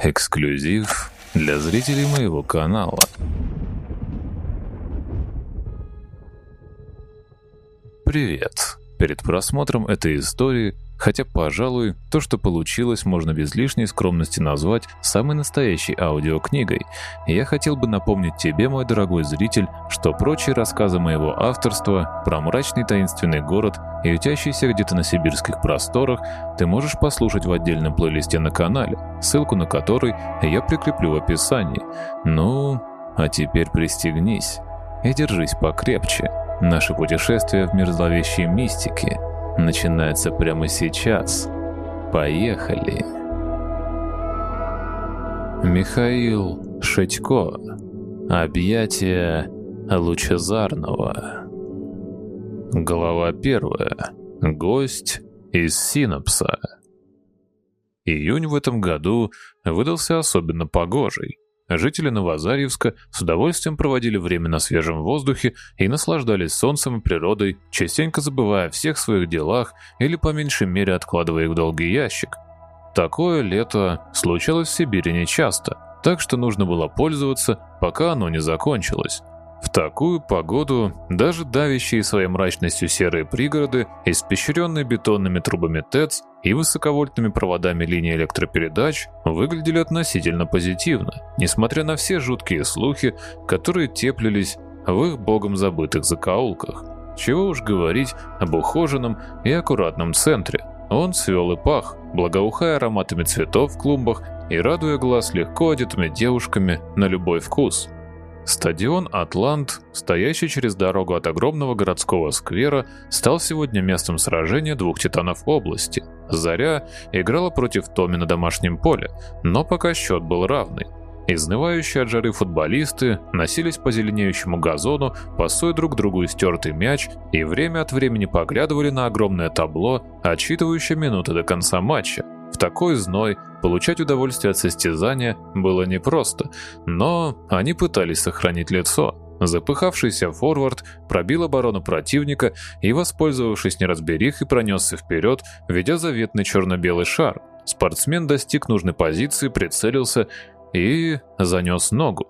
Эксклюзив для зрителей моего канала. Привет. Перед просмотром этой истории Хотя, пожалуй, то, что получилось, можно без лишней скромности назвать самой настоящей аудиокнигой. Я хотел бы напомнить тебе, мой дорогой зритель, что прочие рассказы моего авторства про мрачный таинственный город и утящийся где-то на сибирских просторах ты можешь послушать в отдельном плейлисте на канале, ссылку на который я прикреплю в описании. Ну, а теперь пристегнись и держись покрепче. Наше путешествие в мир зловещей мистики – начинается прямо сейчас. Поехали. Михаил Шитько. Объятия Лучезарного. Глава первая. Гость из синапса. Июнь в этом году выдался особенно погожий. Жители Новозарьевска с удовольствием проводили время на свежем воздухе и наслаждались солнцем и природой, частенько забывая о всех своих делах или по меньшей мере откладывая их в долгий ящик. Такое лето случалось в Сибири нечасто, так что нужно было пользоваться, пока оно не закончилось. В такую погоду даже давящие своей мрачностью серые пригороды, испещренные бетонными трубами ТЭЦ и высоковольтными проводами линий электропередач, выглядели относительно позитивно, несмотря на все жуткие слухи, которые теплились в их богом забытых закоулках. Чего уж говорить об ухоженном и аккуратном центре. Он цвел и пах, благоухая ароматами цветов в клумбах и радуя глаз легко одетыми девушками на любой вкус. Стадион «Атлант», стоящий через дорогу от огромного городского сквера, стал сегодня местом сражения двух титанов области. «Заря» играла против Томи на домашнем поле, но пока счет был равный. Изнывающие от жары футболисты носились по зеленеющему газону, пасуя друг другу истертый мяч и время от времени поглядывали на огромное табло, отчитывающее минуты до конца матча. В такой зной получать удовольствие от состязания было непросто, но они пытались сохранить лицо. Запыхавшийся форвард пробил оборону противника и, воспользовавшись неразберихой, пронесся вперед, ведя заветный черно-белый шар. Спортсмен достиг нужной позиции, прицелился и занес ногу.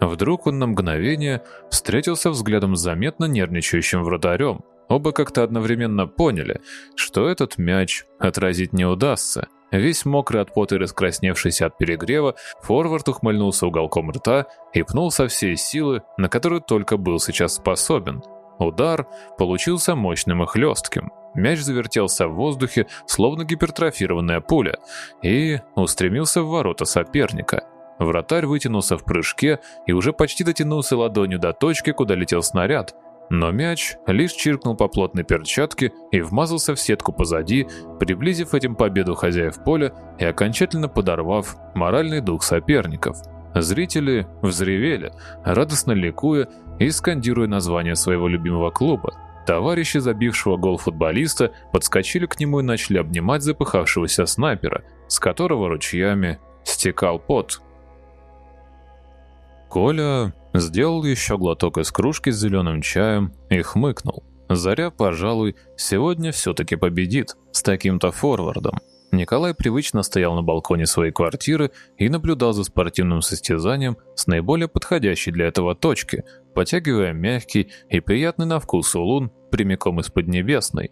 Вдруг он на мгновение встретился взглядом с заметно нервничающим вратарем. Оба как-то одновременно поняли, что этот мяч отразить не удастся. Весь мокрый от пота и раскрасневшийся от перегрева, форвард ухмыльнулся уголком рта и пнул со всей силы, на которую только был сейчас способен. Удар получился мощным и хлестким. Мяч завертелся в воздухе, словно гипертрофированная пуля, и устремился в ворота соперника. Вратарь вытянулся в прыжке и уже почти дотянулся ладонью до точки, куда летел снаряд, но мяч лишь чиркнул по плотной перчатке и вмазался в сетку позади, приблизив этим победу хозяев поля и окончательно подорвав моральный дух соперников. Зрители взревели, радостно ликуя и скандируя название своего любимого клуба. Товарищи забившего гол футболиста подскочили к нему и начали обнимать запыхавшегося снайпера, с которого ручьями стекал пот. Коля сделал еще глоток из кружки с зеленым чаем и хмыкнул. Заря, пожалуй, сегодня все-таки победит с таким-то форвардом. Николай привычно стоял на балконе своей квартиры и наблюдал за спортивным состязанием с наиболее подходящей для этого точки, потягивая мягкий и приятный на вкус улун прямиком из Поднебесной.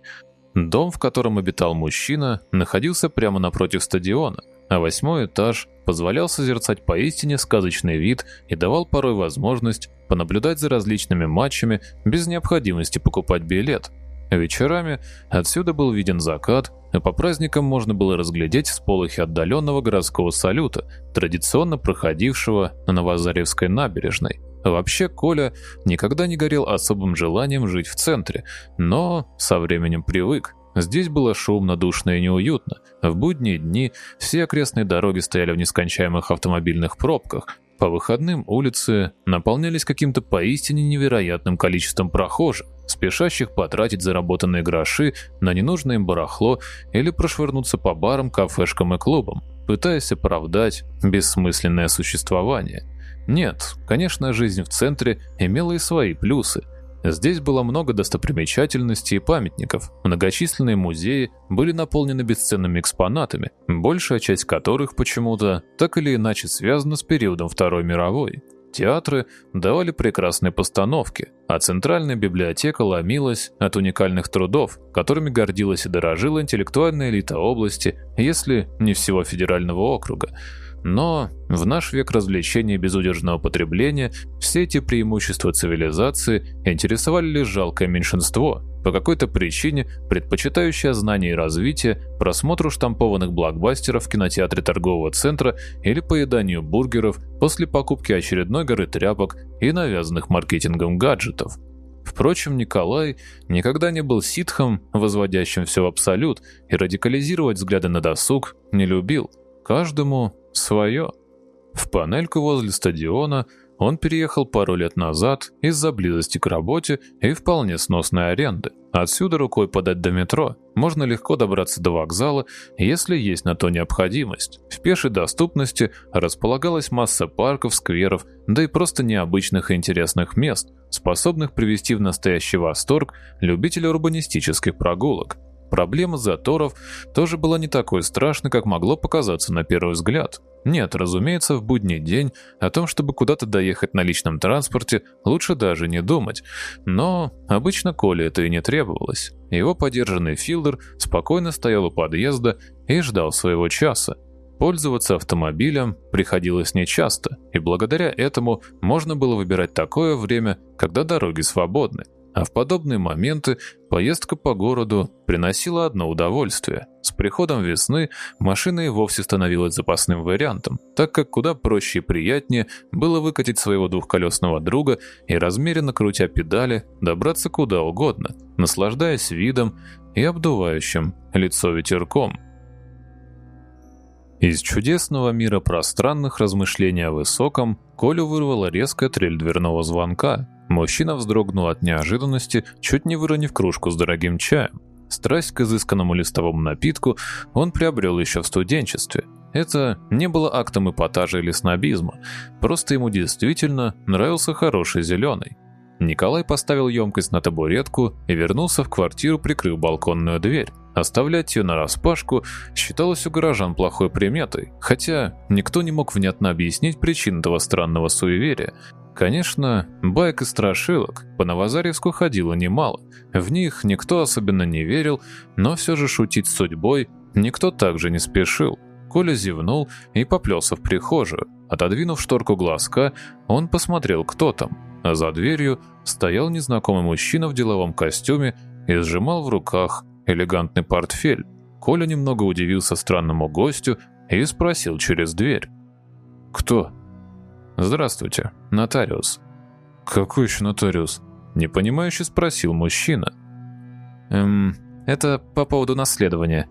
Дом, в котором обитал мужчина, находился прямо напротив стадиона, а восьмой этаж позволял созерцать поистине сказочный вид и давал порой возможность понаблюдать за различными матчами без необходимости покупать билет. Вечерами отсюда был виден закат, и по праздникам можно было разглядеть всполохи отдаленного городского салюта, традиционно проходившего на Новозаревской набережной. Вообще Коля никогда не горел особым желанием жить в центре, но со временем привык. Здесь было шумно, душно и неуютно. В будние дни все окрестные дороги стояли в нескончаемых автомобильных пробках. По выходным улицы наполнялись каким-то поистине невероятным количеством прохожих, спешащих потратить заработанные гроши на ненужное им барахло или прошвырнуться по барам, кафешкам и клубам, пытаясь оправдать бессмысленное существование. Нет, конечно, жизнь в центре имела и свои плюсы – Здесь было много достопримечательностей и памятников. Многочисленные музеи были наполнены бесценными экспонатами, большая часть которых почему-то так или иначе связана с периодом Второй мировой. Театры давали прекрасные постановки, а центральная библиотека ломилась от уникальных трудов, которыми гордилась и дорожила интеллектуальная элита области, если не всего федерального округа. Но в наш век развлечения и безудержного потребления все эти преимущества цивилизации интересовали лишь жалкое меньшинство, по какой-то причине предпочитающее знание и развитие просмотру штампованных блокбастеров в кинотеатре торгового центра или поеданию бургеров после покупки очередной горы тряпок и навязанных маркетингом гаджетов. Впрочем, Николай никогда не был ситхом, возводящим все в абсолют, и радикализировать взгляды на досуг не любил. Каждому свое. В панельку возле стадиона он переехал пару лет назад из-за близости к работе и вполне сносной аренды. Отсюда рукой подать до метро. Можно легко добраться до вокзала, если есть на то необходимость. В пешей доступности располагалась масса парков, скверов, да и просто необычных и интересных мест, способных привести в настоящий восторг любителя урбанистических прогулок. Проблема заторов тоже была не такой страшной, как могло показаться на первый взгляд. Нет, разумеется, в будний день о том, чтобы куда-то доехать на личном транспорте, лучше даже не думать. Но обычно Коле это и не требовалось. Его подержанный филдер спокойно стоял у подъезда и ждал своего часа. Пользоваться автомобилем приходилось нечасто, и благодаря этому можно было выбирать такое время, когда дороги свободны. А в подобные моменты поездка по городу приносила одно удовольствие. С приходом весны машина и вовсе становилась запасным вариантом, так как куда проще и приятнее было выкатить своего двухколесного друга и, размеренно крутя педали, добраться куда угодно, наслаждаясь видом и обдувающим лицо ветерком. Из чудесного мира пространных размышлений о высоком Колю вырвала резкая трель дверного звонка, Мужчина вздрогнул от неожиданности, чуть не выронив кружку с дорогим чаем. Страсть к изысканному листовому напитку он приобрел еще в студенчестве. Это не было актом эпатажа или снобизма, просто ему действительно нравился хороший зеленый. Николай поставил емкость на табуретку и вернулся в квартиру, прикрыв балконную дверь. Оставлять ее нараспашку считалось у горожан плохой приметой, хотя никто не мог внятно объяснить причин этого странного суеверия. Конечно, байк и страшилок по Новозаревску ходило немало. В них никто особенно не верил, но все же шутить с судьбой никто также не спешил. Коля зевнул и поплелся в прихожую. Отодвинув шторку глазка, он посмотрел, кто там. А за дверью стоял незнакомый мужчина в деловом костюме и сжимал в руках элегантный портфель. Коля немного удивился странному гостю и спросил через дверь. «Кто?» «Здравствуйте, нотариус». «Какой еще нотариус?» Непонимающе спросил мужчина. «Эм, это по поводу наследования».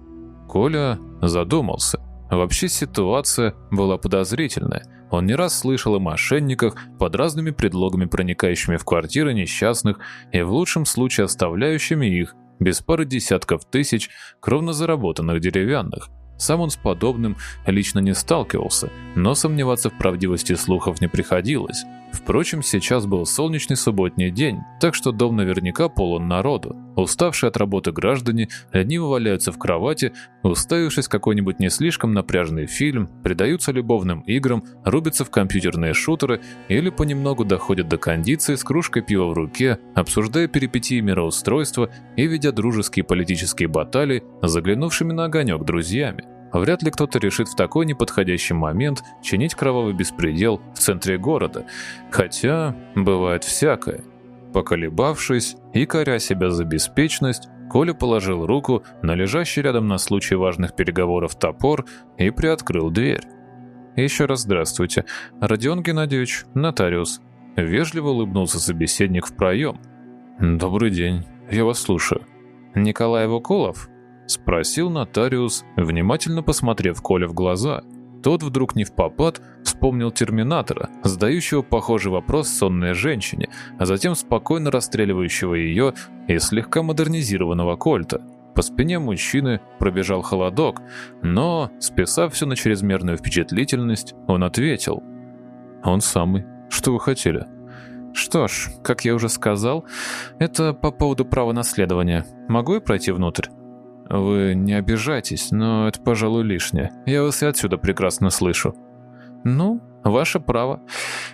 Коля задумался. Вообще ситуация была подозрительная. Он не раз слышал о мошенниках под разными предлогами, проникающими в квартиры несчастных и в лучшем случае оставляющими их без пары десятков тысяч кровно заработанных деревянных. Сам он с подобным лично не сталкивался, но сомневаться в правдивости слухов не приходилось. Впрочем, сейчас был солнечный субботний день, так что дом наверняка полон народу. Уставшие от работы граждане лениво валяются в кровати, уставившись какой-нибудь не слишком напряжный фильм, предаются любовным играм, рубятся в компьютерные шутеры или понемногу доходят до кондиции с кружкой пива в руке, обсуждая перипетии мироустройства и ведя дружеские политические баталии заглянувшими на огонек друзьями. Вряд ли кто-то решит в такой неподходящий момент чинить кровавый беспредел в центре города, хотя бывает всякое. Поколебавшись и коря себя за беспечность, Коля положил руку на лежащий рядом на случай важных переговоров топор и приоткрыл дверь. «Еще раз здравствуйте. Родион Геннадьевич, нотариус». Вежливо улыбнулся собеседник в проем. «Добрый день. Я вас слушаю». «Николай Вуколов?» Спросил нотариус, внимательно посмотрев Коля в глаза. Тот вдруг не в попад вспомнил терминатора, задающего похожий вопрос сонной женщине, а затем спокойно расстреливающего ее из слегка модернизированного кольта. По спине мужчины пробежал холодок, но, списав все на чрезмерную впечатлительность, он ответил. «Он самый. Что вы хотели?» Что ж, как я уже сказал, это по поводу права наследования. Могу я пройти внутрь? Вы не обижайтесь, но это, пожалуй, лишнее. Я вас и отсюда прекрасно слышу. Ну, Ваше право.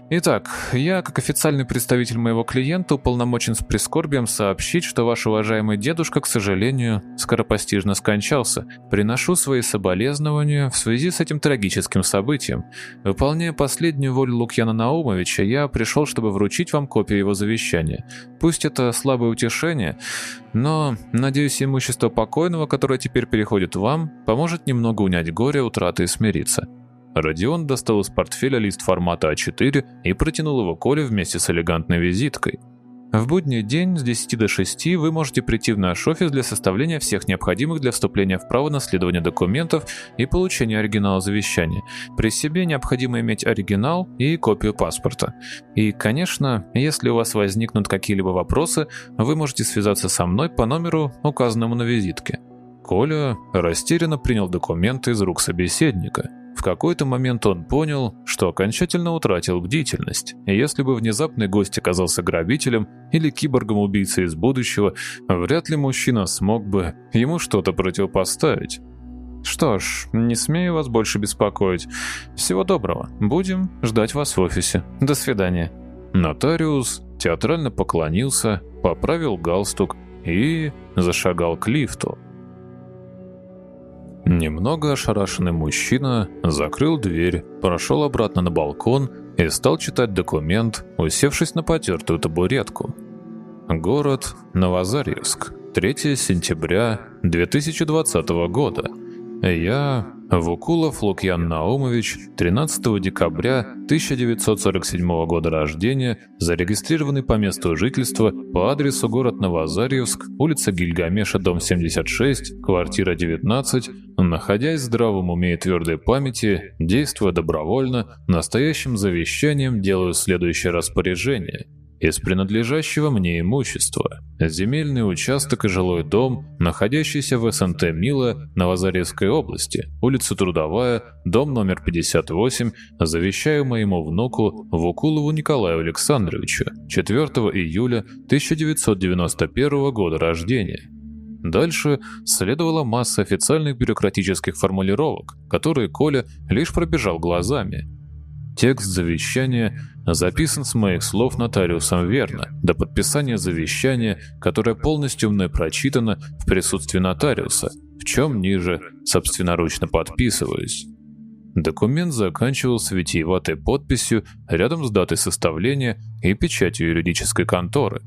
Итак, я, как официальный представитель моего клиента, уполномочен с прискорбием сообщить, что ваш уважаемый дедушка, к сожалению, скоропостижно скончался. Приношу свои соболезнования в связи с этим трагическим событием. Выполняя последнюю волю Лукьяна Наумовича, я пришел, чтобы вручить вам копию его завещания. Пусть это слабое утешение, но, надеюсь, имущество покойного, которое теперь переходит вам, поможет немного унять горе, утраты и смириться. Родион достал из портфеля лист формата А4 и протянул его Коле вместе с элегантной визиткой. В будний день с 10 до 6 вы можете прийти в наш офис для составления всех необходимых для вступления в право наследования документов и получения оригинала завещания. При себе необходимо иметь оригинал и копию паспорта. И, конечно, если у вас возникнут какие-либо вопросы, вы можете связаться со мной по номеру, указанному на визитке. Коля растерянно принял документы из рук собеседника. В какой-то момент он понял, что окончательно утратил бдительность. И если бы внезапный гость оказался грабителем или киборгом-убийцей из будущего, вряд ли мужчина смог бы ему что-то противопоставить. Что ж, не смею вас больше беспокоить. Всего доброго. Будем ждать вас в офисе. До свидания. Нотариус театрально поклонился, поправил галстук и зашагал к лифту. Немного ошарашенный мужчина закрыл дверь, прошел обратно на балкон и стал читать документ, усевшись на потертую табуретку. Город Новозарьевск, 3 сентября 2020 года. Я Вукулов Лукьян Наумович, 13 декабря 1947 года рождения, зарегистрированный по месту жительства по адресу город Новозарьевск, улица Гильгамеша, дом 76, квартира 19, находясь в здравом уме и твердой памяти, действуя добровольно, настоящим завещанием делаю следующее распоряжение – из принадлежащего мне имущества. Земельный участок и жилой дом, находящийся в СНТ Мила Новозаревской области, улица Трудовая, дом номер 58, завещаю моему внуку Вукулову Николаю Александровичу 4 июля 1991 года рождения. Дальше следовала масса официальных бюрократических формулировок, которые Коля лишь пробежал глазами. Текст завещания записан с моих слов нотариусом верно, до подписания завещания, которое полностью мной прочитано в присутствии нотариуса, в чем ниже собственноручно подписываюсь. Документ заканчивался витиеватой подписью рядом с датой составления и печатью юридической конторы.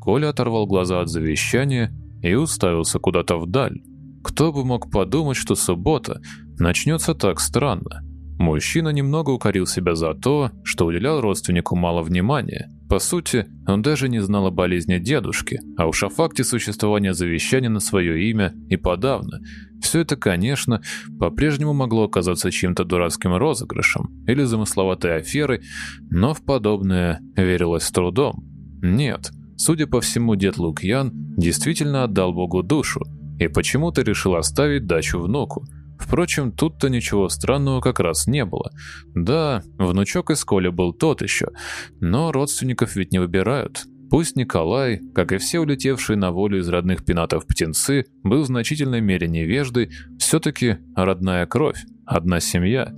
Коля оторвал глаза от завещания и уставился куда-то вдаль. Кто бы мог подумать, что суббота начнется так странно. Мужчина немного укорил себя за то, что уделял родственнику мало внимания. По сути, он даже не знал о болезни дедушки, а уж о факте существования завещания на свое имя и подавно. Все это, конечно, по-прежнему могло оказаться чьим-то дурацким розыгрышем или замысловатой аферой, но в подобное верилось с трудом. Нет, судя по всему, дед Лукьян действительно отдал Богу душу и почему-то решил оставить дачу внуку – Впрочем, тут-то ничего странного как раз не было. Да, внучок из Коля был тот еще, но родственников ведь не выбирают. Пусть Николай, как и все улетевшие на волю из родных пенатов птенцы, был в значительной мере невеждой, все-таки родная кровь, одна семья.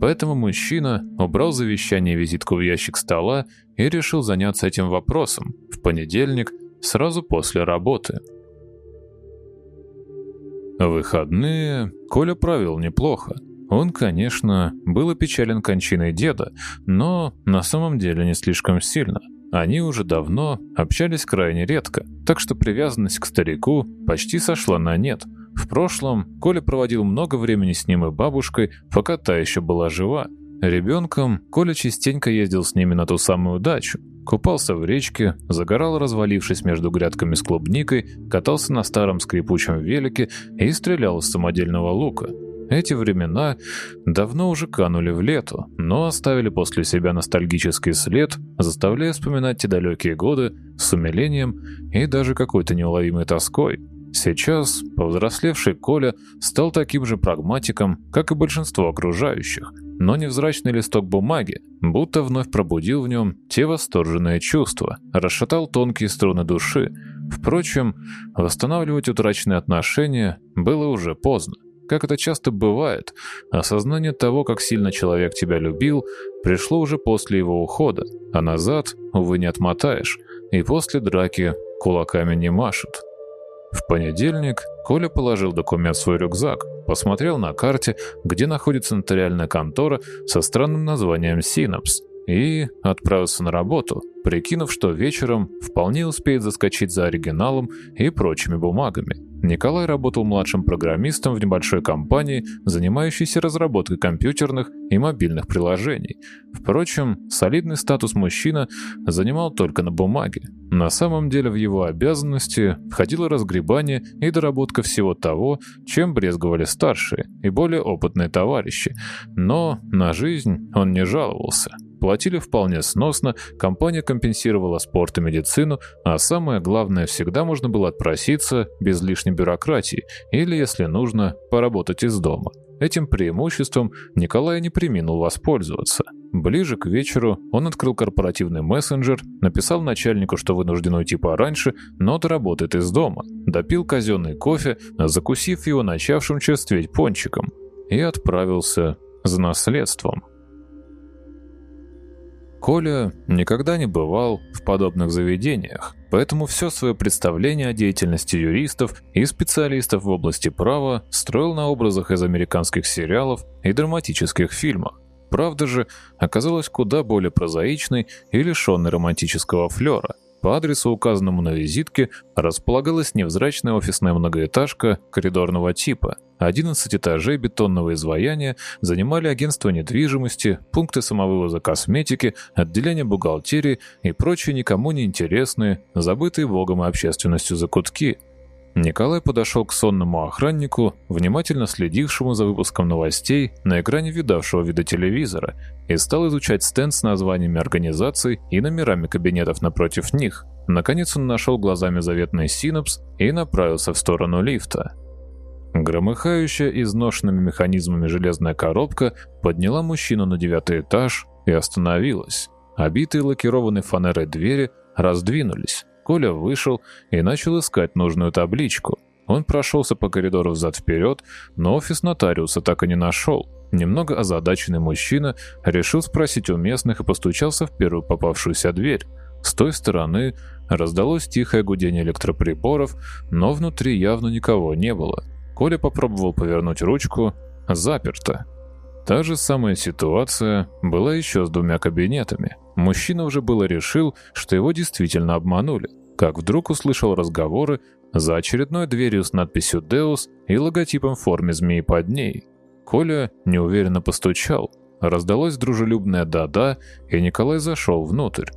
Поэтому мужчина убрал завещание визитку в ящик стола и решил заняться этим вопросом в понедельник, сразу после работы. Выходные Коля провел неплохо. Он, конечно, был опечален кончиной деда, но на самом деле не слишком сильно. Они уже давно общались крайне редко, так что привязанность к старику почти сошла на нет. В прошлом Коля проводил много времени с ним и бабушкой, пока та еще была жива. Ребенком Коля частенько ездил с ними на ту самую дачу, Купался в речке, загорал, развалившись между грядками с клубникой, катался на старом скрипучем велике и стрелял из самодельного лука. Эти времена давно уже канули в лету, но оставили после себя ностальгический след, заставляя вспоминать те далекие годы с умилением и даже какой-то неуловимой тоской. Сейчас повзрослевший Коля стал таким же прагматиком, как и большинство окружающих – но невзрачный листок бумаги будто вновь пробудил в нем те восторженные чувства, расшатал тонкие струны души. Впрочем, восстанавливать утраченные отношения было уже поздно. Как это часто бывает, осознание того, как сильно человек тебя любил, пришло уже после его ухода, а назад, увы, не отмотаешь, и после драки кулаками не машут. В понедельник Коля положил документ в свой рюкзак, посмотрел на карте, где находится нотариальная контора со странным названием «Синапс», и отправился на работу, прикинув, что вечером вполне успеет заскочить за оригиналом и прочими бумагами. Николай работал младшим программистом в небольшой компании, занимающейся разработкой компьютерных и мобильных приложений. Впрочем, солидный статус мужчина занимал только на бумаге. На самом деле в его обязанности входило разгребание и доработка всего того, чем брезговали старшие и более опытные товарищи. Но на жизнь он не жаловался. Платили вполне сносно, компания компенсировала спорт и медицину, а самое главное, всегда можно было отпроситься без лишней бюрократии или, если нужно, поработать из дома. Этим преимуществом Николай не приминул воспользоваться. Ближе к вечеру он открыл корпоративный мессенджер, написал начальнику, что вынужден уйти пораньше, но доработает из дома, допил казенный кофе, закусив его начавшим черстветь пончиком, и отправился за наследством. Коля никогда не бывал в подобных заведениях, поэтому все свое представление о деятельности юристов и специалистов в области права строил на образах из американских сериалов и драматических фильмов. Правда же оказалась куда более прозаичной и лишенной романтического флера – по адресу, указанному на визитке, располагалась невзрачная офисная многоэтажка коридорного типа. 11 этажей бетонного изваяния занимали агентство недвижимости, пункты самовывоза косметики, отделение бухгалтерии и прочие никому не интересные, забытые богом и общественностью закутки – Николай подошел к сонному охраннику, внимательно следившему за выпуском новостей на экране видавшего вида телевизора, и стал изучать стенд с названиями организаций и номерами кабинетов напротив них. Наконец он нашел глазами заветный синапс и направился в сторону лифта. Громыхающая изношенными механизмами железная коробка подняла мужчину на девятый этаж и остановилась. Обитые лакированной фанерой двери раздвинулись. Коля вышел и начал искать нужную табличку. Он прошелся по коридору взад-вперед, но офис нотариуса так и не нашел. Немного озадаченный мужчина решил спросить у местных и постучался в первую попавшуюся дверь. С той стороны раздалось тихое гудение электроприборов, но внутри явно никого не было. Коля попробовал повернуть ручку. Заперто. Та же самая ситуация была еще с двумя кабинетами. Мужчина уже было решил, что его действительно обманули, как вдруг услышал разговоры за очередной дверью с надписью «Деус» и логотипом в форме змеи под ней. Коля неуверенно постучал. Раздалось дружелюбное «да-да», и Николай зашел внутрь.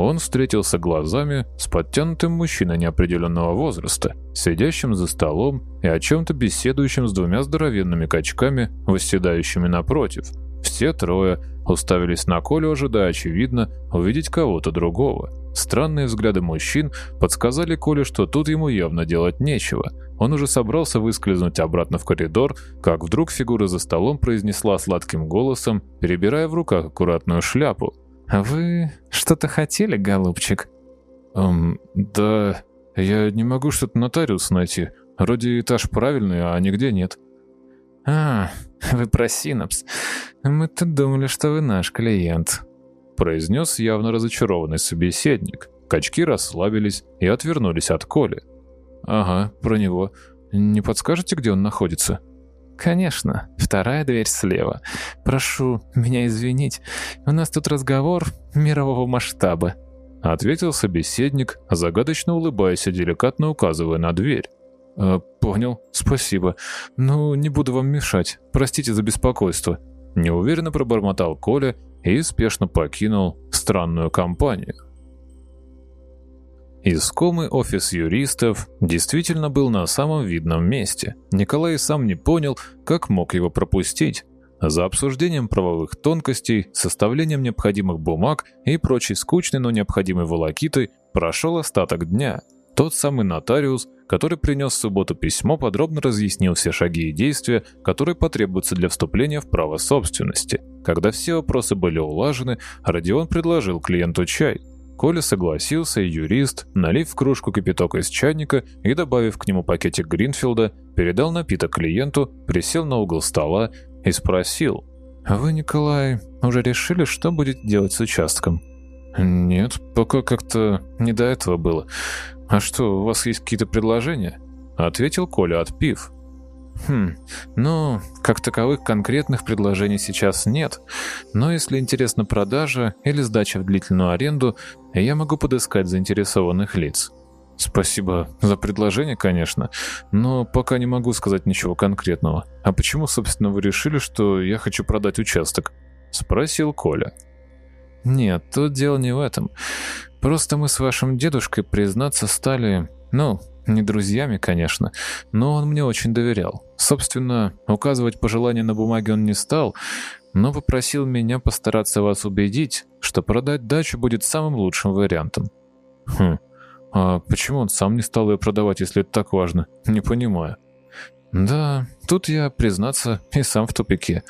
Он встретился глазами с подтянутым мужчиной неопределенного возраста, сидящим за столом и о чем-то беседующим с двумя здоровенными качками, восседающими напротив. Все трое уставились на Колю, ожидая, очевидно, увидеть кого-то другого. Странные взгляды мужчин подсказали Коле, что тут ему явно делать нечего. Он уже собрался выскользнуть обратно в коридор, как вдруг фигура за столом произнесла сладким голосом, перебирая в руках аккуратную шляпу. «А вы что-то хотели, голубчик?» «Эм, да, я не могу что-то нотариус найти. Вроде этаж правильный, а нигде нет». «А, вы про синапс. Мы-то думали, что вы наш клиент», — произнес явно разочарованный собеседник. Качки расслабились и отвернулись от Коли. «Ага, про него. Не подскажете, где он находится?» «Конечно. Вторая дверь слева. Прошу меня извинить. У нас тут разговор мирового масштаба», — ответил собеседник, загадочно улыбаясь и деликатно указывая на дверь. «Э, «Понял. Спасибо. Ну, не буду вам мешать. Простите за беспокойство». Неуверенно пробормотал Коля и спешно покинул странную компанию. Искомый офис юристов действительно был на самом видном месте. Николай сам не понял, как мог его пропустить. За обсуждением правовых тонкостей, составлением необходимых бумаг и прочей скучной, но необходимой волокитой прошел остаток дня – Тот самый нотариус, который принес в субботу письмо, подробно разъяснил все шаги и действия, которые потребуются для вступления в право собственности. Когда все вопросы были улажены, Родион предложил клиенту чай. Коля согласился, и юрист, налив в кружку кипяток из чайника и добавив к нему пакетик Гринфилда, передал напиток клиенту, присел на угол стола и спросил. «Вы, Николай, уже решили, что будет делать с участком?» «Нет, пока как-то не до этого было. А что, у вас есть какие-то предложения?» Ответил Коля, отпив. Хм, ну, как таковых конкретных предложений сейчас нет, но если интересна продажа или сдача в длительную аренду, я могу подыскать заинтересованных лиц. Спасибо за предложение, конечно, но пока не могу сказать ничего конкретного. А почему, собственно, вы решили, что я хочу продать участок? Спросил Коля. Нет, тут дело не в этом. Просто мы с вашим дедушкой, признаться, стали, ну, не друзьями, конечно, но он мне очень доверял. Собственно, указывать пожелания на бумаге он не стал, но попросил меня постараться вас убедить, что продать дачу будет самым лучшим вариантом. Хм, а почему он сам не стал ее продавать, если это так важно? Не понимаю. Да, тут я, признаться, и сам в тупике.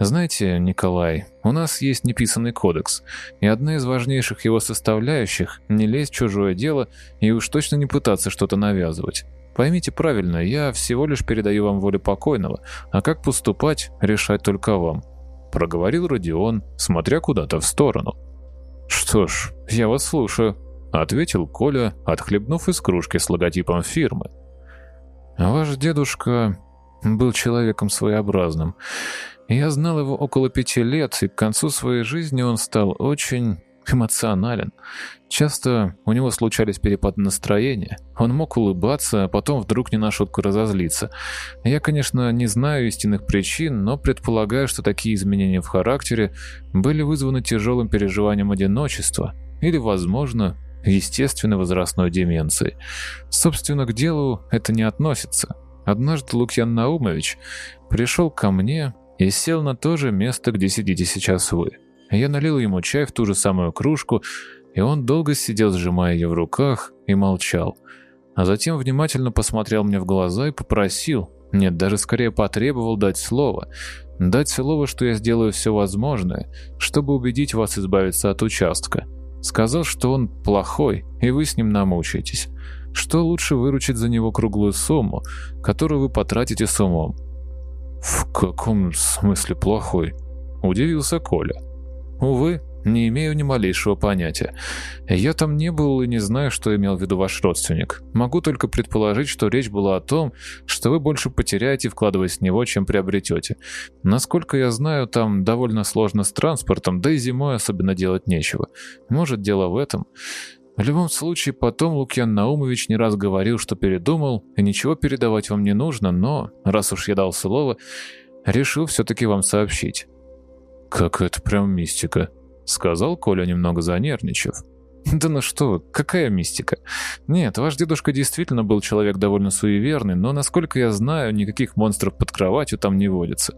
Знаете, Николай, у нас есть неписанный кодекс, и одна из важнейших его составляющих — не лезть в чужое дело и уж точно не пытаться что-то навязывать. Поймите правильно, я всего лишь передаю вам волю покойного, а как поступать, решать только вам. Проговорил Родион, смотря куда-то в сторону. Что ж, я вас слушаю, ответил Коля, отхлебнув из кружки с логотипом фирмы. Ваш дедушка был человеком своеобразным. Я знал его около пяти лет, и к концу своей жизни он стал очень эмоционален. Часто у него случались перепады настроения. Он мог улыбаться, а потом вдруг не на шутку разозлиться. Я, конечно, не знаю истинных причин, но предполагаю, что такие изменения в характере были вызваны тяжелым переживанием одиночества или, возможно, естественной возрастной деменцией. Собственно, к делу это не относится. Однажды Лукьян Наумович пришел ко мне и сел на то же место, где сидите сейчас вы. Я налил ему чай в ту же самую кружку, и он долго сидел, сжимая ее в руках, и молчал. А затем внимательно посмотрел мне в глаза и попросил, нет, даже скорее потребовал дать слово. Дать слово, что я сделаю все возможное, чтобы убедить вас избавиться от участка. Сказал, что он плохой, и вы с ним намучаетесь. Что лучше выручить за него круглую сумму, которую вы потратите с умом. «В каком смысле плохой?» – удивился Коля. «Увы, не имею ни малейшего понятия. Я там не был и не знаю, что имел в виду ваш родственник. Могу только предположить, что речь была о том, что вы больше потеряете, вкладываясь в него, чем приобретете. Насколько я знаю, там довольно сложно с транспортом, да и зимой особенно делать нечего. Может, дело в этом. В любом случае, потом Лукьян Наумович не раз говорил, что передумал, и ничего передавать вам не нужно, но, раз уж я дал слово, решил все-таки вам сообщить. «Как это прям мистика», — сказал Коля, немного занервничав. «Да ну что какая мистика? Нет, ваш дедушка действительно был человек довольно суеверный, но, насколько я знаю, никаких монстров под кроватью там не водится.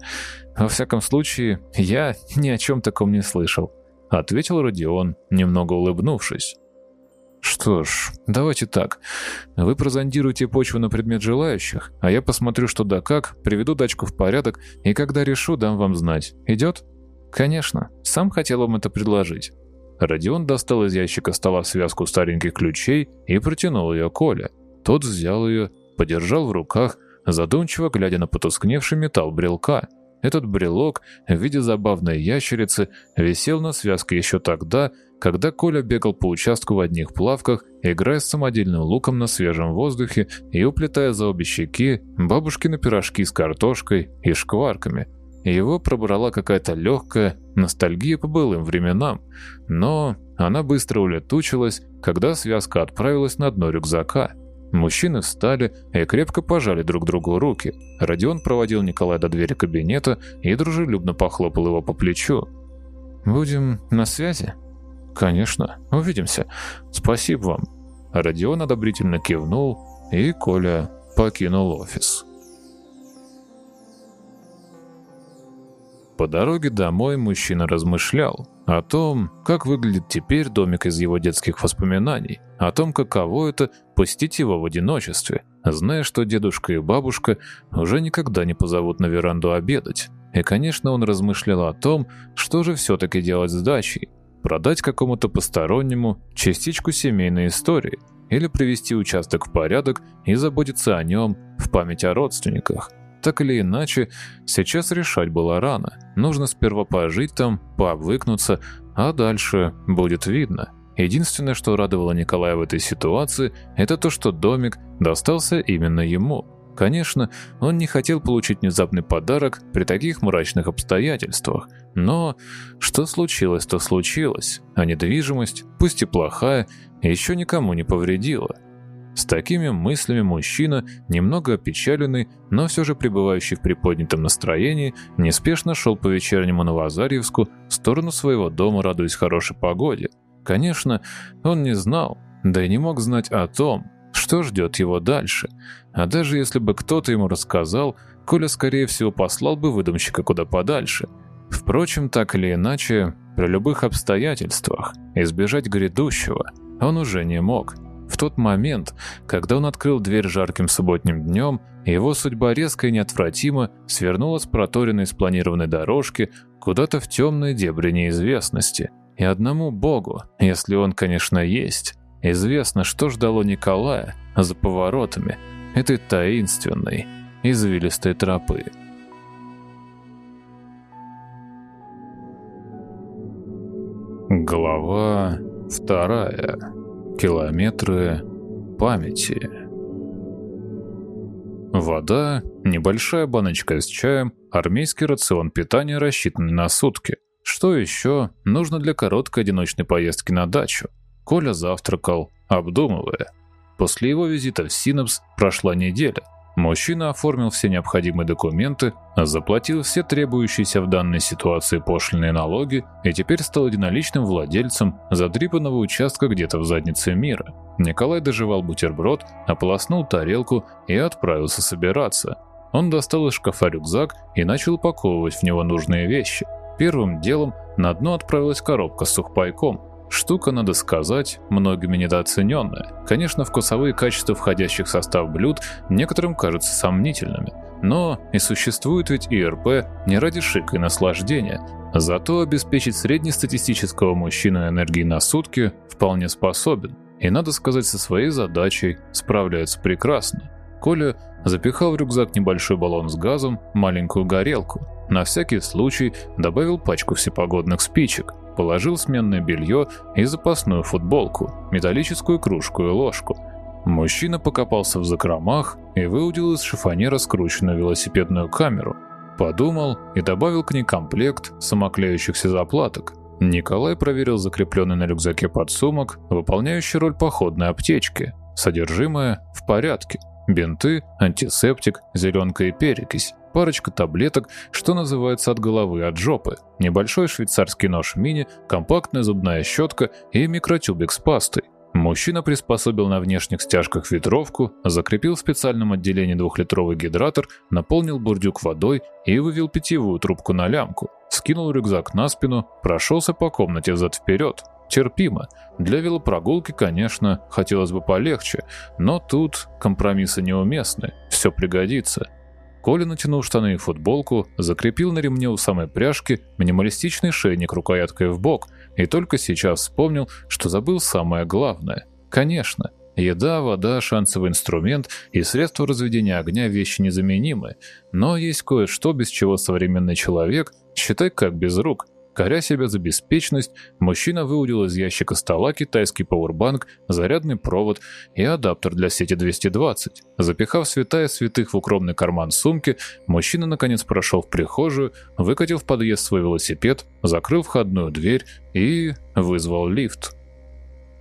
Во всяком случае, я ни о чем таком не слышал», — ответил Родион, немного улыбнувшись. Что ж, давайте так. Вы прозондируете почву на предмет желающих, а я посмотрю, что да как, приведу дачку в порядок, и когда решу, дам вам знать. Идет? Конечно. Сам хотел вам это предложить. Родион достал из ящика стола связку стареньких ключей и протянул ее Коле. Тот взял ее, подержал в руках, задумчиво глядя на потускневший металл брелка. Этот брелок в виде забавной ящерицы висел на связке еще тогда, когда Коля бегал по участку в одних плавках, играя с самодельным луком на свежем воздухе и уплетая за обе щеки бабушкины пирожки с картошкой и шкварками. Его пробрала какая-то легкая ностальгия по былым временам, но она быстро улетучилась, когда связка отправилась на дно рюкзака. Мужчины встали и крепко пожали друг другу руки. Родион проводил Николая до двери кабинета и дружелюбно похлопал его по плечу. «Будем на связи?» «Конечно, увидимся. Спасибо вам». Родион одобрительно кивнул, и Коля покинул офис. По дороге домой мужчина размышлял, О том, как выглядит теперь домик из его детских воспоминаний, о том, каково это посетить его в одиночестве, зная, что дедушка и бабушка уже никогда не позовут на веранду обедать. И, конечно, он размышлял о том, что же все-таки делать с дачей. Продать какому-то постороннему частичку семейной истории или привести участок в порядок и заботиться о нем в память о родственниках. Так или иначе, сейчас решать было рано. Нужно сперва пожить там, пообвыкнуться, а дальше будет видно. Единственное, что радовало Николая в этой ситуации, это то, что домик достался именно ему. Конечно, он не хотел получить внезапный подарок при таких мрачных обстоятельствах, но что случилось, то случилось, а недвижимость, пусть и плохая, еще никому не повредила. С такими мыслями мужчина, немного опечаленный, но все же пребывающий в приподнятом настроении, неспешно шел по вечернему Новозарьевску в сторону своего дома, радуясь хорошей погоде. Конечно, он не знал, да и не мог знать о том, что ждет его дальше. А даже если бы кто-то ему рассказал, Коля, скорее всего, послал бы выдумщика куда подальше. Впрочем, так или иначе, при любых обстоятельствах избежать грядущего он уже не мог. В тот момент, когда он открыл дверь жарким субботним днем, его судьба резко и неотвратимо свернула с проторенной спланированной дорожки куда-то в темные дебри неизвестности. И одному Богу, если он, конечно, есть, известно, что ждало Николая за поворотами этой таинственной, извилистой тропы. Глава вторая. Километры памяти. Вода, небольшая баночка с чаем, армейский рацион питания, рассчитанный на сутки. Что еще нужно для короткой одиночной поездки на дачу? Коля завтракал, обдумывая. После его визита в Синапс прошла неделя. Мужчина оформил все необходимые документы, заплатил все требующиеся в данной ситуации пошлиные налоги и теперь стал единоличным владельцем задрипанного участка где-то в заднице мира. Николай доживал бутерброд, ополоснул тарелку и отправился собираться. Он достал из шкафа рюкзак и начал упаковывать в него нужные вещи. Первым делом на дно отправилась коробка с сухпайком – Штука, надо сказать, многими недооцененная. Конечно, вкусовые качества входящих в состав блюд некоторым кажутся сомнительными. Но и существует ведь ИРП не ради шика и наслаждения. Зато обеспечить среднестатистического мужчину энергией на сутки вполне способен. И, надо сказать, со своей задачей справляется прекрасно. Коля запихал в рюкзак небольшой баллон с газом, маленькую горелку. На всякий случай добавил пачку всепогодных спичек – Положил сменное белье и запасную футболку, металлическую кружку и ложку. Мужчина покопался в закромах и выудил из шифонера скрученную велосипедную камеру. Подумал и добавил к ней комплект самоклеющихся заплаток. Николай проверил закрепленный на рюкзаке подсумок, выполняющий роль походной аптечки. Содержимое в порядке. Бинты, антисептик, зеленка и перекись парочка таблеток, что называется от головы, от жопы, небольшой швейцарский нож мини, компактная зубная щетка и микротюбик с пастой. Мужчина приспособил на внешних стяжках ветровку, закрепил в специальном отделении двухлитровый гидратор, наполнил бурдюк водой и вывел питьевую трубку на лямку. Скинул рюкзак на спину, прошелся по комнате взад-вперед. Терпимо. Для велопрогулки, конечно, хотелось бы полегче, но тут компромиссы неуместны, все пригодится. Коля натянул штаны и футболку, закрепил на ремне у самой пряжки минималистичный шейник рукояткой в бок и только сейчас вспомнил, что забыл самое главное. Конечно, еда, вода, шансовый инструмент и средства разведения огня – вещи незаменимые, но есть кое-что, без чего современный человек, считай как без рук – Коря себя за беспечность, мужчина выудил из ящика стола китайский пауэрбанк, зарядный провод и адаптер для сети 220. Запихав святая святых в укромный карман сумки, мужчина наконец прошел в прихожую, выкатил в подъезд свой велосипед, закрыл входную дверь и вызвал лифт.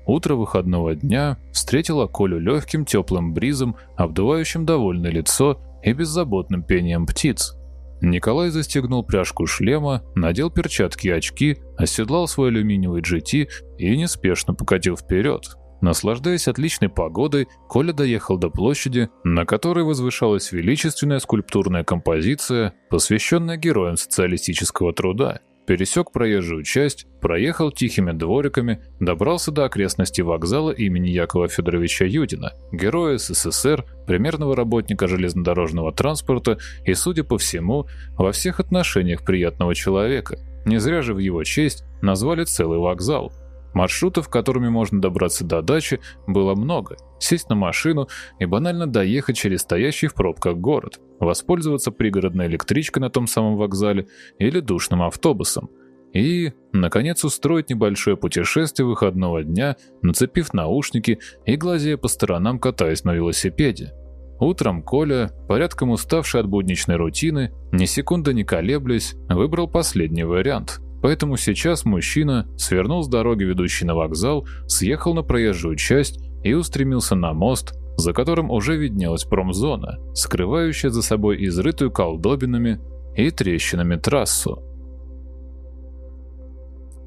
Утро выходного дня встретило Колю легким теплым бризом, обдувающим довольное лицо и беззаботным пением птиц. Николай застегнул пряжку шлема, надел перчатки и очки, оседлал свой алюминиевый GT и неспешно покатил вперед. Наслаждаясь отличной погодой, Коля доехал до площади, на которой возвышалась величественная скульптурная композиция, посвященная героям социалистического труда. Пересек проезжую часть, проехал тихими двориками, добрался до окрестностей вокзала имени Якова Федоровича Юдина, героя СССР, примерного работника железнодорожного транспорта и, судя по всему, во всех отношениях приятного человека. Не зря же в его честь назвали целый вокзал – Маршрутов, которыми можно добраться до дачи, было много. Сесть на машину и банально доехать через стоящий в пробках город, воспользоваться пригородной электричкой на том самом вокзале или душным автобусом. И, наконец, устроить небольшое путешествие выходного дня, нацепив наушники и глазея по сторонам, катаясь на велосипеде. Утром Коля, порядком уставший от будничной рутины, ни секунды не колеблясь, выбрал последний вариант – Поэтому сейчас мужчина свернул с дороги, ведущей на вокзал, съехал на проезжую часть и устремился на мост, за которым уже виднелась промзона, скрывающая за собой изрытую колдобинами и трещинами трассу.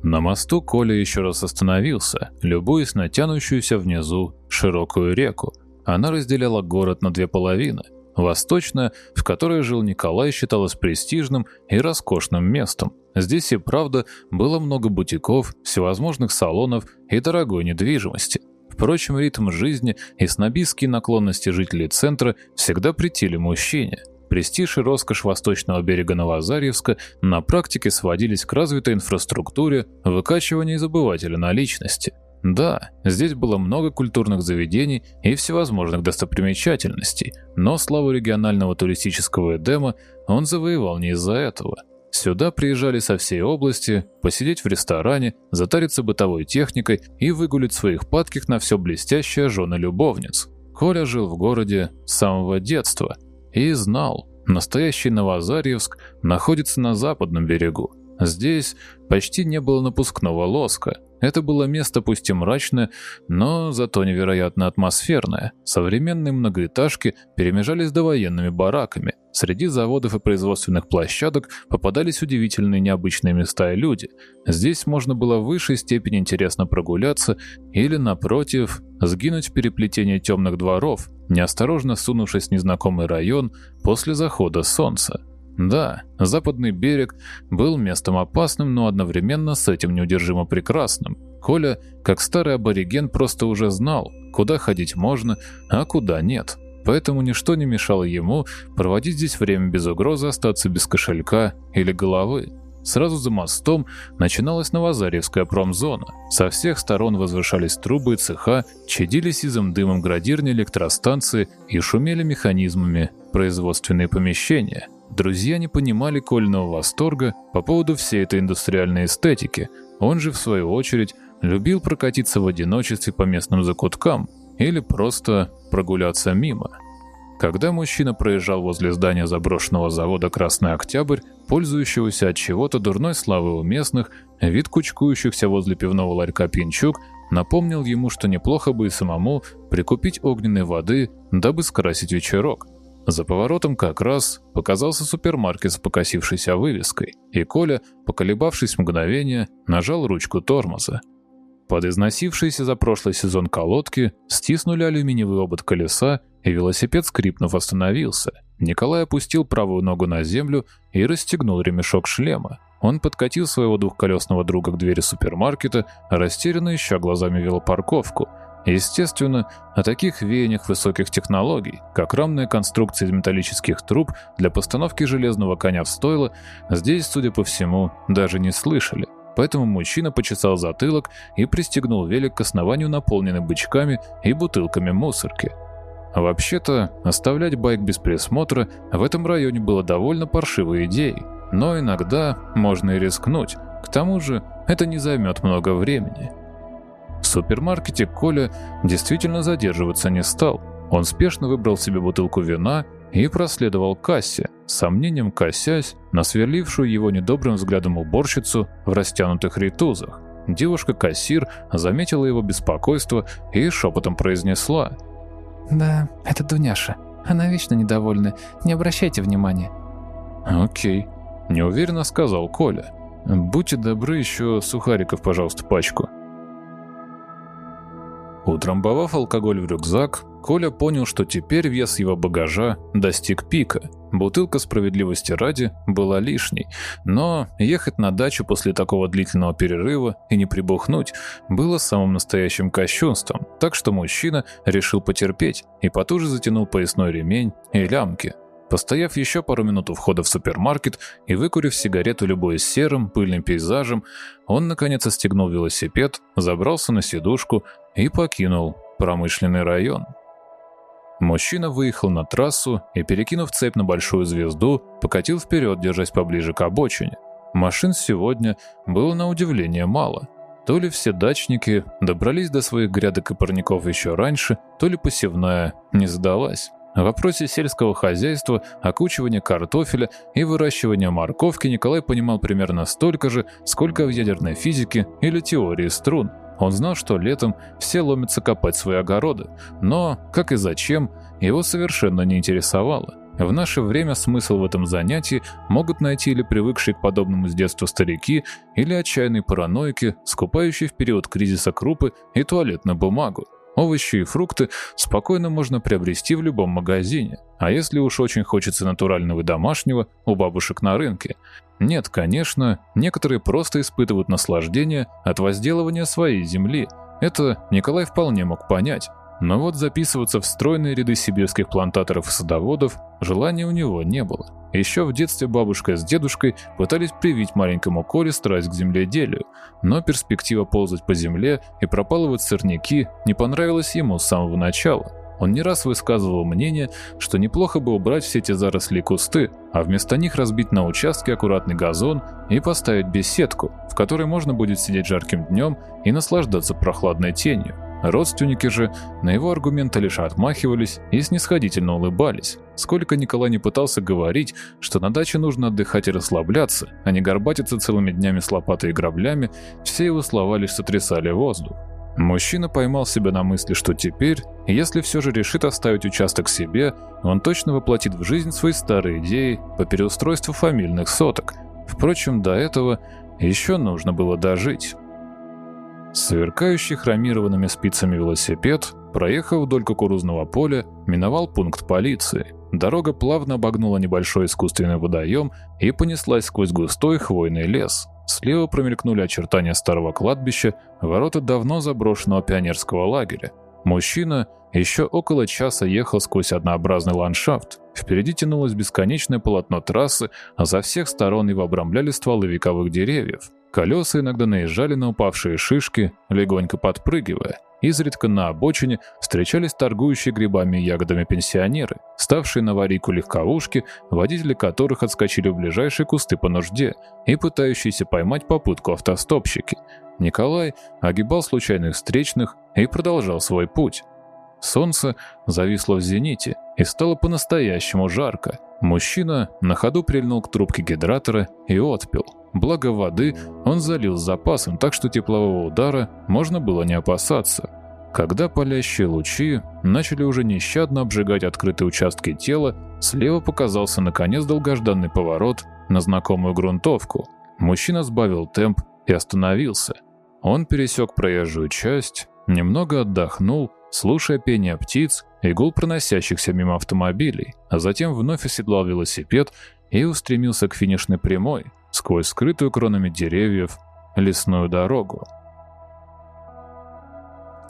На мосту Коля еще раз остановился, любуясь на тянущуюся внизу широкую реку. Она разделяла город на две половины. Восточная, в которой жил Николай, считалась престижным и роскошным местом, Здесь и правда было много бутиков, всевозможных салонов и дорогой недвижимости. Впрочем, ритм жизни и снобистские наклонности жителей центра всегда претили мужчине. Престиж и роскошь восточного берега Новозарьевска на практике сводились к развитой инфраструктуре, выкачиванию забывателя наличности. Да, здесь было много культурных заведений и всевозможных достопримечательностей, но славу регионального туристического Эдема он завоевал не из-за этого – Сюда приезжали со всей области, посидеть в ресторане, затариться бытовой техникой и выгулить своих падких на все блестящее жены-любовниц. Коля жил в городе с самого детства и знал, настоящий Новозарьевск находится на западном берегу. Здесь почти не было напускного лоска, это было место пусть и мрачное, но зато невероятно атмосферное. Современные многоэтажки перемежались довоенными бараками. Среди заводов и производственных площадок попадались удивительные необычные места и люди. Здесь можно было в высшей степени интересно прогуляться или, напротив, сгинуть в переплетении темных дворов, неосторожно сунувшись в незнакомый район после захода солнца. Да, западный берег был местом опасным, но одновременно с этим неудержимо прекрасным. Коля, как старый абориген, просто уже знал, куда ходить можно, а куда нет. Поэтому ничто не мешало ему проводить здесь время без угрозы остаться без кошелька или головы. Сразу за мостом начиналась Новозаревская промзона. Со всех сторон возвышались трубы и цеха, чадили сизым дымом градирни электростанции и шумели механизмами производственные помещения – Друзья не понимали Кольного восторга по поводу всей этой индустриальной эстетики. Он же, в свою очередь, любил прокатиться в одиночестве по местным закуткам или просто прогуляться мимо. Когда мужчина проезжал возле здания заброшенного завода «Красный Октябрь», пользующегося от чего-то дурной славой у местных, вид кучкующихся возле пивного ларька «Пинчук» напомнил ему, что неплохо бы и самому прикупить огненной воды, дабы скрасить вечерок. За поворотом как раз показался супермаркет с покосившейся вывеской, и Коля, поколебавшись мгновение, нажал ручку тормоза. Под износившиеся за прошлый сезон колодки стиснули алюминиевый обод колеса, и велосипед, скрипнув, остановился. Николай опустил правую ногу на землю и расстегнул ремешок шлема. Он подкатил своего двухколесного друга к двери супермаркета, растерянно ища глазами велопарковку – Естественно, о таких веяниях высоких технологий, как рамная конструкция из металлических труб для постановки железного коня в стойло, здесь, судя по всему, даже не слышали. Поэтому мужчина почесал затылок и пристегнул велик к основанию, наполненный бычками и бутылками мусорки. Вообще-то, оставлять байк без присмотра в этом районе было довольно паршивой идеей, но иногда можно и рискнуть. К тому же, это не займет много времени. В супермаркете Коля действительно задерживаться не стал. Он спешно выбрал себе бутылку вина и проследовал к кассе, с сомнением косясь на сверлившую его недобрым взглядом уборщицу в растянутых ритузах. Девушка-кассир заметила его беспокойство и шепотом произнесла. «Да, это Дуняша. Она вечно недовольна. Не обращайте внимания». «Окей», — неуверенно сказал Коля. «Будьте добры, еще сухариков, пожалуйста, пачку». Утрамбовав алкоголь в рюкзак, Коля понял, что теперь вес его багажа достиг пика. бутылка справедливости ради была лишней, но ехать на дачу после такого длительного перерыва и не прибухнуть было самым настоящим кощунством, так что мужчина решил потерпеть и потуже затянул поясной ремень и лямки. Постояв еще пару минут у входа в супермаркет и выкурив сигарету любой серым, пыльным пейзажем, он наконец остегнул велосипед, забрался на сидушку и покинул промышленный район. Мужчина выехал на трассу и, перекинув цепь на большую звезду, покатил вперед, держась поближе к обочине. Машин сегодня было на удивление мало. То ли все дачники добрались до своих грядок и парников еще раньше, то ли посевная не задалась. В вопросе сельского хозяйства, окучивания картофеля и выращивания морковки Николай понимал примерно столько же, сколько в ядерной физике или теории струн – он знал, что летом все ломятся копать свои огороды, но, как и зачем, его совершенно не интересовало. В наше время смысл в этом занятии могут найти или привыкшие к подобному с детства старики, или отчаянные параноики, скупающие в период кризиса крупы и туалетную бумагу. Овощи и фрукты спокойно можно приобрести в любом магазине, а если уж очень хочется натурального и домашнего, у бабушек на рынке. Нет, конечно, некоторые просто испытывают наслаждение от возделывания своей земли. Это Николай вполне мог понять. Но вот записываться в стройные ряды сибирских плантаторов и садоводов желания у него не было. Еще в детстве бабушка с дедушкой пытались привить маленькому Коле страсть к земледелию, но перспектива ползать по земле и пропалывать сорняки не понравилась ему с самого начала. Он не раз высказывал мнение, что неплохо бы убрать все эти заросли и кусты, а вместо них разбить на участке аккуратный газон и поставить беседку, в которой можно будет сидеть жарким днем и наслаждаться прохладной тенью. Родственники же на его аргументы лишь отмахивались и снисходительно улыбались. Сколько Николай не пытался говорить, что на даче нужно отдыхать и расслабляться, а не горбатиться целыми днями с лопатой и граблями, все его слова лишь сотрясали воздух. Мужчина поймал себя на мысли, что теперь, если все же решит оставить участок себе, он точно воплотит в жизнь свои старые идеи по переустройству фамильных соток. Впрочем, до этого еще нужно было дожить. Сверкающий хромированными спицами велосипед, проехав вдоль кукурузного поля, миновал пункт полиции. Дорога плавно обогнула небольшой искусственный водоем и понеслась сквозь густой хвойный лес. Слева промелькнули очертания старого кладбища, ворота давно заброшенного пионерского лагеря. Мужчина еще около часа ехал сквозь однообразный ландшафт. Впереди тянулось бесконечное полотно трассы, а за всех сторон его обрамляли стволы вековых деревьев. Колеса иногда наезжали на упавшие шишки, легонько подпрыгивая. Изредка на обочине встречались торгующие грибами и ягодами пенсионеры, ставшие на аварийку легковушки, водители которых отскочили в ближайшие кусты по нужде и пытающиеся поймать попутку автостопщики. Николай огибал случайных встречных и продолжал свой путь. Солнце зависло в зените и стало по-настоящему жарко. Мужчина на ходу прильнул к трубке гидратора и отпил. Благо воды он залил с запасом, так что теплового удара можно было не опасаться. Когда палящие лучи начали уже нещадно обжигать открытые участки тела, слева показался наконец долгожданный поворот на знакомую грунтовку. Мужчина сбавил темп и остановился. Он пересек проезжую часть, немного отдохнул, слушая пение птиц и гул проносящихся мимо автомобилей, а затем вновь оседлал велосипед и устремился к финишной прямой, сквозь скрытую кронами деревьев лесную дорогу.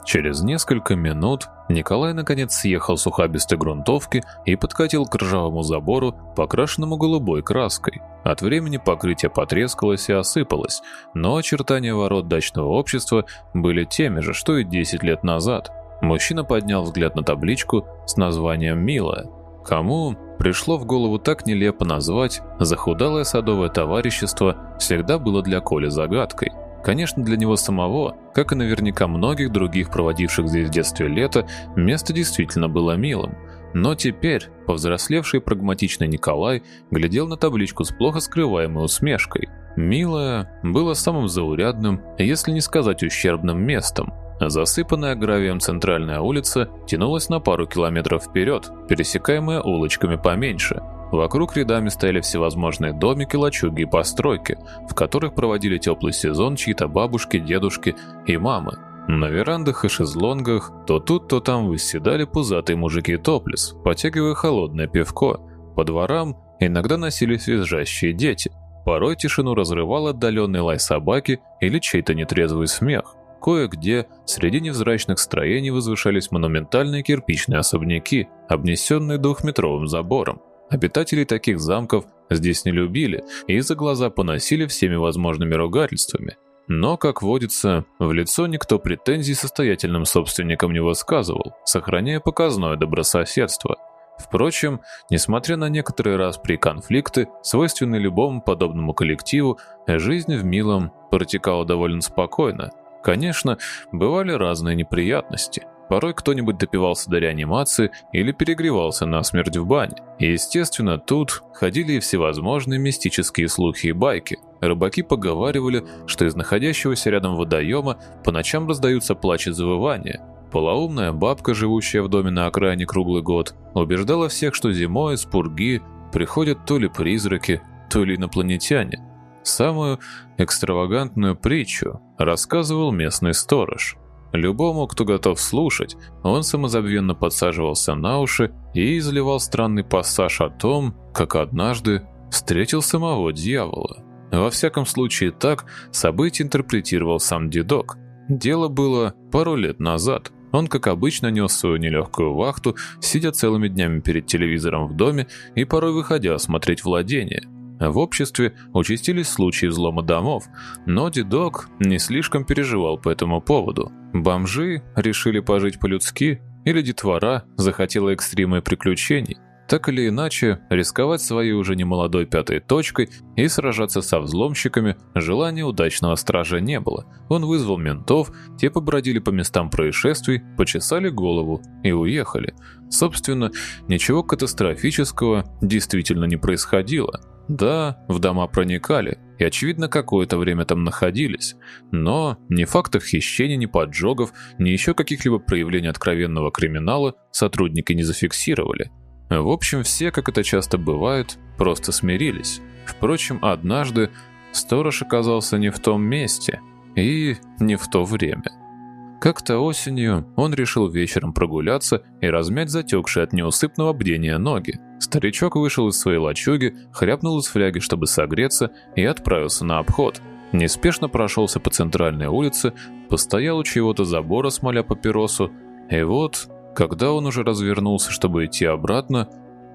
Через несколько минут Николай наконец съехал с ухабистой грунтовки и подкатил к ржавому забору, покрашенному голубой краской. От времени покрытие потрескалось и осыпалось, но очертания ворот дачного общества были теми же, что и 10 лет назад. Мужчина поднял взгляд на табличку с названием «Милая». Кому пришло в голову так нелепо назвать захудалое садовое товарищество всегда было для Коли загадкой. Конечно, для него самого, как и наверняка многих других проводивших здесь в детстве лето, место действительно было милым. Но теперь повзрослевший прагматичный Николай глядел на табличку с плохо скрываемой усмешкой. «Милое» было самым заурядным, если не сказать ущербным местом, Засыпанная гравием центральная улица тянулась на пару километров вперед, пересекаемая улочками поменьше. Вокруг рядами стояли всевозможные домики, лачуги и постройки, в которых проводили теплый сезон чьи-то бабушки, дедушки и мамы. На верандах и шезлонгах то тут, то там выседали пузатые мужики топлес, потягивая холодное пивко. По дворам иногда носились визжащие дети. Порой тишину разрывал отдаленный лай собаки или чей-то нетрезвый смех. Кое-где среди невзрачных строений возвышались монументальные кирпичные особняки, обнесенные двухметровым забором. Обитателей таких замков здесь не любили и за глаза поносили всеми возможными ругательствами. Но, как водится, в лицо никто претензий состоятельным собственникам не высказывал, сохраняя показное добрососедство. Впрочем, несмотря на некоторые распри конфликты, свойственные любому подобному коллективу, жизнь в Милом протекала довольно спокойно. Конечно, бывали разные неприятности – Порой кто-нибудь допивался до реанимации или перегревался на смерть в бане. И, естественно, тут ходили и всевозможные мистические слухи и байки. Рыбаки поговаривали, что из находящегося рядом водоема по ночам раздаются плач и завывания. Полоумная бабка, живущая в доме на окраине круглый год, убеждала всех, что зимой с пурги приходят то ли призраки, то ли инопланетяне. Самую экстравагантную притчу рассказывал местный сторож – Любому, кто готов слушать, он самозабвенно подсаживался на уши и изливал странный пассаж о том, как однажды встретил самого дьявола. Во всяком случае так событие интерпретировал сам дедок. Дело было пару лет назад. Он, как обычно, нес свою нелегкую вахту, сидя целыми днями перед телевизором в доме и порой выходя осмотреть владение – в обществе участились случаи взлома домов, но дедок не слишком переживал по этому поводу. Бомжи решили пожить по-людски, или детвора захотела экстрима и приключений. Так или иначе, рисковать своей уже немолодой пятой точкой и сражаться со взломщиками желания удачного стража не было. Он вызвал ментов, те побродили по местам происшествий, почесали голову и уехали. Собственно, ничего катастрофического действительно не происходило. Да, в дома проникали и, очевидно, какое-то время там находились, но ни фактов хищений, ни поджогов, ни еще каких-либо проявлений откровенного криминала сотрудники не зафиксировали. В общем, все, как это часто бывает, просто смирились. Впрочем, однажды сторож оказался не в том месте и не в то время. Как-то осенью он решил вечером прогуляться и размять затекшие от неусыпного бдения ноги. Старичок вышел из своей лачуги, хряпнул из фляги, чтобы согреться, и отправился на обход. Неспешно прошелся по центральной улице, постоял у чего-то забора, смоля папиросу, и вот, когда он уже развернулся, чтобы идти обратно,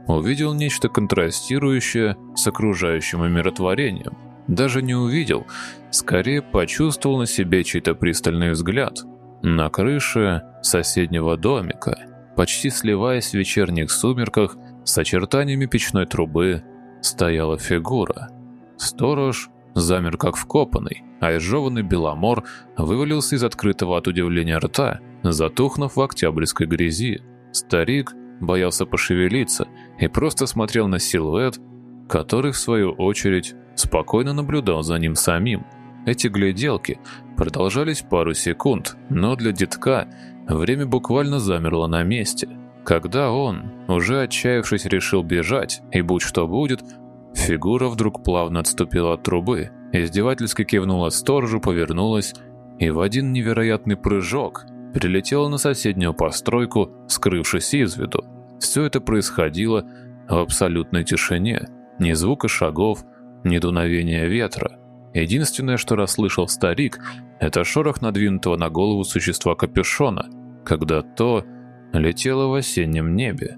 увидел нечто контрастирующее с окружающим умиротворением. Даже не увидел, скорее почувствовал на себе чей-то пристальный взгляд – на крыше соседнего домика, почти сливаясь в вечерних сумерках с очертаниями печной трубы, стояла фигура. Сторож замер как вкопанный, а изжеванный беломор вывалился из открытого от удивления рта, затухнув в октябрьской грязи. Старик боялся пошевелиться и просто смотрел на силуэт, который, в свою очередь, спокойно наблюдал за ним самим. Эти гляделки продолжались пару секунд, но для детка время буквально замерло на месте. Когда он, уже отчаявшись, решил бежать, и будь что будет, фигура вдруг плавно отступила от трубы, издевательски кивнула сторожу, повернулась и в один невероятный прыжок прилетела на соседнюю постройку, скрывшись из виду. Все это происходило в абсолютной тишине, ни звука шагов, ни дуновения ветра. Единственное, что расслышал старик, это шорох надвинутого на голову существа капюшона, когда то летело в осеннем небе.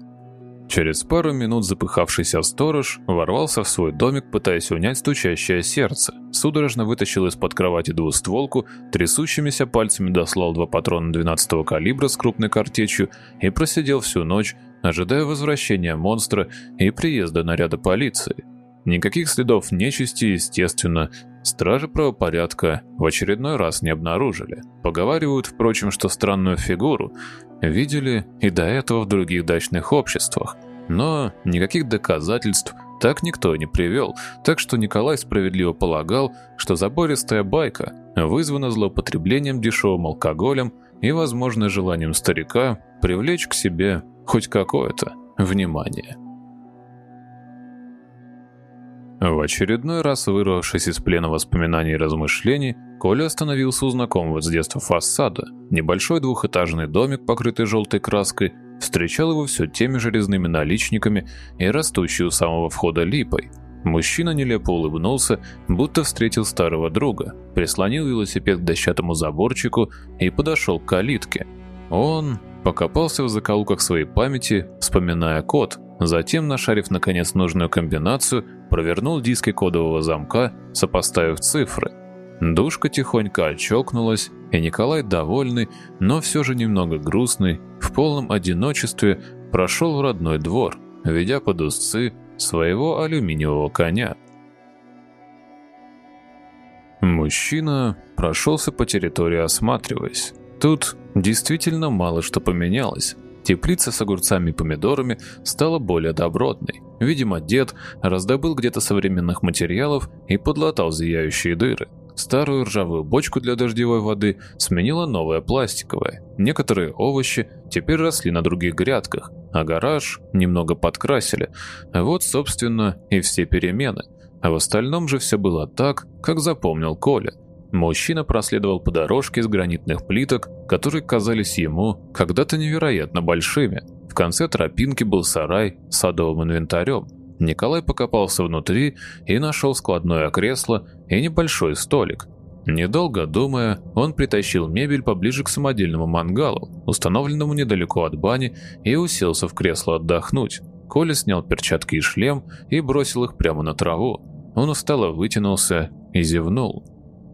Через пару минут запыхавшийся сторож ворвался в свой домик, пытаясь унять стучащее сердце. Судорожно вытащил из-под кровати двустволку, трясущимися пальцами дослал два патрона 12-го калибра с крупной картечью и просидел всю ночь, ожидая возвращения монстра и приезда наряда полиции. Никаких следов нечисти, естественно, стражи правопорядка в очередной раз не обнаружили. Поговаривают, впрочем, что странную фигуру видели и до этого в других дачных обществах. Но никаких доказательств так никто не привел, так что Николай справедливо полагал, что забористая байка вызвана злоупотреблением дешевым алкоголем и, возможно, желанием старика привлечь к себе хоть какое-то внимание. В очередной раз, вырвавшись из плена воспоминаний и размышлений, Коля остановился у знакомого с детства фасада. Небольшой двухэтажный домик, покрытый желтой краской, встречал его все теми же резными наличниками и растущей у самого входа липой. Мужчина нелепо улыбнулся, будто встретил старого друга, прислонил велосипед к дощатому заборчику и подошел к калитке. Он покопался в закоулках своей памяти, вспоминая код, затем, нашарив наконец нужную комбинацию, провернул диски кодового замка, сопоставив цифры. Душка тихонько отчокнулась, и Николай, довольный, но все же немного грустный, в полном одиночестве прошел в родной двор, ведя под узцы своего алюминиевого коня. Мужчина прошелся по территории, осматриваясь. Тут действительно мало что поменялось. Теплица с огурцами и помидорами стала более добротной. Видимо, дед раздобыл где-то современных материалов и подлатал зияющие дыры. Старую ржавую бочку для дождевой воды сменила новая пластиковая. Некоторые овощи теперь росли на других грядках, а гараж немного подкрасили. Вот, собственно, и все перемены. А в остальном же все было так, как запомнил Коля. Мужчина проследовал по дорожке из гранитных плиток, которые казались ему когда-то невероятно большими. В конце тропинки был сарай с садовым инвентарем. Николай покопался внутри и нашел складное кресло и небольшой столик. Недолго думая, он притащил мебель поближе к самодельному мангалу, установленному недалеко от бани, и уселся в кресло отдохнуть. Коля снял перчатки и шлем и бросил их прямо на траву. Он устало вытянулся и зевнул.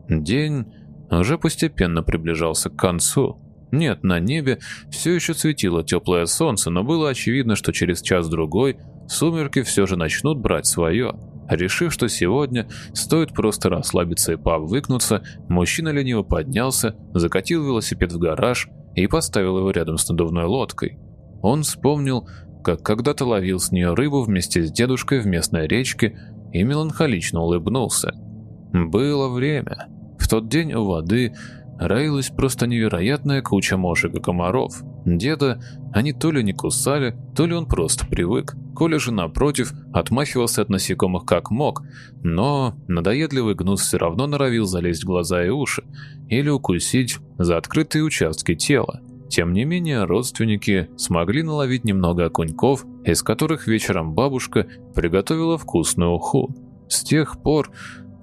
День уже постепенно приближался к концу. Нет, на небе все еще светило теплое солнце, но было очевидно, что через час-другой сумерки все же начнут брать свое. Решив, что сегодня стоит просто расслабиться и повыкнуться, мужчина лениво поднялся, закатил велосипед в гараж и поставил его рядом с надувной лодкой. Он вспомнил, как когда-то ловил с нее рыбу вместе с дедушкой в местной речке и меланхолично улыбнулся. Было время. В тот день у воды роилась просто невероятная куча мошек и комаров. Деда они то ли не кусали, то ли он просто привык. Коля же, напротив, отмахивался от насекомых как мог, но надоедливый гнус все равно норовил залезть в глаза и уши или укусить за открытые участки тела. Тем не менее, родственники смогли наловить немного окуньков, из которых вечером бабушка приготовила вкусную уху. С тех пор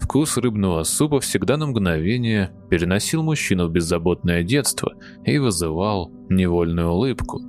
Вкус рыбного супа всегда на мгновение переносил мужчину в беззаботное детство и вызывал невольную улыбку.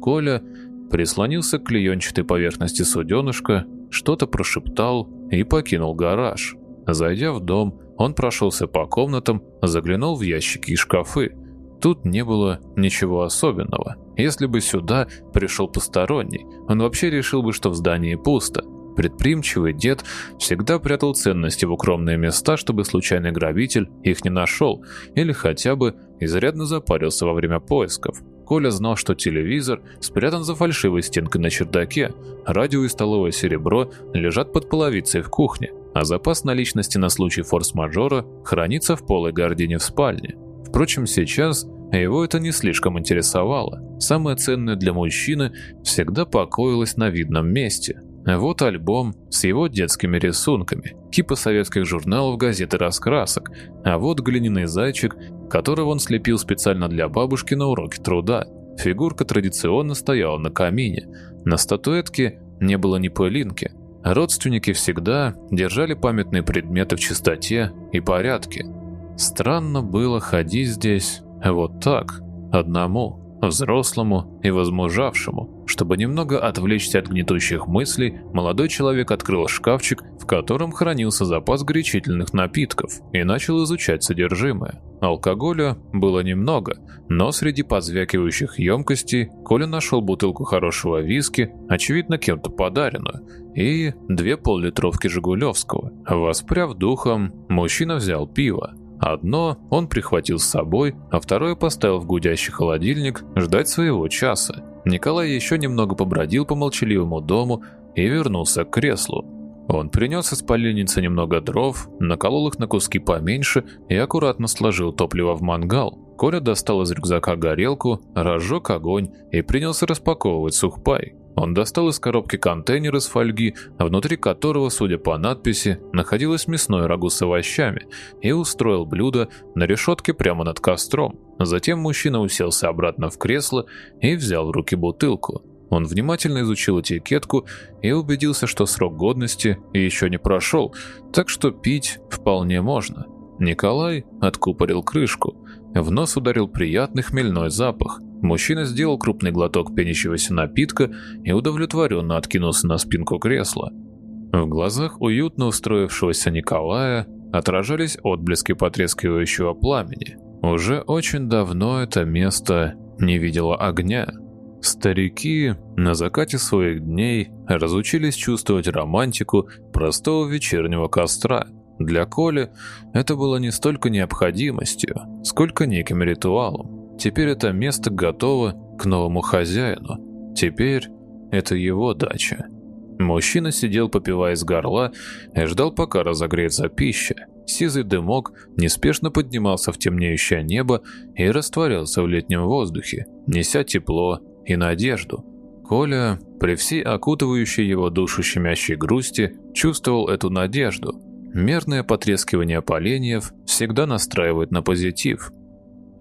Коля прислонился к клеенчатой поверхности суденышка, что-то прошептал и покинул гараж. Зайдя в дом, он прошелся по комнатам, заглянул в ящики и шкафы. Тут не было ничего особенного. Если бы сюда пришел посторонний, он вообще решил бы, что в здании пусто. Предприимчивый дед всегда прятал ценности в укромные места, чтобы случайный грабитель их не нашел или хотя бы изрядно запарился во время поисков. Коля знал, что телевизор спрятан за фальшивой стенкой на чердаке, радио и столовое серебро лежат под половицей в кухне, а запас наличности на случай форс-мажора хранится в полой гордине в спальне. Впрочем, сейчас его это не слишком интересовало. Самое ценное для мужчины всегда покоилось на видном месте – вот альбом с его детскими рисунками, кипа советских журналов, газет и раскрасок, а вот глиняный зайчик, которого он слепил специально для бабушки на уроке труда. Фигурка традиционно стояла на камине. На статуэтке не было ни пылинки. Родственники всегда держали памятные предметы в чистоте и порядке. Странно было ходить здесь вот так, одному взрослому и возмужавшему. Чтобы немного отвлечься от гнетущих мыслей, молодой человек открыл шкафчик, в котором хранился запас горячительных напитков, и начал изучать содержимое. Алкоголя было немного, но среди позвякивающих емкостей Коля нашел бутылку хорошего виски, очевидно кем-то подаренную, и две поллитровки «Жигулевского». Воспряв духом, мужчина взял пиво, Одно он прихватил с собой, а второе поставил в гудящий холодильник ждать своего часа. Николай еще немного побродил по молчаливому дому и вернулся к креслу. Он принес из поленницы немного дров, наколол их на куски поменьше и аккуратно сложил топливо в мангал. Коля достал из рюкзака горелку, разжег огонь и принялся распаковывать сухпай. Он достал из коробки контейнер из фольги, внутри которого, судя по надписи, находилось мясное рагу с овощами, и устроил блюдо на решетке прямо над костром. Затем мужчина уселся обратно в кресло и взял в руки бутылку. Он внимательно изучил этикетку и убедился, что срок годности еще не прошел, так что пить вполне можно. Николай откупорил крышку. В нос ударил приятный хмельной запах. Мужчина сделал крупный глоток пенящегося напитка и удовлетворенно откинулся на спинку кресла. В глазах уютно устроившегося Николая отражались отблески потрескивающего пламени. Уже очень давно это место не видело огня. Старики на закате своих дней разучились чувствовать романтику простого вечернего костра – для Коли это было не столько необходимостью, сколько неким ритуалом. Теперь это место готово к новому хозяину. Теперь это его дача. Мужчина сидел, попивая из горла, и ждал, пока разогреется пища. Сизый дымок неспешно поднимался в темнеющее небо и растворялся в летнем воздухе, неся тепло и надежду. Коля, при всей окутывающей его душу щемящей грусти, чувствовал эту надежду – Мерное потрескивание поленьев всегда настраивает на позитив.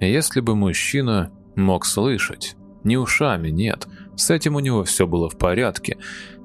Если бы мужчина мог слышать, не ушами, нет, с этим у него все было в порядке,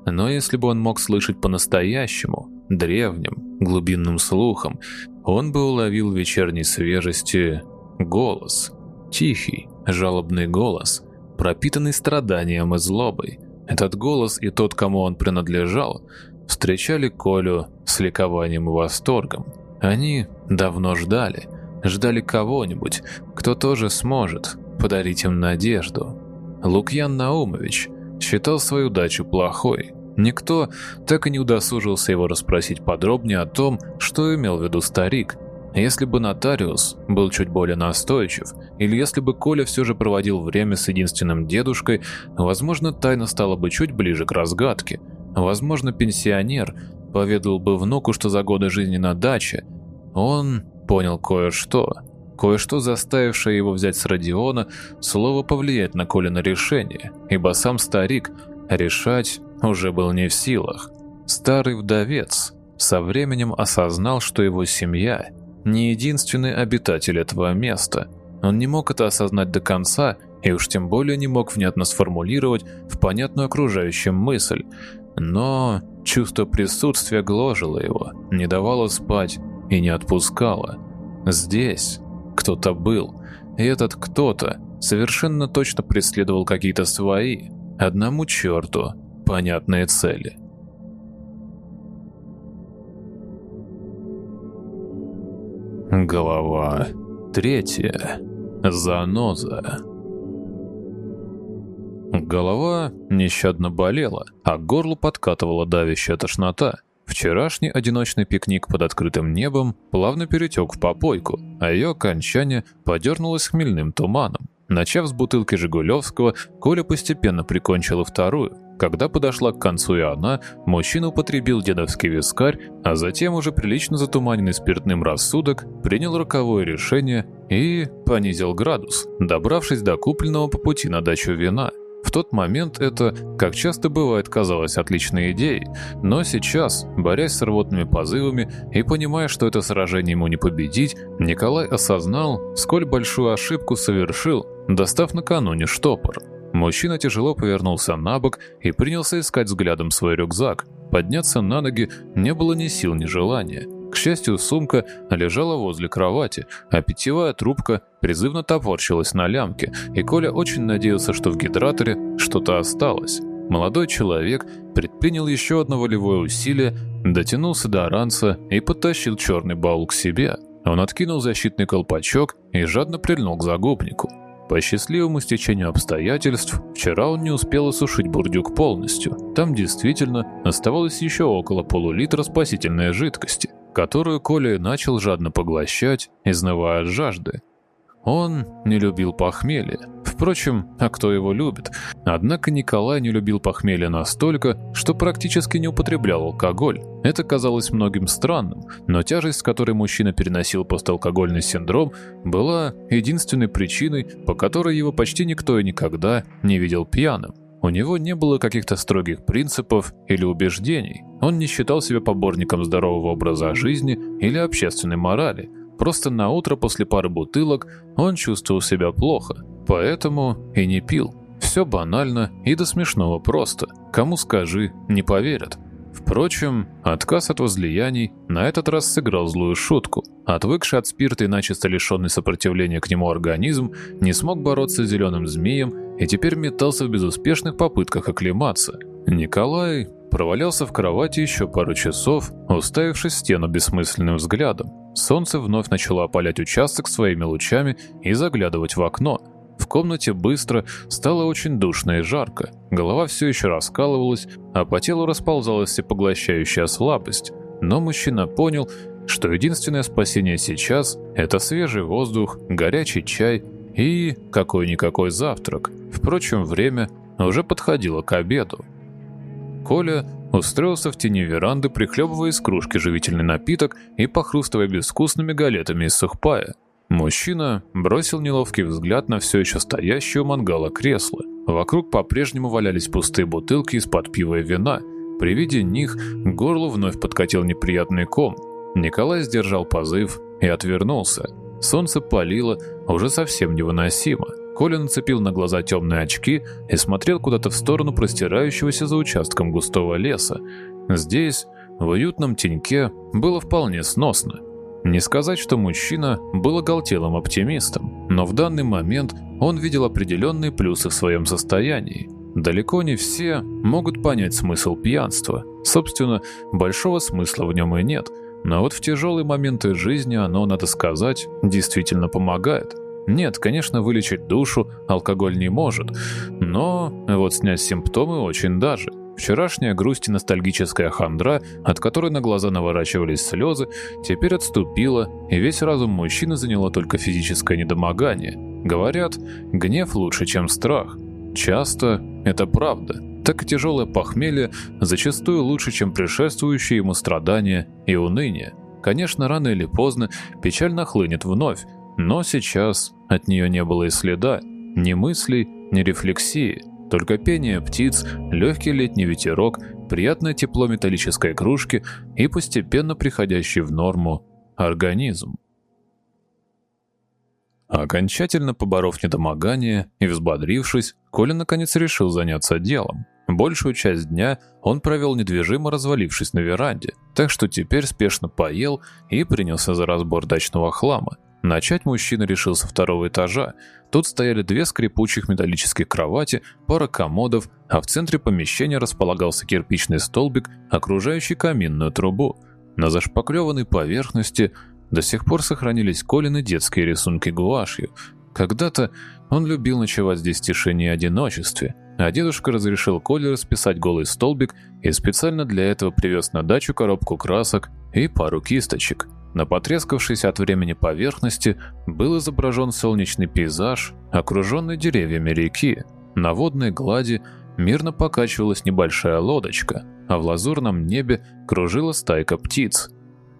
но если бы он мог слышать по-настоящему, древним, глубинным слухом, он бы уловил вечерней свежести голос, тихий, жалобный голос, пропитанный страданием и злобой. Этот голос и тот, кому он принадлежал, встречали Колю с ликованием и восторгом. Они давно ждали, ждали кого-нибудь, кто тоже сможет подарить им надежду. Лукьян Наумович считал свою дачу плохой. Никто так и не удосужился его расспросить подробнее о том, что имел в виду старик. Если бы нотариус был чуть более настойчив, или если бы Коля все же проводил время с единственным дедушкой, возможно, тайна стала бы чуть ближе к разгадке – Возможно, пенсионер поведал бы внуку, что за годы жизни на даче он понял кое-что. Кое-что, заставившее его взять с Родиона слово повлиять на Колина решение, ибо сам старик решать уже был не в силах. Старый вдовец со временем осознал, что его семья не единственный обитатель этого места. Он не мог это осознать до конца и уж тем более не мог внятно сформулировать в понятную окружающим мысль, но чувство присутствия гложило его, не давало спать и не отпускало. Здесь кто-то был, и этот кто-то совершенно точно преследовал какие-то свои, одному черту, понятные цели. Голова третья. Заноза. Голова нещадно болела, а горлу подкатывала давящая тошнота. Вчерашний одиночный пикник под открытым небом плавно перетек в попойку, а ее окончание подернулось хмельным туманом. Начав с бутылки Жигулевского, Коля постепенно прикончила вторую. Когда подошла к концу и она, мужчина употребил дедовский вискарь, а затем уже прилично затуманенный спиртным рассудок принял роковое решение и понизил градус, добравшись до купленного по пути на дачу вина – в тот момент это, как часто бывает, казалось отличной идеей, но сейчас, борясь с рвотными позывами и понимая, что это сражение ему не победить, Николай осознал, сколь большую ошибку совершил, достав накануне штопор. Мужчина тяжело повернулся на бок и принялся искать взглядом свой рюкзак. Подняться на ноги не было ни сил, ни желания. К счастью, сумка лежала возле кровати, а питьевая трубка призывно топорщилась на лямке, и Коля очень надеялся, что в гидраторе что-то осталось. Молодой человек предпринял еще одно волевое усилие, дотянулся до ранца и подтащил черный баул к себе. Он откинул защитный колпачок и жадно прильнул к загубнику. По счастливому стечению обстоятельств, вчера он не успел осушить бурдюк полностью. Там действительно оставалось еще около полулитра спасительной жидкости которую Коля начал жадно поглощать, изнывая от жажды. Он не любил похмелье. Впрочем, а кто его любит? Однако Николай не любил похмелье настолько, что практически не употреблял алкоголь. Это казалось многим странным, но тяжесть, с которой мужчина переносил посталкогольный синдром, была единственной причиной, по которой его почти никто и никогда не видел пьяным. У него не было каких-то строгих принципов или убеждений. Он не считал себя поборником здорового образа жизни или общественной морали. Просто на утро после пары бутылок он чувствовал себя плохо, поэтому и не пил. Все банально и до смешного просто. Кому скажи, не поверят. Впрочем, отказ от возлияний на этот раз сыграл злую шутку. Отвыкший от спирта и начисто лишенный сопротивления к нему организм не смог бороться с зеленым змеем и теперь метался в безуспешных попытках оклематься. Николай провалялся в кровати еще пару часов, уставившись в стену бессмысленным взглядом. Солнце вновь начало опалять участок своими лучами и заглядывать в окно – в комнате быстро стало очень душно и жарко. Голова все еще раскалывалась, а по телу расползалась всепоглощающая слабость. Но мужчина понял, что единственное спасение сейчас – это свежий воздух, горячий чай и какой-никакой завтрак. Впрочем, время уже подходило к обеду. Коля устроился в тени веранды, прихлебывая из кружки живительный напиток и похрустывая безвкусными галетами из сухпая – Мужчина бросил неловкий взгляд на все еще стоящее у мангала кресло. Вокруг по-прежнему валялись пустые бутылки из-под пива и вина. При виде них к горлу вновь подкатил неприятный ком. Николай сдержал позыв и отвернулся. Солнце палило уже совсем невыносимо. Коля нацепил на глаза темные очки и смотрел куда-то в сторону простирающегося за участком густого леса. Здесь, в уютном теньке, было вполне сносно. Не сказать, что мужчина был оголтелым оптимистом, но в данный момент он видел определенные плюсы в своем состоянии. Далеко не все могут понять смысл пьянства. Собственно, большого смысла в нем и нет. Но вот в тяжелые моменты жизни оно, надо сказать, действительно помогает. Нет, конечно, вылечить душу алкоголь не может, но вот снять симптомы очень даже – Вчерашняя грусть и ностальгическая хандра, от которой на глаза наворачивались слезы, теперь отступила, и весь разум мужчины заняло только физическое недомогание. Говорят, гнев лучше, чем страх. Часто это правда. Так и тяжелое похмелье зачастую лучше, чем предшествующие ему страдания и уныние. Конечно, рано или поздно печаль нахлынет вновь, но сейчас от нее не было и следа, ни мыслей, ни рефлексии. Только пение птиц, легкий летний ветерок, приятное тепло металлической кружки и постепенно приходящий в норму организм. Окончательно поборов недомогание и взбодрившись, Коля наконец решил заняться делом. Большую часть дня он провел недвижимо развалившись на веранде, так что теперь спешно поел и принялся за разбор дачного хлама. Начать мужчина решил со второго этажа. Тут стояли две скрипучих металлических кровати, пара комодов, а в центре помещения располагался кирпичный столбик, окружающий каминную трубу. На зашпаклеванной поверхности до сих пор сохранились Колины детские рисунки гуашью. Когда-то он любил ночевать здесь в тишине и одиночестве, а дедушка разрешил Коле расписать голый столбик и специально для этого привез на дачу коробку красок и пару кисточек. На потрескавшейся от времени поверхности был изображен солнечный пейзаж, окруженный деревьями реки. На водной глади мирно покачивалась небольшая лодочка, а в лазурном небе кружила стайка птиц.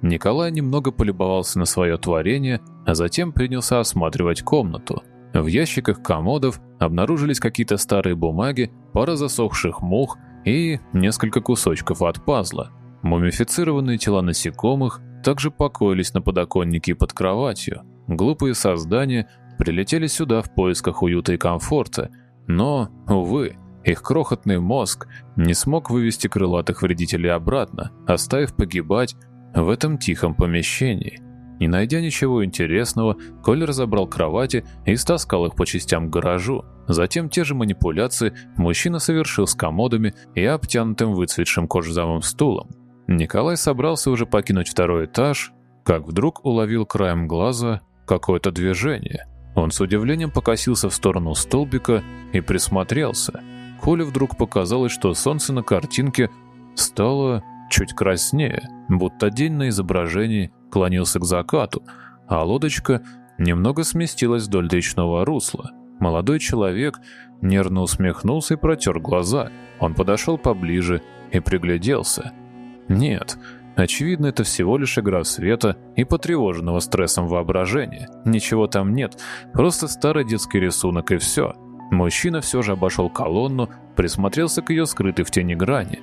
Николай немного полюбовался на свое творение, а затем принялся осматривать комнату. В ящиках комодов обнаружились какие-то старые бумаги, пара засохших мух и несколько кусочков от пазла. Мумифицированные тела насекомых также покоились на подоконнике и под кроватью. Глупые создания прилетели сюда в поисках уюта и комфорта, но, увы, их крохотный мозг не смог вывести крылатых вредителей обратно, оставив погибать в этом тихом помещении. Не найдя ничего интересного, Коля разобрал кровати и стаскал их по частям к гаражу. Затем те же манипуляции мужчина совершил с комодами и обтянутым выцветшим кожзамым стулом. Николай собрался уже покинуть второй этаж, как вдруг уловил краем глаза какое-то движение. Он с удивлением покосился в сторону столбика и присмотрелся. Коле вдруг показалось, что солнце на картинке стало чуть краснее, будто день на изображении клонился к закату, а лодочка немного сместилась вдоль речного русла. Молодой человек нервно усмехнулся и протер глаза. Он подошел поближе и пригляделся – нет, очевидно, это всего лишь игра света и потревоженного стрессом воображения. Ничего там нет, просто старый детский рисунок и все. мужчина все же обошел колонну, присмотрелся к ее скрытой в тени грани.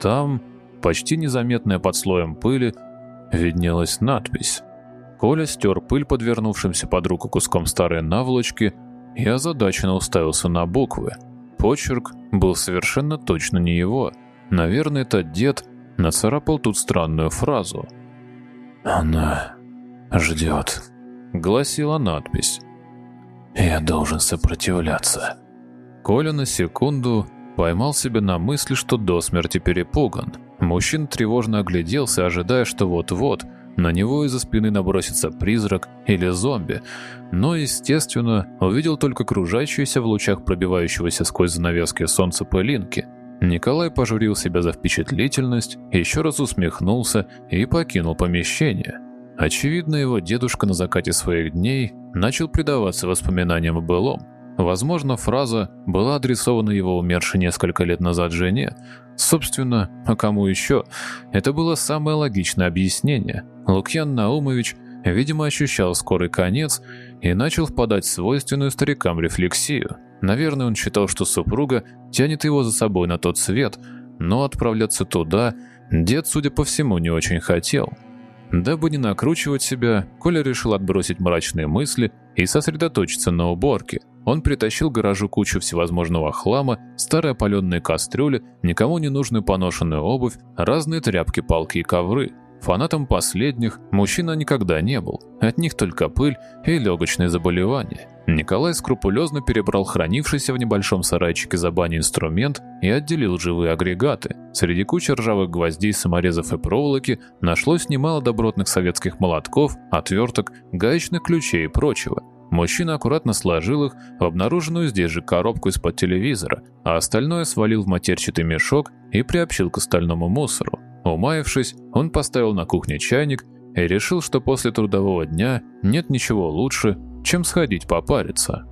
Там, почти незаметная под слоем пыли, виднелась надпись. Коля стер пыль подвернувшимся под руку куском старой наволочки и озадаченно уставился на буквы. Почерк был совершенно точно не его. Наверное, этот дед нацарапал тут странную фразу. «Она ждет», — гласила надпись. «Я должен сопротивляться». Коля на секунду поймал себя на мысли, что до смерти перепуган. Мужчина тревожно огляделся, ожидая, что вот-вот на него из-за спины набросится призрак или зомби, но, естественно, увидел только кружащиеся в лучах пробивающегося сквозь занавески солнца пылинки. Николай пожурил себя за впечатлительность, еще раз усмехнулся и покинул помещение. Очевидно, его дедушка на закате своих дней начал предаваться воспоминаниям о былом. Возможно, фраза была адресована его умершей несколько лет назад жене. Собственно, а кому еще? Это было самое логичное объяснение. Лукьян Наумович, видимо, ощущал скорый конец и начал впадать в свойственную старикам рефлексию. Наверное, он считал, что супруга тянет его за собой на тот свет, но отправляться туда дед, судя по всему, не очень хотел. Дабы не накручивать себя, Коля решил отбросить мрачные мысли и сосредоточиться на уборке. Он притащил к гаражу кучу всевозможного хлама, старые опаленные кастрюли, никому не нужную поношенную обувь, разные тряпки, палки и ковры. Фанатом последних мужчина никогда не был, от них только пыль и легочные заболевания. Николай скрупулезно перебрал хранившийся в небольшом сарайчике за баней инструмент и отделил живые агрегаты. Среди кучи ржавых гвоздей, саморезов и проволоки нашлось немало добротных советских молотков, отверток, гаечных ключей и прочего. Мужчина аккуратно сложил их в обнаруженную здесь же коробку из-под телевизора, а остальное свалил в матерчатый мешок и приобщил к остальному мусору. Умаявшись, он поставил на кухне чайник и решил, что после трудового дня нет ничего лучше, чем сходить попариться.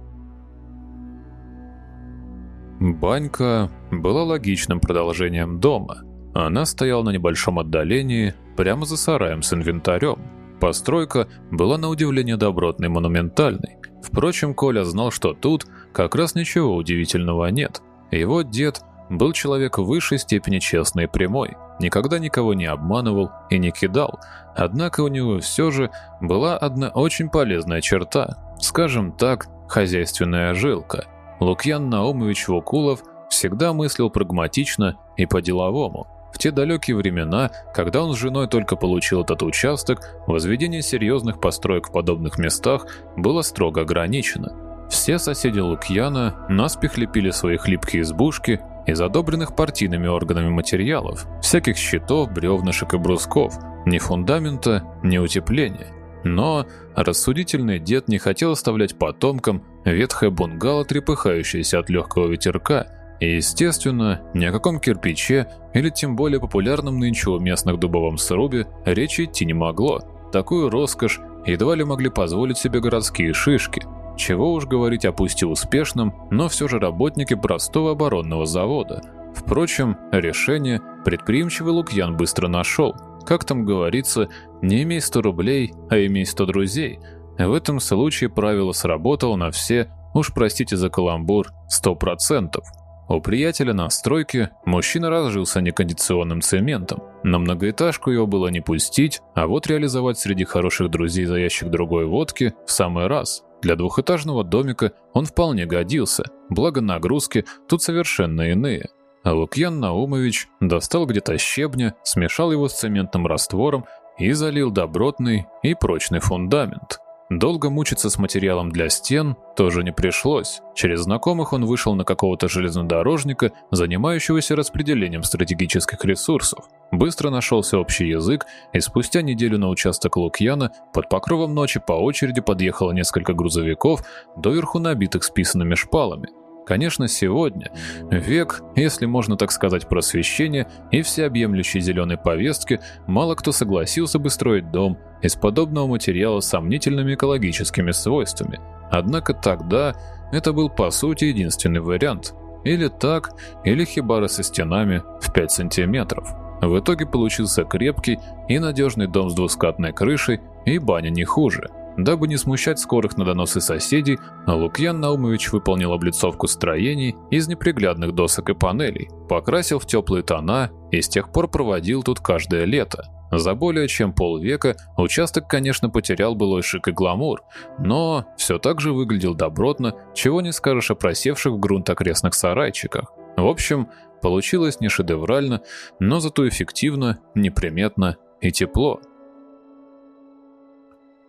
Банька была логичным продолжением дома. Она стояла на небольшом отдалении, прямо за сараем с инвентарем. Постройка была на удивление добротной монументальной. Впрочем, Коля знал, что тут как раз ничего удивительного нет. Его дед был человек высшей степени честный и прямой, никогда никого не обманывал и не кидал, однако у него все же была одна очень полезная черта, скажем так, хозяйственная жилка. Лукьян Наумович Вукулов всегда мыслил прагматично и по-деловому. В те далекие времена, когда он с женой только получил этот участок, возведение серьезных построек в подобных местах было строго ограничено. Все соседи Лукьяна наспех лепили свои хлипкие избушки из одобренных партийными органами материалов, всяких щитов, бревнышек и брусков, ни фундамента, ни утепления. Но рассудительный дед не хотел оставлять потомкам ветхое бунгало, трепыхающееся от легкого ветерка, и, естественно, ни о каком кирпиче или тем более популярном нынче у местных дубовом срубе речи идти не могло. Такую роскошь едва ли могли позволить себе городские шишки – чего уж говорить о пусть и успешном, но все же работнике простого оборонного завода. Впрочем, решение предприимчивый Лукьян быстро нашел. Как там говорится, не имей 100 рублей, а имей 100 друзей. В этом случае правило сработало на все, уж простите за каламбур, 100%. У приятеля на стройке мужчина разжился некондиционным цементом. На многоэтажку его было не пустить, а вот реализовать среди хороших друзей за ящик другой водки в самый раз. Для двухэтажного домика он вполне годился, благо нагрузки тут совершенно иные. А Лукьян Наумович достал где-то щебня, смешал его с цементным раствором и залил добротный и прочный фундамент. Долго мучиться с материалом для стен тоже не пришлось. Через знакомых он вышел на какого-то железнодорожника, занимающегося распределением стратегических ресурсов. Быстро нашелся общий язык, и спустя неделю на участок Лукьяна под покровом ночи по очереди подъехало несколько грузовиков, доверху набитых списанными шпалами. Конечно, сегодня век, если можно так сказать, просвещения и всеобъемлющей зеленой повестки, мало кто согласился бы строить дом из подобного материала с сомнительными экологическими свойствами. Однако тогда это был по сути единственный вариант. Или так, или хибара со стенами в 5 сантиметров. В итоге получился крепкий и надежный дом с двускатной крышей и баня не хуже – Дабы не смущать скорых на доносы соседей, Лукьян Наумович выполнил облицовку строений из неприглядных досок и панелей, покрасил в теплые тона и с тех пор проводил тут каждое лето. За более чем полвека участок, конечно, потерял былой шик и гламур, но все так же выглядел добротно, чего не скажешь о просевших в грунт окрестных сарайчиках. В общем, получилось не шедеврально, но зато эффективно, неприметно и тепло.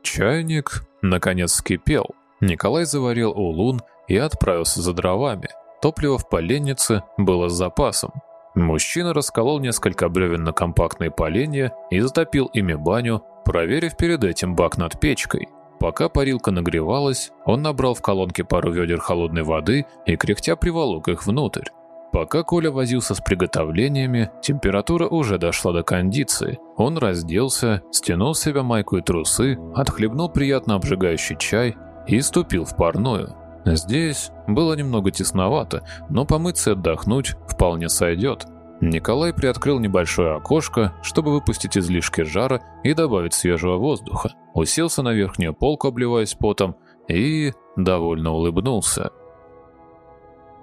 Чайник, наконец, вскипел. Николай заварил улун и отправился за дровами. Топливо в поленнице было с запасом. Мужчина расколол несколько бревен на компактные поленья и затопил ими баню, проверив перед этим бак над печкой. Пока парилка нагревалась, он набрал в колонке пару ведер холодной воды и кряхтя приволок их внутрь. Пока Коля возился с приготовлениями, температура уже дошла до кондиции. Он разделся, стянул с себя майку и трусы, отхлебнул приятно обжигающий чай и ступил в парную. Здесь было немного тесновато, но помыться и отдохнуть вполне сойдет. Николай приоткрыл небольшое окошко, чтобы выпустить излишки жара и добавить свежего воздуха. Уселся на верхнюю полку, обливаясь потом, и довольно улыбнулся.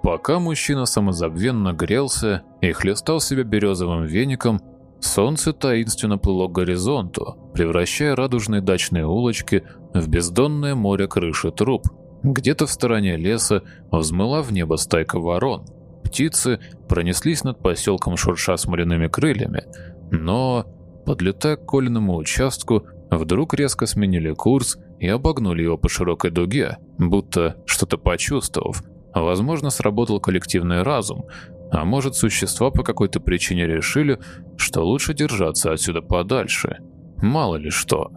Пока мужчина самозабвенно грелся и хлестал себя березовым веником, солнце таинственно плыло к горизонту, превращая радужные дачные улочки в бездонное море крыши труб. Где-то в стороне леса взмыла в небо стайка ворон. Птицы пронеслись над поселком шурша смоляными крыльями, но, подлетая к Колиному участку, вдруг резко сменили курс и обогнули его по широкой дуге, будто что-то почувствовав – Возможно, сработал коллективный разум, а может, существа по какой-то причине решили, что лучше держаться отсюда подальше. Мало ли что.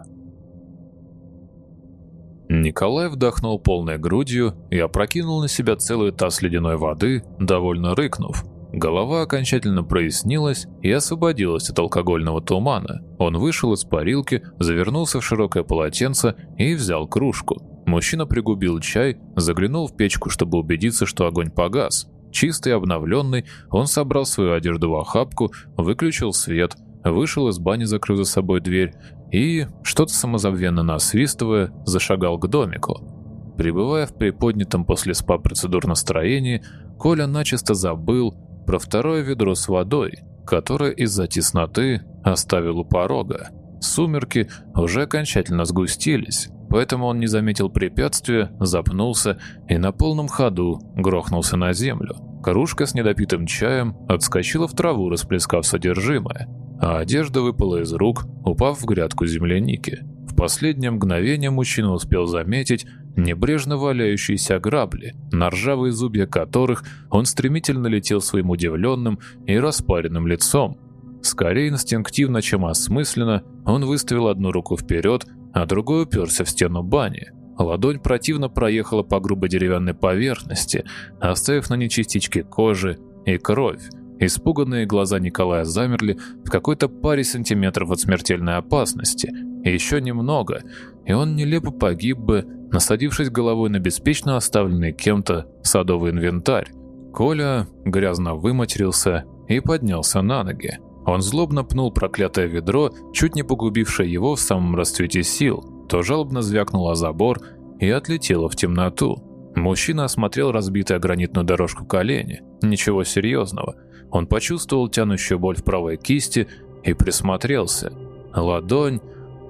Николай вдохнул полной грудью и опрокинул на себя целый таз ледяной воды, довольно рыкнув. Голова окончательно прояснилась и освободилась от алкогольного тумана. Он вышел из парилки, завернулся в широкое полотенце и взял кружку. Мужчина пригубил чай, заглянул в печку, чтобы убедиться, что огонь погас. Чистый и обновленный, он собрал свою одежду в охапку, выключил свет, вышел из бани, закрыв за собой дверь, и, что-то самозабвенно насвистывая, зашагал к домику. Пребывая в приподнятом после спа-процедур настроении, Коля начисто забыл про второе ведро с водой, которое из-за тесноты оставил у порога. Сумерки уже окончательно сгустились, поэтому он не заметил препятствия, запнулся и на полном ходу грохнулся на землю. Кружка с недопитым чаем отскочила в траву, расплескав содержимое, а одежда выпала из рук, упав в грядку земляники. В последнее мгновение мужчина успел заметить небрежно валяющиеся грабли, на ржавые зубья которых он стремительно летел своим удивленным и распаренным лицом. Скорее инстинктивно, чем осмысленно, он выставил одну руку вперед, а другой уперся в стену бани. Ладонь противно проехала по грубой деревянной поверхности, оставив на ней частички кожи и кровь. Испуганные глаза Николая замерли в какой-то паре сантиметров от смертельной опасности. еще немного, и он нелепо погиб бы, насадившись головой на беспечно оставленный кем-то садовый инвентарь. Коля грязно выматерился и поднялся на ноги. Он злобно пнул проклятое ведро, чуть не погубившее его в самом расцвете сил. То жалобно звякнуло забор и отлетело в темноту. Мужчина осмотрел разбитую гранитную дорожку колени. Ничего серьезного. Он почувствовал тянущую боль в правой кисти и присмотрелся. Ладонь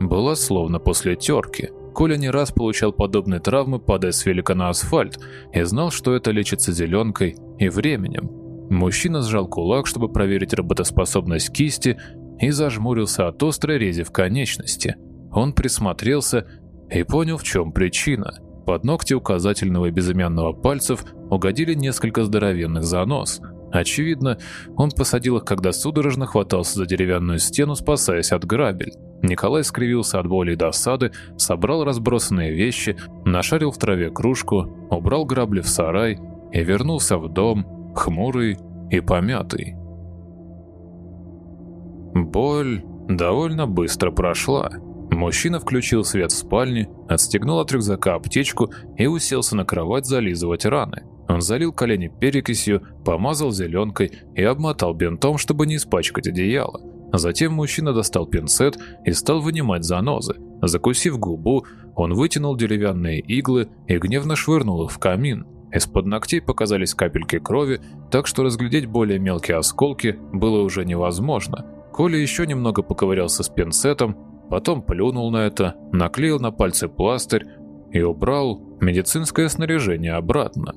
была словно после терки. Коля не раз получал подобные травмы, падая с велика на асфальт, и знал, что это лечится зеленкой и временем. Мужчина сжал кулак, чтобы проверить работоспособность кисти, и зажмурился от острой рези в конечности. Он присмотрелся и понял, в чем причина. Под ногти указательного и безымянного пальцев угодили несколько здоровенных занос. Очевидно, он посадил их, когда судорожно хватался за деревянную стену, спасаясь от грабель. Николай скривился от боли и досады, собрал разбросанные вещи, нашарил в траве кружку, убрал грабли в сарай и вернулся в дом, хмурый и помятый. Боль довольно быстро прошла. Мужчина включил свет в спальне, отстегнул от рюкзака аптечку и уселся на кровать зализывать раны. Он залил колени перекисью, помазал зеленкой и обмотал бинтом, чтобы не испачкать одеяло. Затем мужчина достал пинцет и стал вынимать занозы. Закусив губу, он вытянул деревянные иглы и гневно швырнул их в камин. Из-под ногтей показались капельки крови, так что разглядеть более мелкие осколки было уже невозможно. Коля еще немного поковырялся с пинцетом, потом плюнул на это, наклеил на пальцы пластырь и убрал медицинское снаряжение обратно.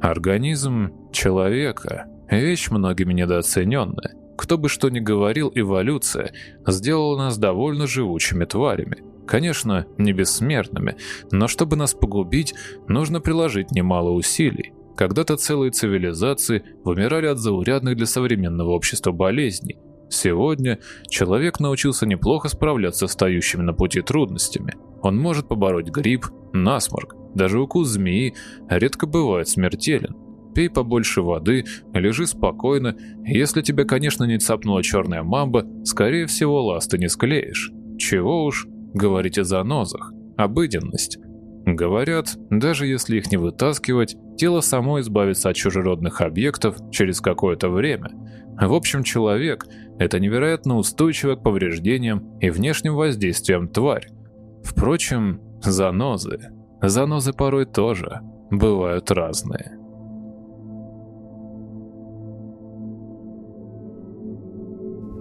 Организм человека – вещь многими недооцененная. Кто бы что ни говорил, эволюция сделала нас довольно живучими тварями. Конечно, не бессмертными, но чтобы нас погубить, нужно приложить немало усилий. Когда-то целые цивилизации вымирали от заурядных для современного общества болезней. Сегодня человек научился неплохо справляться с стоящими на пути трудностями. Он может побороть грипп, насморк, даже укус змеи редко бывает смертелен. Пей побольше воды, лежи спокойно. Если тебя, конечно, не цапнула черная мамба, скорее всего, ласты не склеишь. Чего уж говорить о занозах. Обыденность. Говорят, даже если их не вытаскивать, тело само избавится от чужеродных объектов через какое-то время. В общем, человек – это невероятно устойчивая к повреждениям и внешним воздействиям тварь. Впрочем, занозы. Занозы порой тоже бывают разные.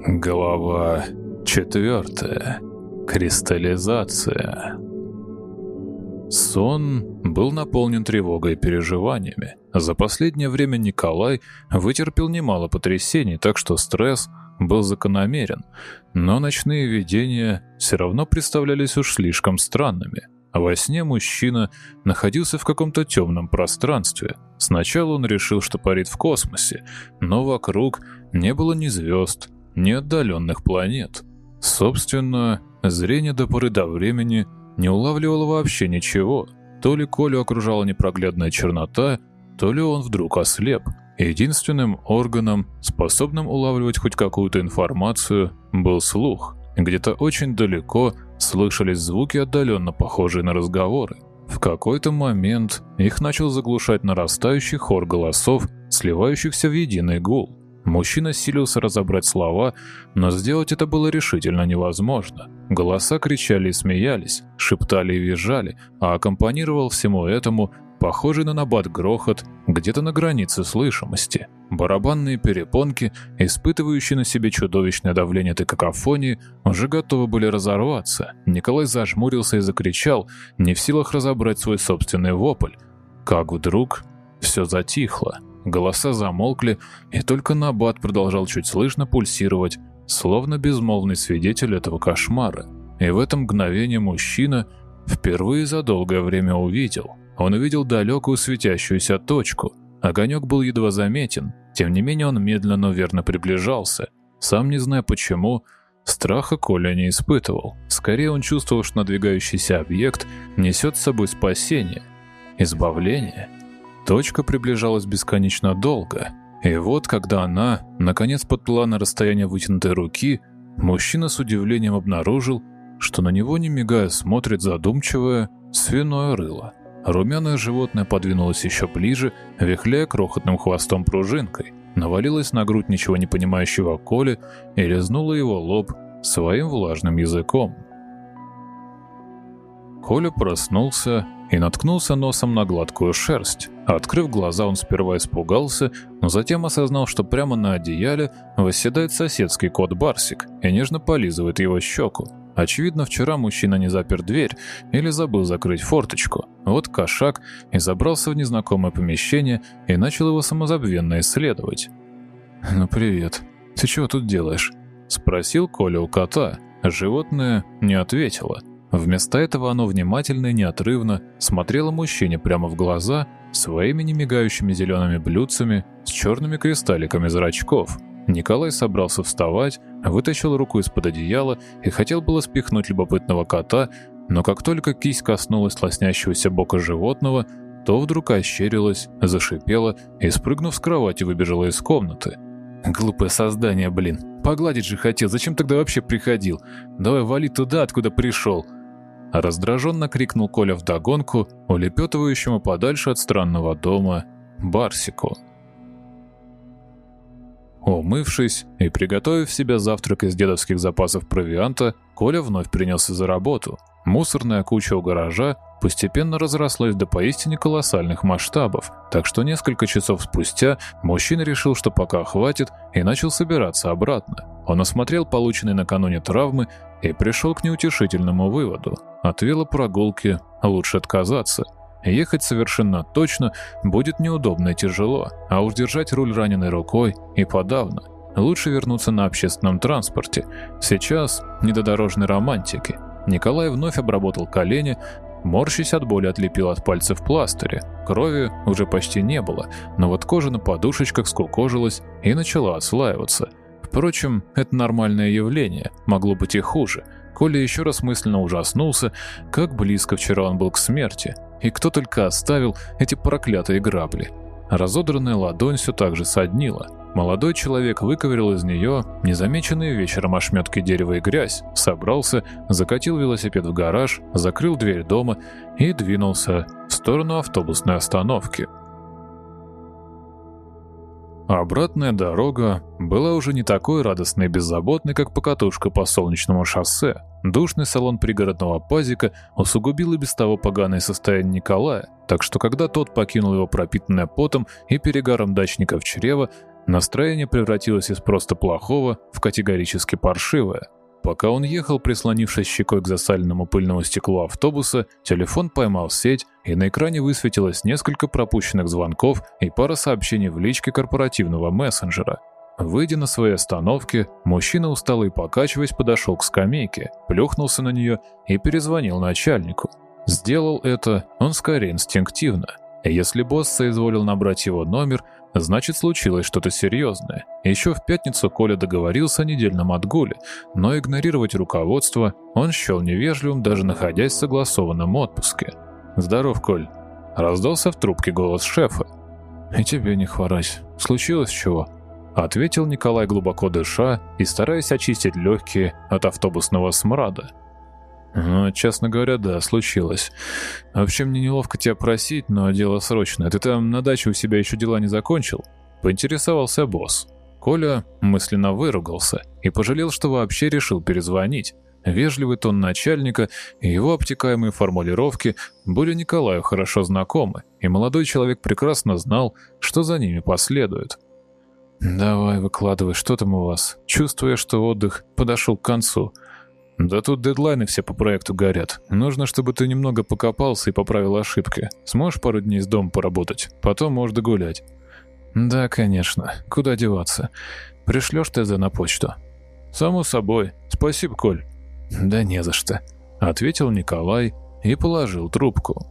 Глава четвертая. Кристаллизация. Сон был наполнен тревогой и переживаниями. За последнее время Николай вытерпел немало потрясений, так что стресс был закономерен, но ночные видения все равно представлялись уж слишком странными. Во сне мужчина находился в каком-то темном пространстве. Сначала он решил, что парит в космосе, но вокруг не было ни звезд, ни отдаленных планет. Собственно, зрение до поры до времени не улавливало вообще ничего. То ли Колю окружала непроглядная чернота, то ли он вдруг ослеп. Единственным органом, способным улавливать хоть какую-то информацию, был слух. Где-то очень далеко слышались звуки, отдаленно похожие на разговоры. В какой-то момент их начал заглушать нарастающий хор голосов, сливающихся в единый гул. Мужчина силился разобрать слова, но сделать это было решительно невозможно. Голоса кричали и смеялись, шептали и визжали, а аккомпанировал всему этому похожий на набат грохот где-то на границе слышимости. Барабанные перепонки, испытывающие на себе чудовищное давление этой какофонии, уже готовы были разорваться. Николай зажмурился и закричал, не в силах разобрать свой собственный вопль. Как вдруг все затихло. Голоса замолкли, и только Набат продолжал чуть слышно пульсировать, словно безмолвный свидетель этого кошмара. И в это мгновение мужчина впервые за долгое время увидел. Он увидел далекую светящуюся точку. Огонек был едва заметен, тем не менее он медленно, но верно приближался. Сам не зная почему, страха Коля не испытывал. Скорее он чувствовал, что надвигающийся объект несет с собой спасение, избавление – Точка приближалась бесконечно долго, и вот, когда она, наконец, подплыла на расстояние вытянутой руки, мужчина с удивлением обнаружил, что на него, не мигая, смотрит задумчивое свиное рыло. Румяное животное подвинулось еще ближе, вихляя крохотным хвостом пружинкой, навалилось на грудь ничего не понимающего Коли и лизнуло его лоб своим влажным языком. Коля проснулся и наткнулся носом на гладкую шерсть. Открыв глаза, он сперва испугался, но затем осознал, что прямо на одеяле восседает соседский кот Барсик и нежно полизывает его щеку. Очевидно, вчера мужчина не запер дверь или забыл закрыть форточку. Вот кошак и забрался в незнакомое помещение и начал его самозабвенно исследовать. «Ну привет. Ты чего тут делаешь?» — спросил Коля у кота. Животное не ответило. Вместо этого оно внимательно и неотрывно смотрело мужчине прямо в глаза своими немигающими зелеными блюдцами с черными кристалликами зрачков. Николай собрался вставать, вытащил руку из-под одеяла и хотел было спихнуть любопытного кота, но как только кисть коснулась лоснящегося бока животного, то вдруг ощерилась, зашипела и, спрыгнув с кровати, выбежала из комнаты. «Глупое создание, блин. Погладить же хотел. Зачем тогда вообще приходил? Давай вали туда, откуда пришел». Раздраженно крикнул Коля вдогонку, улепетывающему подальше от странного дома Барсику. Умывшись и приготовив себе завтрак из дедовских запасов провианта, Коля вновь принялся за работу. Мусорная куча у гаража постепенно разрослась до поистине колоссальных масштабов, так что несколько часов спустя мужчина решил, что пока хватит, и начал собираться обратно. Он осмотрел полученные накануне травмы и пришел к неутешительному выводу. От велопрогулки лучше отказаться. Ехать совершенно точно будет неудобно и тяжело, а уж держать руль раненой рукой и подавно. Лучше вернуться на общественном транспорте. Сейчас не романтики. Николай вновь обработал колени, Морщись от боли отлепил от пальцев пластыря. Крови уже почти не было, но вот кожа на подушечках скукожилась и начала отслаиваться. Впрочем, это нормальное явление, могло быть и хуже. Коля еще раз мысленно ужаснулся, как близко вчера он был к смерти, и кто только оставил эти проклятые грабли. Разодранная ладонь все так же соднила. Молодой человек выковырял из нее незамеченные вечером ошметки дерева и грязь, собрался, закатил велосипед в гараж, закрыл дверь дома и двинулся в сторону автобусной остановки. Обратная дорога была уже не такой радостной и беззаботной, как покатушка по солнечному шоссе. Душный салон пригородного пазика усугубил и без того поганое состояние Николая, так что когда тот покинул его пропитанное потом и перегаром дачников чрево, настроение превратилось из просто плохого в категорически паршивое. Пока он ехал, прислонившись щекой к засаленному пыльному стеклу автобуса, телефон поймал сеть, и на экране высветилось несколько пропущенных звонков и пара сообщений в личке корпоративного мессенджера. Выйдя на своей остановке, мужчина устало и покачиваясь подошел к скамейке, плюхнулся на нее и перезвонил начальнику. Сделал это он скорее инстинктивно. Если босс соизволил набрать его номер, Значит, случилось что-то серьезное. Еще в пятницу Коля договорился о недельном отгуле, но игнорировать руководство он счел невежливым, даже находясь в согласованном отпуске. «Здоров, Коль!» — раздался в трубке голос шефа. «И тебе не хворать. Случилось чего?» — ответил Николай глубоко дыша и стараясь очистить легкие от автобусного смрада. Ну, честно говоря, да, случилось. Вообще мне неловко тебя просить, но дело срочное. Ты там на даче у себя еще дела не закончил? Поинтересовался босс. Коля мысленно выругался и пожалел, что вообще решил перезвонить. Вежливый тон начальника и его обтекаемые формулировки были Николаю хорошо знакомы, и молодой человек прекрасно знал, что за ними последует. «Давай, выкладывай, что там у вас?» Чувствуя, что отдых подошел к концу, да тут дедлайны все по проекту горят. Нужно, чтобы ты немного покопался и поправил ошибки. Сможешь пару дней из дома поработать? Потом можешь догулять. Да, конечно. Куда деваться? Пришлешь ТЗ на почту? Само собой. Спасибо, Коль. Да не за что. Ответил Николай и положил трубку.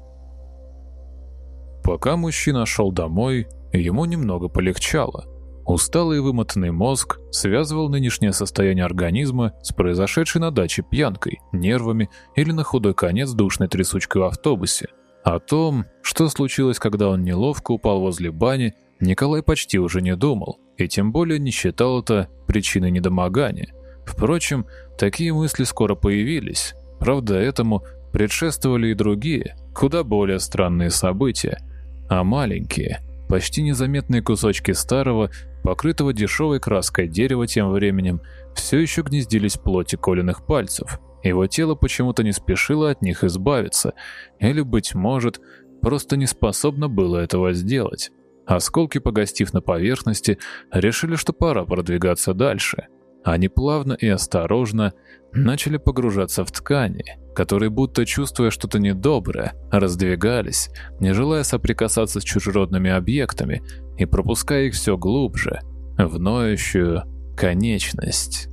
Пока мужчина шел домой, ему немного полегчало. Усталый и вымотанный мозг связывал нынешнее состояние организма с произошедшей на даче пьянкой, нервами или на худой конец душной трясучкой в автобусе. О том, что случилось, когда он неловко упал возле бани, Николай почти уже не думал, и тем более не считал это причиной недомогания. Впрочем, такие мысли скоро появились. Правда, этому предшествовали и другие, куда более странные события, а маленькие – Почти незаметные кусочки старого, покрытого дешевой краской дерева тем временем, все еще гнездились плоти Колиных пальцев. Его тело почему-то не спешило от них избавиться, или, быть может, просто не способно было этого сделать. Осколки, погостив на поверхности, решили, что пора продвигаться дальше. Они плавно и осторожно начали погружаться в ткани, которые, будто чувствуя что-то недоброе, раздвигались, не желая соприкасаться с чужеродными объектами и пропуская их все глубже, в ноющую конечность.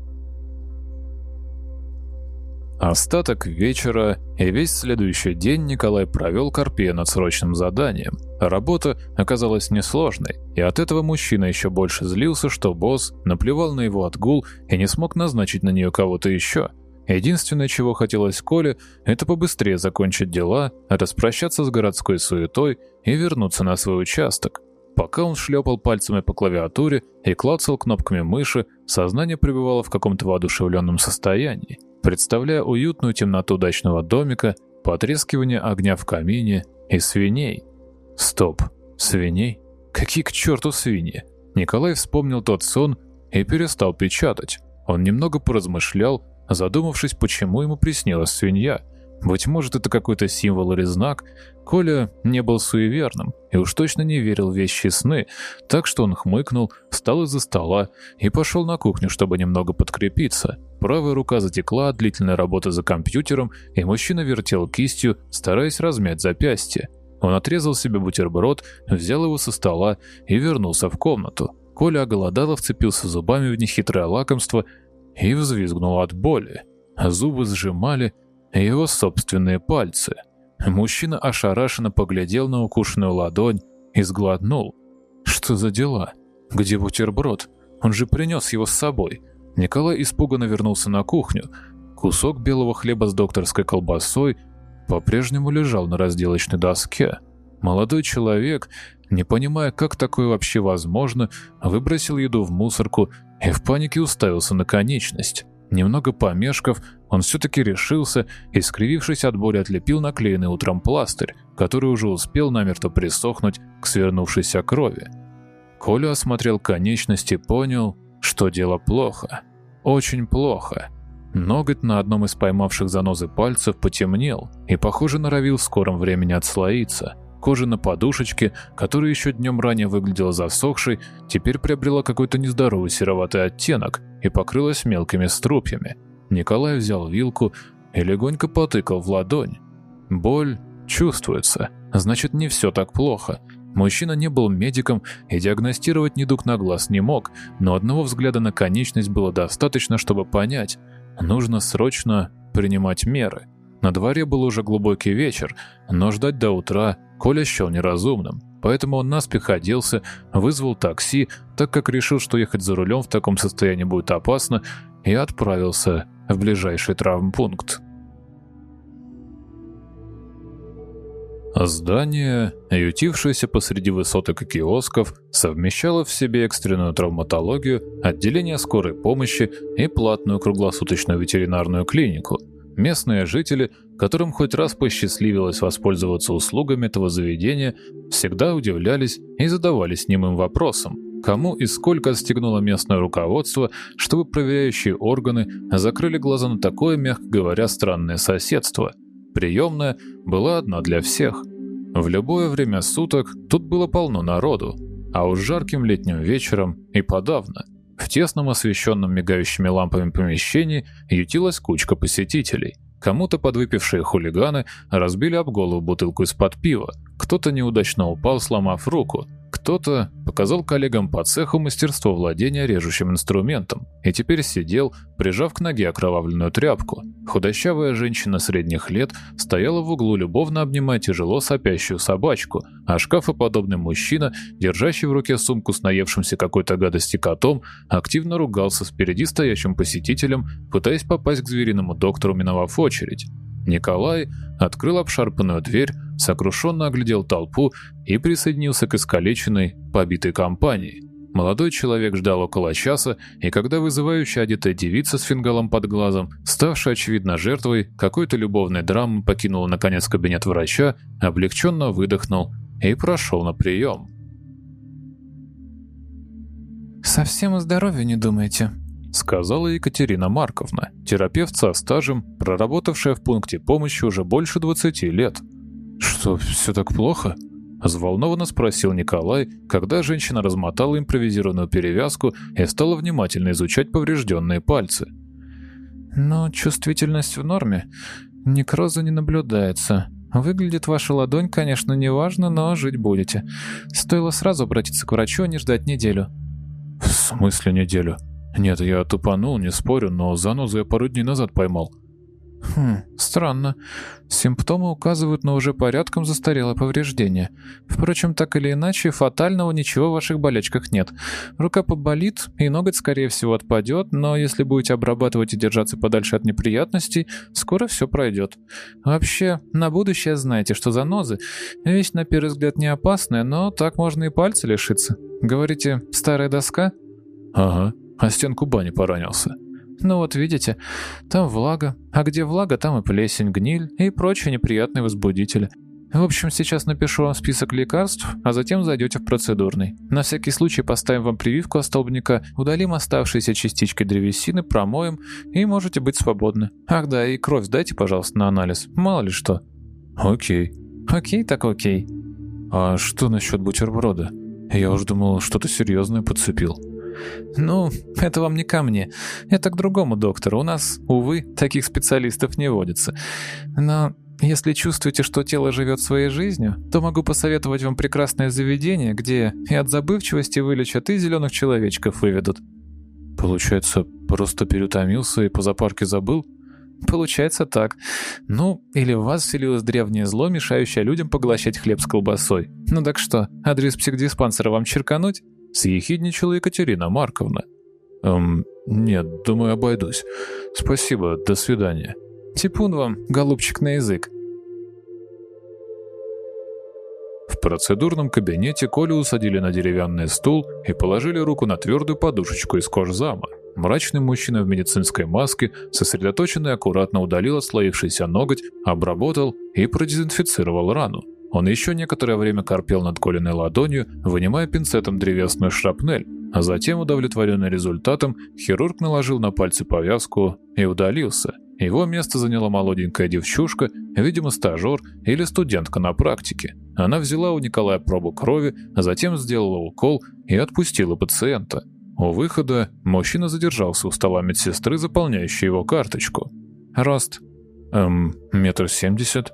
Остаток вечера и весь следующий день Николай провел корпе над срочным заданием. Работа оказалась несложной, и от этого мужчина еще больше злился, что босс наплевал на его отгул и не смог назначить на нее кого-то еще. Единственное, чего хотелось Коле, это побыстрее закончить дела, распрощаться с городской суетой и вернуться на свой участок. Пока он шлепал пальцами по клавиатуре и клацал кнопками мыши, сознание пребывало в каком-то воодушевленном состоянии представляя уютную темноту дачного домика, потрескивание огня в камине и свиней. Стоп, свиней? Какие к черту свиньи? Николай вспомнил тот сон, и перестал печатать. Он немного поразмышлял, задумавшись, почему ему приснилась свинья. Быть может, это какой-то символ или знак. Коля не был суеверным и уж точно не верил в вещи сны, так что он хмыкнул, встал из-за стола и пошел на кухню, чтобы немного подкрепиться. Правая рука затекла от длительной работы за компьютером, и мужчина вертел кистью, стараясь размять запястье. Он отрезал себе бутерброд, взял его со стола и вернулся в комнату. Коля оголодало вцепился зубами в нехитрое лакомство и взвизгнул от боли. Зубы сжимали его собственные пальцы. Мужчина ошарашенно поглядел на укушенную ладонь и сглотнул. Что за дела? Где бутерброд? Он же принес его с собой. Николай испуганно вернулся на кухню. Кусок белого хлеба с докторской колбасой по-прежнему лежал на разделочной доске. Молодой человек, не понимая, как такое вообще возможно, выбросил еду в мусорку и в панике уставился на конечность. Немного помешков, он все-таки решился и, скривившись от боли, отлепил наклеенный утром пластырь, который уже успел намертво присохнуть к свернувшейся крови. Коля осмотрел конечность и понял, что дело плохо. Очень плохо. Ноготь на одном из поймавших занозы пальцев потемнел и, похоже, норовил в скором времени отслоиться. Кожа на подушечке, которая еще днем ранее выглядела засохшей, теперь приобрела какой-то нездоровый сероватый оттенок и покрылась мелкими струпьями. Николай взял вилку и легонько потыкал в ладонь. Боль чувствуется, значит не все так плохо. Мужчина не был медиком и диагностировать недуг на глаз не мог, но одного взгляда на конечность было достаточно, чтобы понять, нужно срочно принимать меры. На дворе был уже глубокий вечер, но ждать до утра Коля счел неразумным. Поэтому он наспех оделся, вызвал такси, так как решил, что ехать за рулем в таком состоянии будет опасно, и отправился в ближайший травмпункт. Здание, ютившееся посреди высоток и киосков, совмещало в себе экстренную травматологию, отделение скорой помощи и платную круглосуточную ветеринарную клинику – Местные жители, которым хоть раз посчастливилось воспользоваться услугами этого заведения, всегда удивлялись и задавались немым вопросом, кому и сколько отстегнуло местное руководство, чтобы проверяющие органы закрыли глаза на такое, мягко говоря, странное соседство. Приемная была одна для всех. В любое время суток тут было полно народу, а уж жарким летним вечером и подавно – в тесном освещенном мигающими лампами помещении ютилась кучка посетителей. Кому-то подвыпившие хулиганы разбили об голову бутылку из-под пива, кто-то неудачно упал, сломав руку, кто-то показал коллегам по цеху мастерство владения режущим инструментом и теперь сидел, прижав к ноге окровавленную тряпку. Худощавая женщина средних лет стояла в углу, любовно обнимая тяжело сопящую собачку, а шкафоподобный мужчина, держащий в руке сумку с наевшимся какой-то гадости котом, активно ругался с впереди стоящим посетителем, пытаясь попасть к звериному доктору, миновав очередь. Николай открыл обшарпанную дверь, сокрушенно оглядел толпу и присоединился к искалеченной, побитой компании. Молодой человек ждал около часа, и когда вызывающая одетая девица с фингалом под глазом, ставшая очевидно жертвой какой-то любовной драмы, покинула наконец кабинет врача, облегченно выдохнул и прошел на прием. «Совсем о здоровье не думаете?» Сказала Екатерина Марковна, терапевт со стажем, проработавшая в пункте помощи уже больше 20 лет. «Что, все так плохо?» – взволнованно спросил Николай, когда женщина размотала импровизированную перевязку и стала внимательно изучать поврежденные пальцы. «Но чувствительность в норме. Некроза не наблюдается. Выглядит ваша ладонь, конечно, неважно, но жить будете. Стоило сразу обратиться к врачу, а не ждать неделю». «В смысле неделю?» Нет, я тупанул, не спорю, но занозу я пару дней назад поймал. Хм, странно. Симптомы указывают на уже порядком застарелое повреждение. Впрочем, так или иначе, фатального ничего в ваших болячках нет. Рука поболит, и ноготь, скорее всего, отпадет, но если будете обрабатывать и держаться подальше от неприятностей, скоро все пройдет. Вообще, на будущее знайте, что занозы — вещь, на первый взгляд, не опасная, но так можно и пальцы лишиться. Говорите, старая доска? Ага а стенку бани поранился. Ну вот видите, там влага, а где влага, там и плесень, гниль и прочие неприятные возбудители. В общем, сейчас напишу вам список лекарств, а затем зайдете в процедурный. На всякий случай поставим вам прививку от столбняка, удалим оставшиеся частички древесины, промоем, и можете быть свободны. Ах да, и кровь дайте, пожалуйста, на анализ. Мало ли что. Окей. Окей, так окей. А что насчет бутерброда? Я уж думал, что-то серьезное подцепил. Ну, это вам не ко мне. Это к другому доктору. У нас, увы, таких специалистов не водится. Но если чувствуете, что тело живет своей жизнью, то могу посоветовать вам прекрасное заведение, где и от забывчивости вылечат, и зеленых человечков выведут. Получается, просто переутомился и по запарке забыл? Получается так. Ну, или в вас вселилось древнее зло, мешающее людям поглощать хлеб с колбасой. Ну так что, адрес психдиспансера вам черкануть? Съехидничала Екатерина Марковна. Эм, нет, думаю, обойдусь. Спасибо, до свидания. Типун вам, голубчик на язык. В процедурном кабинете Колю усадили на деревянный стул и положили руку на твердую подушечку из кожзама. Мрачный мужчина в медицинской маске сосредоточенно и аккуратно удалил отслоившийся ноготь, обработал и продезинфицировал рану. Он еще некоторое время корпел над коленной ладонью, вынимая пинцетом древесную шрапнель, а затем, удовлетворенный результатом, хирург наложил на пальцы повязку и удалился. Его место заняла молоденькая девчушка, видимо, стажер или студентка на практике. Она взяла у Николая пробу крови, а затем сделала укол и отпустила пациента. У выхода мужчина задержался у стола медсестры, заполняющей его карточку. «Рост?» «Эм, метр семьдесят».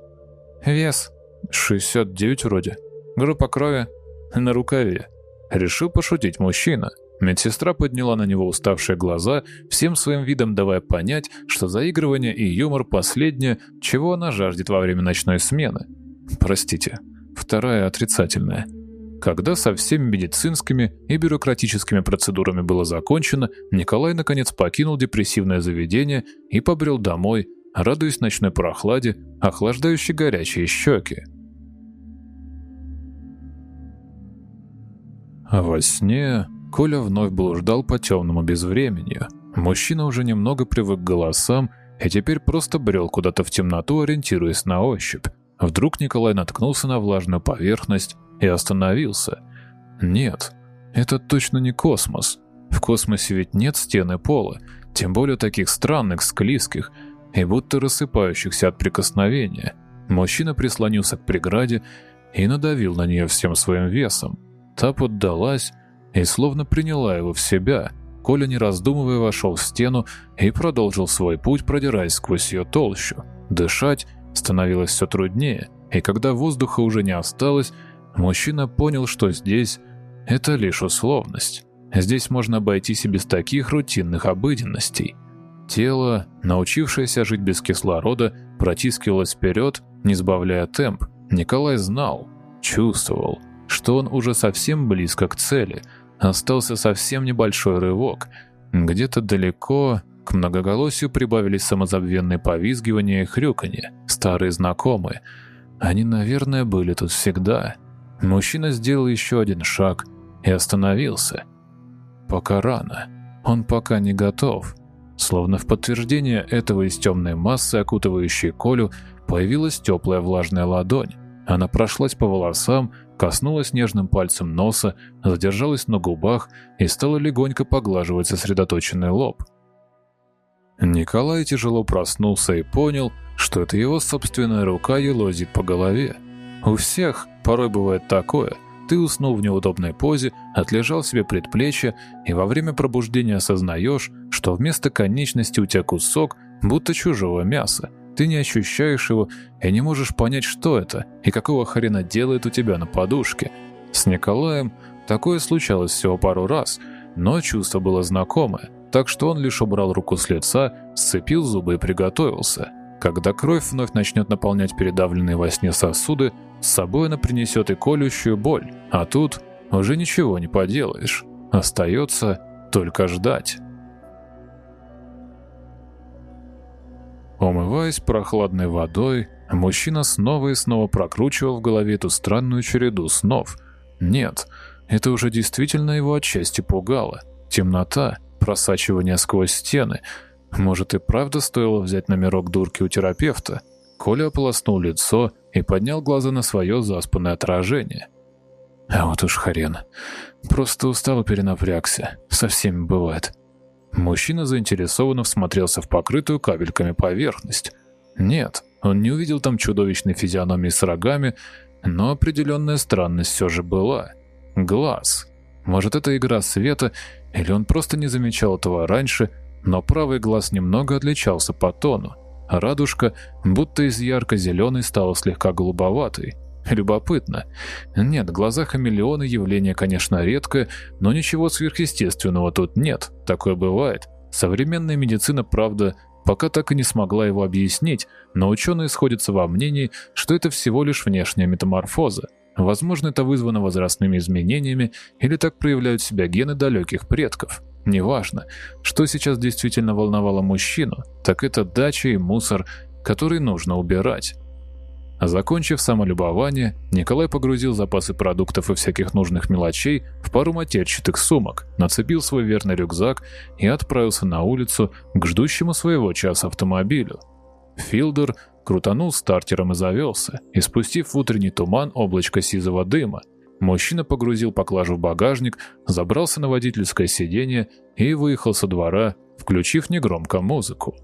«Вес?» «69 вроде». «Группа крови?» «На рукаве». Решил пошутить мужчина. Медсестра подняла на него уставшие глаза, всем своим видом давая понять, что заигрывание и юмор последнее, чего она жаждет во время ночной смены. Простите, вторая отрицательная. Когда со всеми медицинскими и бюрократическими процедурами было закончено, Николай наконец покинул депрессивное заведение и побрел домой, радуясь ночной прохладе, охлаждающей горячие щеки. А во сне Коля вновь блуждал по темному безвременью. Мужчина уже немного привык к голосам и теперь просто брел куда-то в темноту, ориентируясь на ощупь. Вдруг Николай наткнулся на влажную поверхность и остановился. Нет, это точно не космос. В космосе ведь нет стены пола, тем более таких странных, склизких и будто рассыпающихся от прикосновения. Мужчина прислонился к преграде и надавил на нее всем своим весом. Та поддалась и словно приняла его в себя. Коля, не раздумывая, вошел в стену и продолжил свой путь, продираясь сквозь ее толщу. Дышать становилось все труднее, и когда воздуха уже не осталось, мужчина понял, что здесь это лишь условность. Здесь можно обойтись и без таких рутинных обыденностей. Тело, научившееся жить без кислорода, протискивалось вперед, не сбавляя темп. Николай знал, чувствовал, что он уже совсем близко к цели. Остался совсем небольшой рывок. Где-то далеко к многоголосию прибавились самозабвенные повизгивания и хрюканье, старые знакомые. Они, наверное, были тут всегда. Мужчина сделал еще один шаг и остановился. Пока рано. Он пока не готов. Словно в подтверждение этого из темной массы, окутывающей Колю, появилась теплая влажная ладонь. Она прошлась по волосам, коснулась нежным пальцем носа, задержалась на губах и стала легонько поглаживать сосредоточенный лоб. Николай тяжело проснулся и понял, что это его собственная рука елозит по голове. У всех порой бывает такое. Ты уснул в неудобной позе, отлежал себе предплечье, и во время пробуждения осознаешь, что вместо конечности у тебя кусок, будто чужого мяса, ты не ощущаешь его и не можешь понять, что это и какого хрена делает у тебя на подушке. С Николаем такое случалось всего пару раз, но чувство было знакомое, так что он лишь убрал руку с лица, сцепил зубы и приготовился. Когда кровь вновь начнет наполнять передавленные во сне сосуды, с собой она принесет и колющую боль, а тут уже ничего не поделаешь. Остается только ждать. Умываясь прохладной водой, мужчина снова и снова прокручивал в голове эту странную череду снов. Нет, это уже действительно его отчасти пугало. Темнота, просачивание сквозь стены. Может и правда стоило взять номерок дурки у терапевта? Коля ополоснул лицо и поднял глаза на свое заспанное отражение. А вот уж хрен. Просто устал перенапрягся. Со всеми бывает. Мужчина заинтересованно всмотрелся в покрытую кабельками поверхность. Нет, он не увидел там чудовищной физиономии с рогами, но определенная странность все же была. Глаз. Может, это игра света, или он просто не замечал этого раньше, но правый глаз немного отличался по тону. Радужка, будто из ярко-зеленой, стала слегка голубоватой. Любопытно. Нет, глаза хамелеона явление, конечно, редкое, но ничего сверхъестественного тут нет. Такое бывает. Современная медицина, правда, пока так и не смогла его объяснить, но ученые сходятся во мнении, что это всего лишь внешняя метаморфоза. Возможно, это вызвано возрастными изменениями или так проявляют себя гены далеких предков. Неважно, что сейчас действительно волновало мужчину, так это дача и мусор, который нужно убирать. Закончив самолюбование, Николай погрузил запасы продуктов и всяких нужных мелочей в пару матерчатых сумок, нацепил свой верный рюкзак и отправился на улицу к ждущему своего часа автомобилю. Филдер крутанул стартером и завелся, и спустив в утренний туман облачко сизого дыма, мужчина погрузил поклажу в багажник, забрался на водительское сиденье и выехал со двора, включив негромко музыку.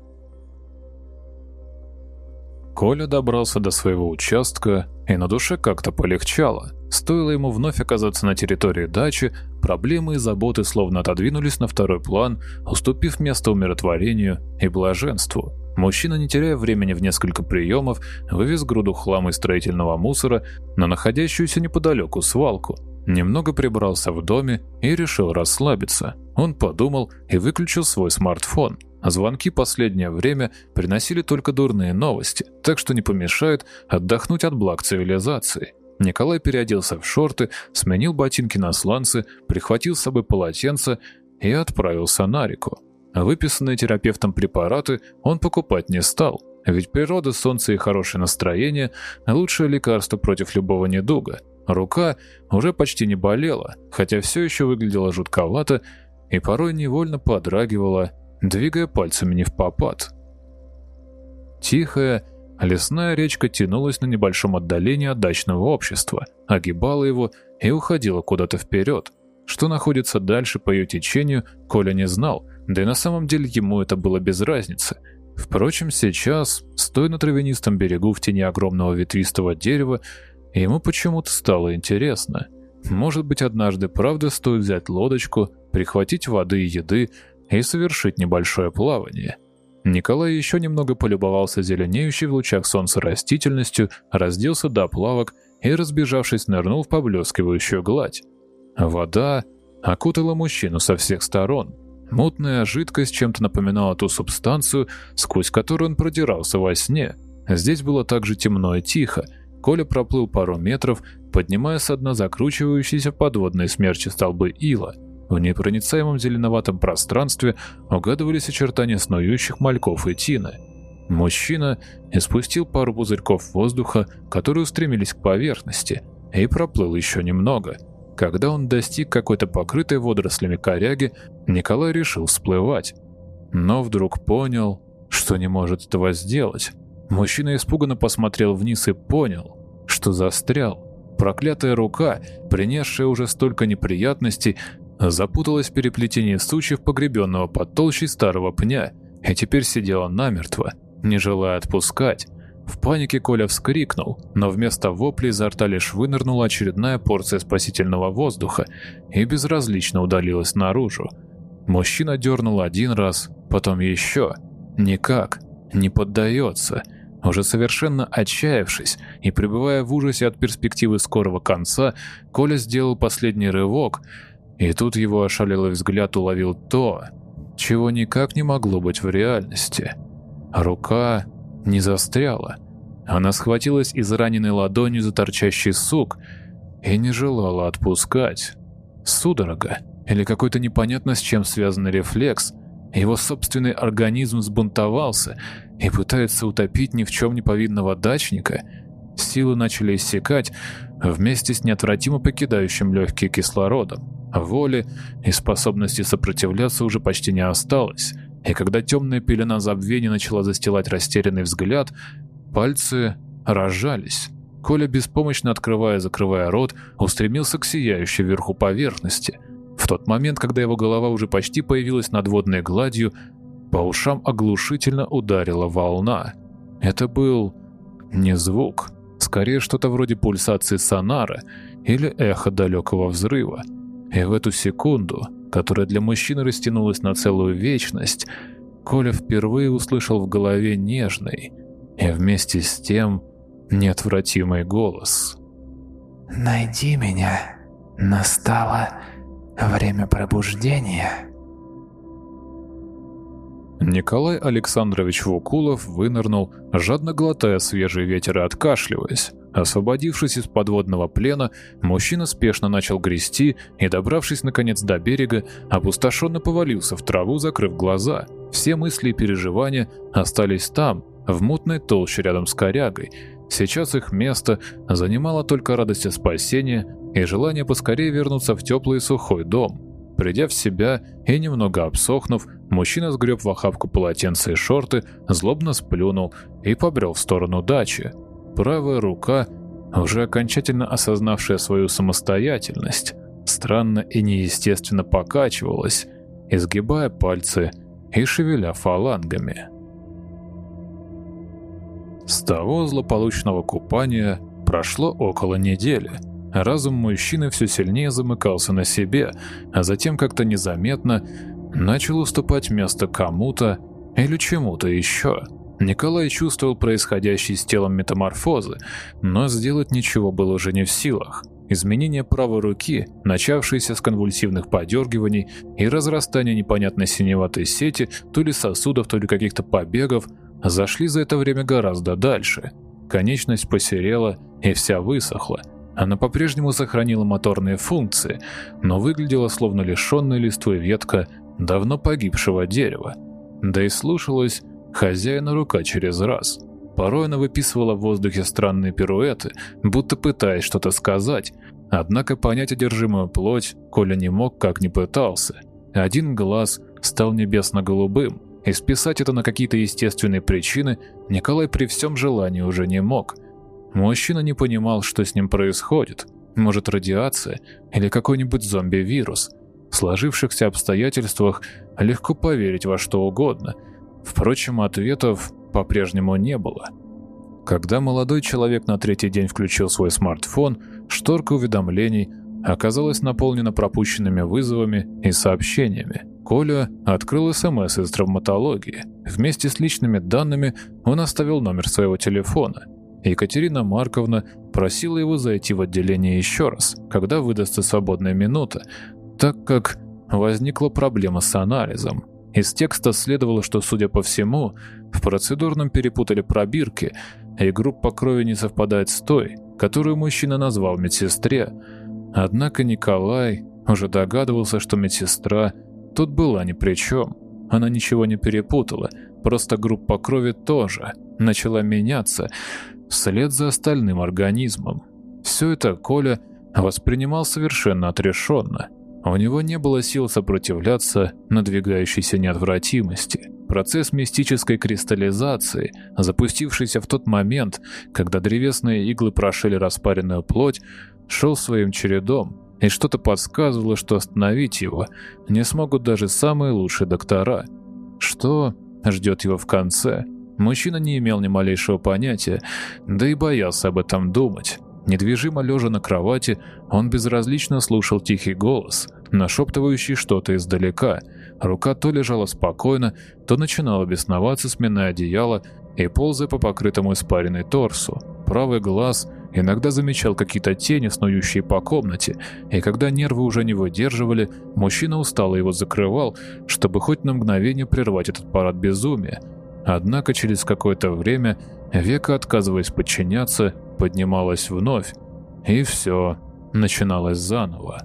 Коля добрался до своего участка, и на душе как-то полегчало. Стоило ему вновь оказаться на территории дачи, проблемы и заботы словно отодвинулись на второй план, уступив место умиротворению и блаженству. Мужчина, не теряя времени в несколько приемов, вывез груду хлама и строительного мусора на находящуюся неподалеку свалку. Немного прибрался в доме и решил расслабиться. Он подумал и выключил свой смартфон. Звонки последнее время приносили только дурные новости, так что не помешает отдохнуть от благ цивилизации. Николай переоделся в шорты, сменил ботинки на сланцы, прихватил с собой полотенце и отправился на реку. Выписанные терапевтом препараты он покупать не стал, ведь природа, солнце и хорошее настроение – лучшее лекарство против любого недуга. Рука уже почти не болела, хотя все еще выглядела жутковато и порой невольно подрагивала, двигая пальцами не в попад. Тихая, лесная речка тянулась на небольшом отдалении от дачного общества, огибала его и уходила куда-то вперед. Что находится дальше по ее течению, Коля не знал, да и на самом деле ему это было без разницы. Впрочем, сейчас, стоя на травянистом берегу в тени огромного ветвистого дерева, ему почему-то стало интересно. Может быть, однажды правда стоит взять лодочку, прихватить воды и еды и совершить небольшое плавание. Николай еще немного полюбовался зеленеющей в лучах солнца растительностью, разделся до плавок и, разбежавшись, нырнул в поблескивающую гладь. Вода окутала мужчину со всех сторон. Мутная жидкость чем-то напоминала ту субстанцию, сквозь которую он продирался во сне. Здесь было также темно и тихо. Коля проплыл пару метров, поднимая с дна закручивающиеся подводные смерчи столбы ила. В непроницаемом зеленоватом пространстве угадывались очертания снующих мальков и тины. Мужчина испустил пару пузырьков воздуха, которые устремились к поверхности, и проплыл еще немного – когда он достиг какой-то покрытой водорослями коряги, Николай решил всплывать. Но вдруг понял, что не может этого сделать. Мужчина испуганно посмотрел вниз и понял, что застрял. Проклятая рука, принесшая уже столько неприятностей, запуталась в переплетении сучьев погребенного под толщей старого пня и теперь сидела намертво, не желая отпускать. В панике Коля вскрикнул, но вместо вопли изо рта лишь вынырнула очередная порция спасительного воздуха и безразлично удалилась наружу. Мужчина дернул один раз, потом еще. Никак, не поддается. Уже совершенно отчаявшись и пребывая в ужасе от перспективы скорого конца, Коля сделал последний рывок, и тут его ошалелый взгляд уловил то, чего никак не могло быть в реальности. Рука не застряла. Она схватилась израненной ладонью за торчащий сук и не желала отпускать. Судорога или какой-то непонятно с чем связанный рефлекс, его собственный организм взбунтовался и пытается утопить ни в чем не повинного дачника. Силы начали иссякать вместе с неотвратимо покидающим легкие кислородом. Воли и способности сопротивляться уже почти не осталось – и когда темная пелена забвения начала застилать растерянный взгляд, Пальцы разжались. Коля, беспомощно открывая и закрывая рот, устремился к сияющей вверху поверхности. В тот момент, когда его голова уже почти появилась над водной гладью, по ушам оглушительно ударила волна. Это был не звук, скорее что-то вроде пульсации сонара или эхо далекого взрыва. И в эту секунду, которая для мужчины растянулась на целую вечность, Коля впервые услышал в голове нежный и вместе с тем неотвратимый голос. «Найди меня. Настало время пробуждения». Николай Александрович Вукулов вынырнул, жадно глотая свежий ветер и откашливаясь. Освободившись из подводного плена, мужчина спешно начал грести и, добравшись наконец до берега, опустошенно повалился в траву, закрыв глаза. Все мысли и переживания остались там, в мутной толще рядом с корягой. Сейчас их место занимала только радость спасения и желание поскорее вернуться в теплый и сухой дом. Придя в себя и немного обсохнув, мужчина сгреб в охапку полотенца и шорты, злобно сплюнул и побрел в сторону дачи. Правая рука, уже окончательно осознавшая свою самостоятельность, странно и неестественно покачивалась, изгибая пальцы и шевеля фалангами. С того злополучного купания прошло около недели – Разум мужчины все сильнее замыкался на себе, а затем как-то незаметно начал уступать место кому-то или чему-то еще. Николай чувствовал происходящие с телом метаморфозы, но сделать ничего было уже не в силах. Изменение правой руки, начавшееся с конвульсивных подергиваний и разрастания непонятной синеватой сети, то ли сосудов, то ли каких-то побегов, зашли за это время гораздо дальше. Конечность посерела и вся высохла – она по-прежнему сохранила моторные функции, но выглядела словно лишенная листвой ветка давно погибшего дерева. Да и слушалась хозяина рука через раз. Порой она выписывала в воздухе странные пируэты, будто пытаясь что-то сказать, однако понять одержимую плоть Коля не мог, как ни пытался. Один глаз стал небесно-голубым, и списать это на какие-то естественные причины Николай при всем желании уже не мог – Мужчина не понимал, что с ним происходит. Может, радиация или какой-нибудь зомби-вирус. В сложившихся обстоятельствах легко поверить во что угодно. Впрочем, ответов по-прежнему не было. Когда молодой человек на третий день включил свой смартфон, шторка уведомлений оказалась наполнена пропущенными вызовами и сообщениями. Коля открыл СМС из травматологии. Вместе с личными данными он оставил номер своего телефона – Екатерина Марковна просила его зайти в отделение еще раз, когда выдастся свободная минута, так как возникла проблема с анализом. Из текста следовало, что, судя по всему, в процедурном перепутали пробирки, и группа крови не совпадает с той, которую мужчина назвал медсестре. Однако Николай уже догадывался, что медсестра тут была ни при чем. Она ничего не перепутала, просто группа крови тоже начала меняться, вслед за остальным организмом. Все это Коля воспринимал совершенно отрешенно. У него не было сил сопротивляться надвигающейся неотвратимости. Процесс мистической кристаллизации, запустившийся в тот момент, когда древесные иглы прошили распаренную плоть, шел своим чередом, и что-то подсказывало, что остановить его не смогут даже самые лучшие доктора. Что ждет его в конце – Мужчина не имел ни малейшего понятия, да и боялся об этом думать. Недвижимо лежа на кровати, он безразлично слушал тихий голос, нашептывающий что-то издалека. Рука то лежала спокойно, то начинала бесноваться, сминая одеяло и ползая по покрытому испаренной торсу. Правый глаз иногда замечал какие-то тени, снующие по комнате, и когда нервы уже не выдерживали, мужчина устало его закрывал, чтобы хоть на мгновение прервать этот парад безумия. Однако через какое-то время века, отказываясь подчиняться, поднималась вновь, и все начиналось заново.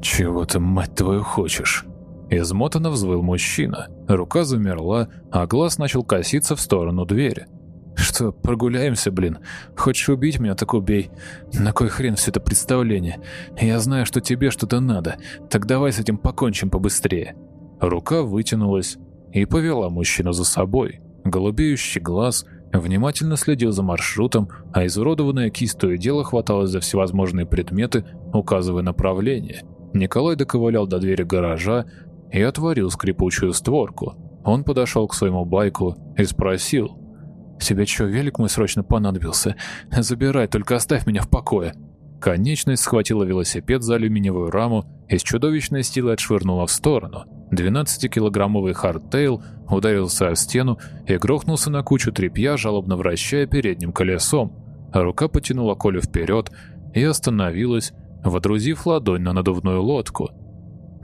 «Чего ты, мать твою, хочешь?» Измотанно взвыл мужчина. Рука замерла, а глаз начал коситься в сторону двери. «Что, прогуляемся, блин? Хочешь убить меня, так убей. На кой хрен все это представление? Я знаю, что тебе что-то надо. Так давай с этим покончим побыстрее». Рука вытянулась, и повела мужчину за собой. голубеющий глаз внимательно следил за маршрутом, а изуродованная кисть то и дело хваталась за всевозможные предметы, указывая направление. Николай доковылял до двери гаража и отворил скрипучую створку. Он подошел к своему байку и спросил. «Тебе что, велик мой срочно понадобился? Забирай, только оставь меня в покое». Конечность схватила велосипед за алюминиевую раму и с чудовищной силой отшвырнула в сторону. 12-килограммовый hardtail ударился о стену и грохнулся на кучу тряпья, жалобно вращая передним колесом. Рука потянула Колю вперед и остановилась, водрузив ладонь на надувную лодку.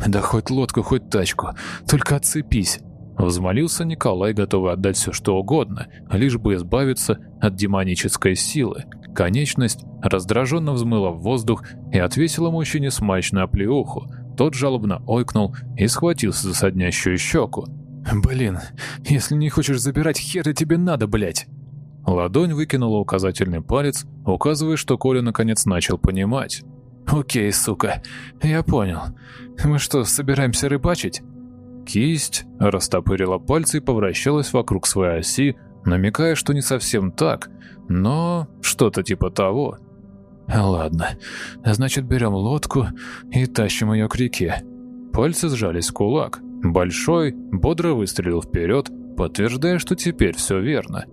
«Да хоть лодку, хоть тачку, только отцепись!» Взмолился Николай, готовый отдать все что угодно, лишь бы избавиться от демонической силы. Конечность раздраженно взмыла в воздух и отвесила мужчине смачную оплеуху. Тот жалобно ойкнул и схватился за соднящую щеку. «Блин, если не хочешь забирать, хер тебе надо, блять!» Ладонь выкинула указательный палец, указывая, что Коля наконец начал понимать. «Окей, сука, я понял. Мы что, собираемся рыбачить?» Кисть растопырила пальцы и повращалась вокруг своей оси, намекая, что не совсем так, но что-то типа того. «Ладно, значит, берем лодку и тащим ее к реке». Пальцы сжались в кулак. Большой бодро выстрелил вперед, подтверждая, что теперь все верно.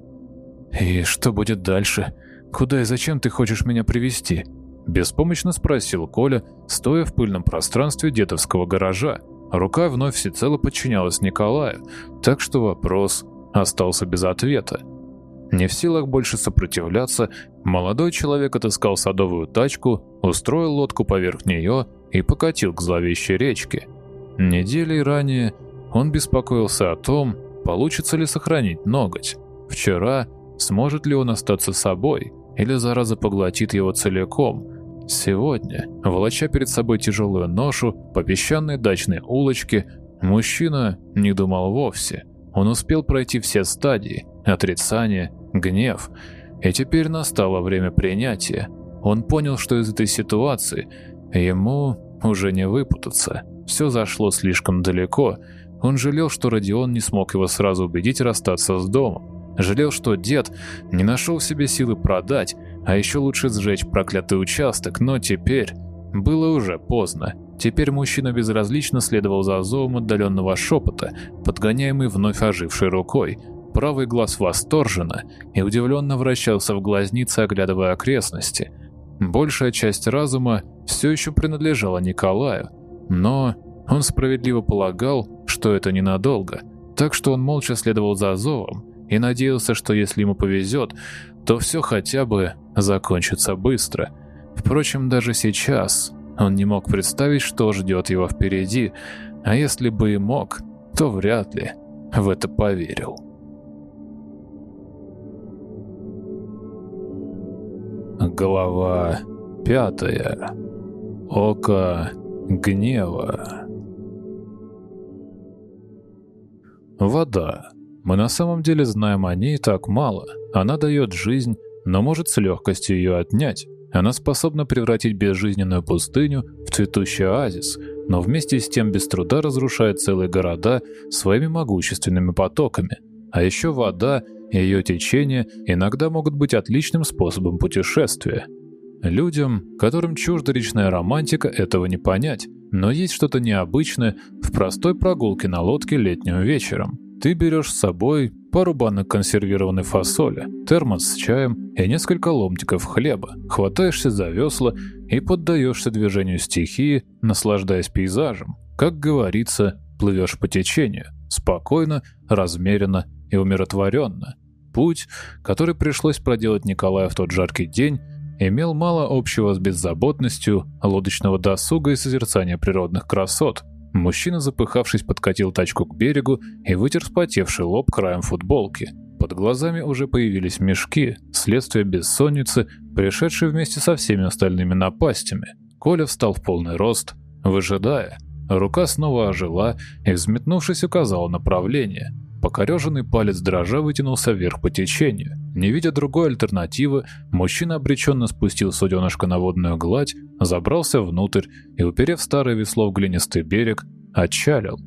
«И что будет дальше? Куда и зачем ты хочешь меня привести? Беспомощно спросил Коля, стоя в пыльном пространстве дедовского гаража. Рука вновь всецело подчинялась Николаю, так что вопрос остался без ответа. Не в силах больше сопротивляться, молодой человек отыскал садовую тачку, устроил лодку поверх нее и покатил к зловещей речке. Неделей ранее он беспокоился о том, получится ли сохранить ноготь. Вчера сможет ли он остаться собой, или зараза поглотит его целиком – Сегодня, волоча перед собой тяжелую ношу по песчаной дачной улочке, мужчина не думал вовсе. Он успел пройти все стадии – отрицание, гнев. И теперь настало время принятия. Он понял, что из этой ситуации ему уже не выпутаться. Все зашло слишком далеко. Он жалел, что Родион не смог его сразу убедить расстаться с домом. Жалел, что дед не нашел в себе силы продать, а еще лучше сжечь проклятый участок, но теперь было уже поздно. Теперь мужчина безразлично следовал за зовом отдаленного шепота, подгоняемый вновь ожившей рукой. Правый глаз восторженно и удивленно вращался в глазнице, оглядывая окрестности. Большая часть разума все еще принадлежала Николаю, но он справедливо полагал, что это ненадолго, так что он молча следовал за зовом и надеялся, что если ему повезет, то все хотя бы закончится быстро. Впрочем, даже сейчас он не мог представить, что ждет его впереди, а если бы и мог, то вряд ли в это поверил. Глава пятая. Око гнева. Вода. Мы на самом деле знаем о ней так мало. Она дает жизнь, но может с легкостью ее отнять. Она способна превратить безжизненную пустыню в цветущий оазис, но вместе с тем без труда разрушает целые города своими могущественными потоками. А еще вода ее течение иногда могут быть отличным способом путешествия. Людям, которым чужда речная романтика, этого не понять, но есть что-то необычное в простой прогулке на лодке летним вечером. Ты берешь с собой пару банок консервированной фасоли, термос с чаем и несколько ломтиков хлеба, хватаешься за весла и поддаешься движению стихии, наслаждаясь пейзажем. Как говорится, плывешь по течению, спокойно, размеренно и умиротворенно. Путь, который пришлось проделать Николаю в тот жаркий день, имел мало общего с беззаботностью лодочного досуга и созерцания природных красот – Мужчина, запыхавшись, подкатил тачку к берегу и вытер вспотевший лоб краем футболки. Под глазами уже появились мешки, следствие бессонницы, пришедшие вместе со всеми остальными напастями. Коля встал в полный рост, выжидая. Рука снова ожила и, взметнувшись, указала направление. Покореженный палец дрожа вытянулся вверх по течению. Не видя другой альтернативы, мужчина обреченно спустил суденышко на водную гладь, забрался внутрь и, уперев старое весло в глинистый берег, отчалил.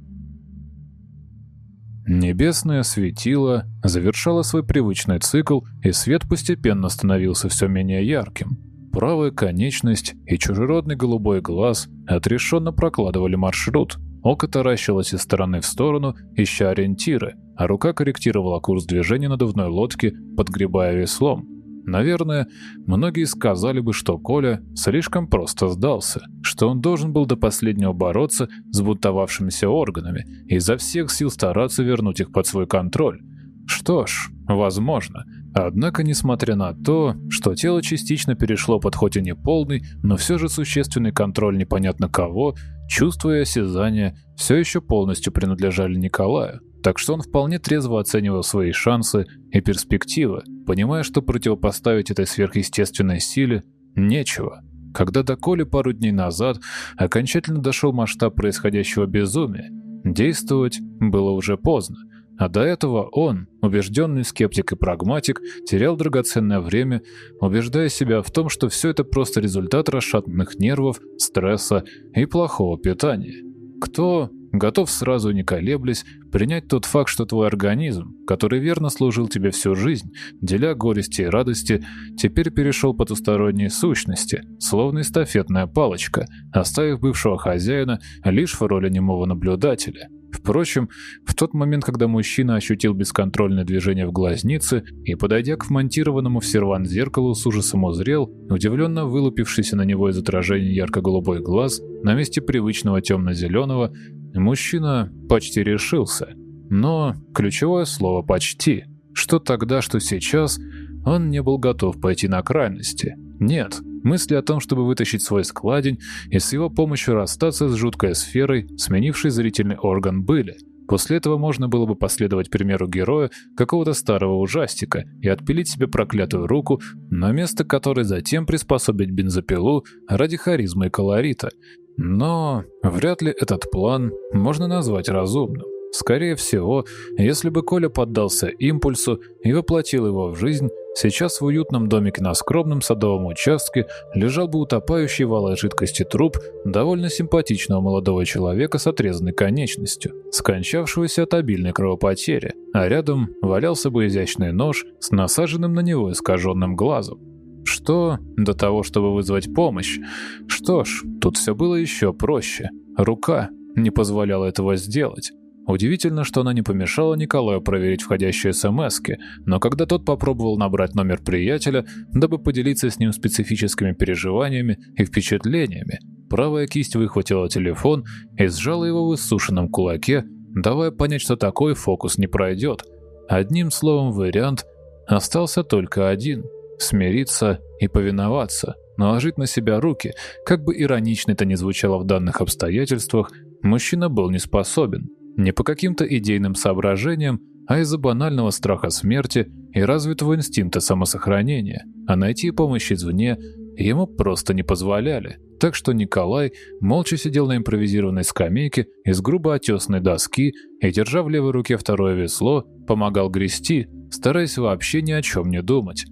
Небесное светило завершало свой привычный цикл, и свет постепенно становился все менее ярким. Правая конечность и чужеродный голубой глаз отрешенно прокладывали маршрут. Око таращилось из стороны в сторону, ища ориентиры, а рука корректировала курс движения надувной лодки, подгребая веслом. Наверное, многие сказали бы, что Коля слишком просто сдался, что он должен был до последнего бороться с бунтовавшимися органами и изо всех сил стараться вернуть их под свой контроль. Что ж, возможно. Однако, несмотря на то, что тело частично перешло под хоть и не полный, но все же существенный контроль непонятно кого, чувства и осязания все еще полностью принадлежали Николаю так что он вполне трезво оценивал свои шансы и перспективы, понимая, что противопоставить этой сверхъестественной силе нечего. Когда до Коли пару дней назад окончательно дошел масштаб происходящего безумия, действовать было уже поздно, а до этого он, убежденный скептик и прагматик, терял драгоценное время, убеждая себя в том, что все это просто результат расшатанных нервов, стресса и плохого питания. Кто готов сразу не колеблясь принять тот факт, что твой организм, который верно служил тебе всю жизнь, деля горести и радости, теперь перешел потусторонние сущности, словно эстафетная палочка, оставив бывшего хозяина лишь в роли немого наблюдателя. Впрочем, в тот момент, когда мужчина ощутил бесконтрольное движение в глазнице и, подойдя к вмонтированному в сервант зеркалу, с ужасом узрел, удивленно вылупившийся на него из отражения ярко-голубой глаз, на месте привычного темно-зеленого, Мужчина почти решился. Но ключевое слово «почти». Что тогда, что сейчас, он не был готов пойти на крайности. Нет, мысли о том, чтобы вытащить свой складень и с его помощью расстаться с жуткой сферой, сменившей зрительный орган, были. После этого можно было бы последовать примеру героя какого-то старого ужастика и отпилить себе проклятую руку, на место которой затем приспособить бензопилу ради харизмы и колорита. Но вряд ли этот план можно назвать разумным. Скорее всего, если бы Коля поддался импульсу и воплотил его в жизнь, сейчас в уютном домике на скромном садовом участке лежал бы утопающий в алой жидкости труп довольно симпатичного молодого человека с отрезанной конечностью, скончавшегося от обильной кровопотери, а рядом валялся бы изящный нож с насаженным на него искаженным глазом. Что до того, чтобы вызвать помощь? Что ж, тут все было еще проще. Рука не позволяла этого сделать. Удивительно, что она не помешала Николаю проверить входящие СМСки, но когда тот попробовал набрать номер приятеля, дабы поделиться с ним специфическими переживаниями и впечатлениями, правая кисть выхватила телефон и сжала его в иссушенном кулаке, давая понять, что такой фокус не пройдет. Одним словом, вариант остался только один — смириться и повиноваться, наложить на себя руки, как бы иронично это ни звучало в данных обстоятельствах, мужчина был не способен. Не по каким-то идейным соображениям, а из-за банального страха смерти и развитого инстинкта самосохранения, а найти помощь извне ему просто не позволяли. Так что Николай молча сидел на импровизированной скамейке из грубо отесанной доски и, держа в левой руке второе весло, помогал грести, стараясь вообще ни о чем не думать.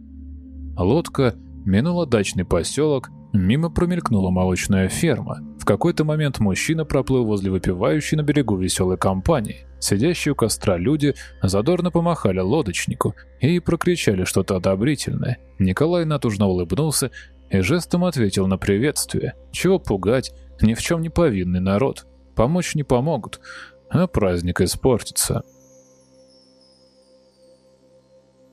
Лодка минула дачный поселок, мимо промелькнула молочная ферма. В какой-то момент мужчина проплыл возле выпивающей на берегу веселой компании. Сидящие у костра люди задорно помахали лодочнику и прокричали что-то одобрительное. Николай натужно улыбнулся и жестом ответил на приветствие. Чего пугать, ни в чем не повинный народ. Помочь не помогут, а праздник испортится.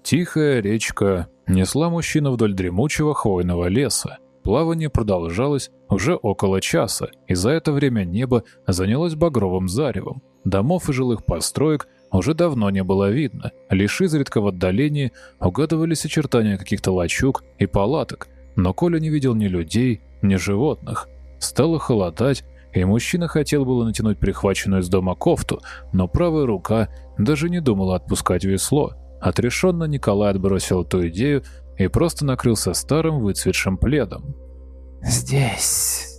Тихая речка несла мужчину вдоль дремучего хвойного леса. Плавание продолжалось уже около часа, и за это время небо занялось багровым заревом. Домов и жилых построек уже давно не было видно, лишь изредка в отдалении угадывались очертания каких-то лачуг и палаток, но Коля не видел ни людей, ни животных. Стало холодать, и мужчина хотел было натянуть прихваченную из дома кофту, но правая рука даже не думала отпускать весло. Отрешенно Николай отбросил эту идею и просто накрылся старым выцветшим пледом. «Здесь...»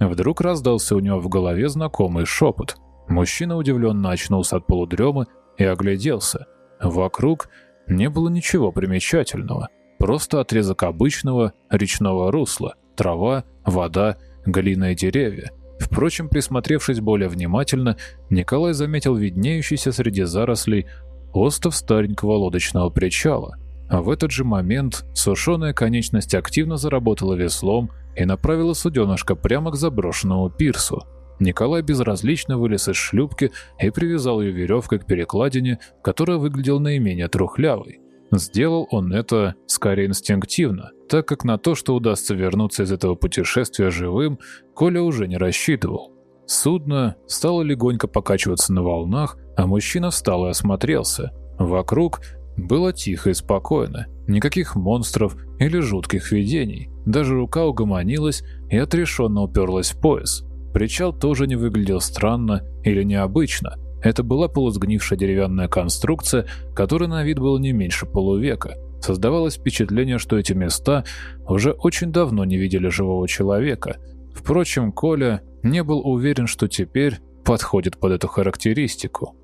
Вдруг раздался у него в голове знакомый шепот. Мужчина удивленно очнулся от полудремы и огляделся. Вокруг не было ничего примечательного. Просто отрезок обычного речного русла. Трава, вода, глина и деревья. Впрочем, присмотревшись более внимательно, Николай заметил виднеющийся среди зарослей остов старенького лодочного причала. А в этот же момент сушеная конечность активно заработала веслом и направила суденышко прямо к заброшенному пирсу. Николай безразлично вылез из шлюпки и привязал ее веревкой к перекладине, которая выглядела наименее трухлявой. Сделал он это скорее инстинктивно, так как на то, что удастся вернуться из этого путешествия живым, Коля уже не рассчитывал. Судно стало легонько покачиваться на волнах, а мужчина встал и осмотрелся. Вокруг было тихо и спокойно, никаких монстров или жутких видений. Даже рука угомонилась и отрешенно уперлась в пояс. Причал тоже не выглядел странно или необычно. Это была полусгнившая деревянная конструкция, которая на вид была не меньше полувека. Создавалось впечатление, что эти места уже очень давно не видели живого человека. Впрочем, Коля не был уверен, что теперь подходит под эту характеристику.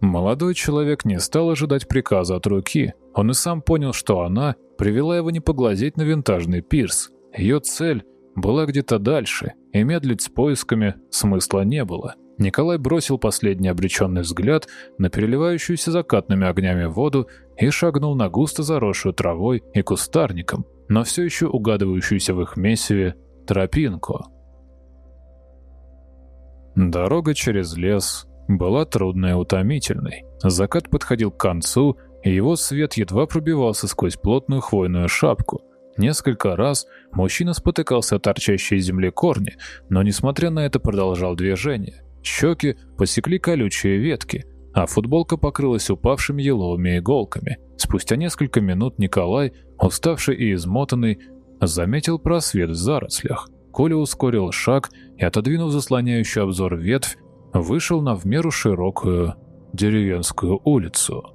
Молодой человек не стал ожидать приказа от руки. Он и сам понял, что она привела его не поглазеть на винтажный пирс. Ее цель была где-то дальше, и медлить с поисками смысла не было. Николай бросил последний обреченный взгляд на переливающуюся закатными огнями воду и шагнул на густо заросшую травой и кустарником, но все еще угадывающуюся в их месиве тропинку. Дорога через лес была трудной и утомительной. Закат подходил к концу, и его свет едва пробивался сквозь плотную хвойную шапку. Несколько раз мужчина спотыкался о торчащие из земли корни, но, несмотря на это, продолжал движение. Щеки посекли колючие ветки, а футболка покрылась упавшими еловыми иголками. Спустя несколько минут Николай, уставший и измотанный, заметил просвет в зарослях. Коля ускорил шаг и, отодвинув заслоняющий обзор ветвь, вышел на в меру широкую деревенскую улицу.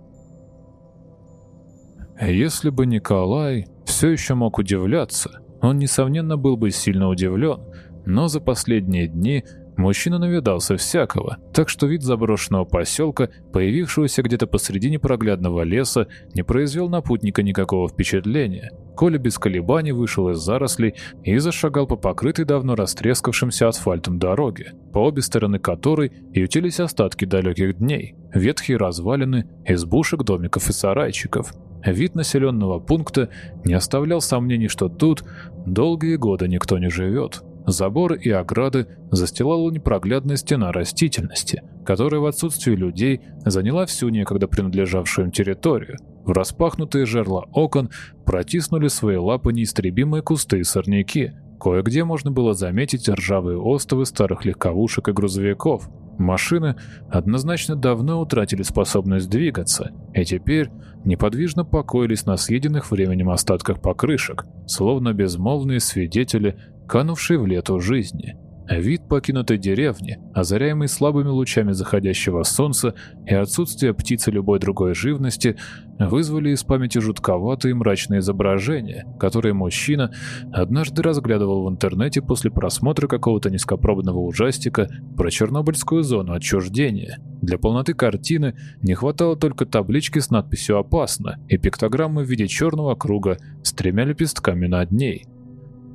Если бы Николай все еще мог удивляться, он, несомненно, был бы сильно удивлен, но за последние дни Мужчина навидался всякого, так что вид заброшенного поселка, появившегося где-то посреди непроглядного леса, не произвел на путника никакого впечатления. Коля без колебаний вышел из зарослей и зашагал по покрытой давно растрескавшимся асфальтом дороге, по обе стороны которой ютились остатки далеких дней, ветхие развалины, избушек, домиков и сарайчиков. Вид населенного пункта не оставлял сомнений, что тут долгие годы никто не живет. Заборы и ограды застилала непроглядная стена растительности, которая в отсутствии людей заняла всю некогда принадлежавшую им территорию. В распахнутые жерла окон протиснули свои лапы неистребимые кусты и сорняки. Кое-где можно было заметить ржавые остовы старых легковушек и грузовиков. Машины однозначно давно утратили способность двигаться, и теперь неподвижно покоились на съеденных временем остатках покрышек, словно безмолвные свидетели канувшей в лету жизни. Вид покинутой деревни, озаряемый слабыми лучами заходящего солнца и отсутствие птицы любой другой живности, вызвали из памяти жутковатые мрачные изображения, которые мужчина однажды разглядывал в интернете после просмотра какого-то низкопробного ужастика про Чернобыльскую зону отчуждения. Для полноты картины не хватало только таблички с надписью «Опасно» и пиктограммы в виде черного круга с тремя лепестками над ней –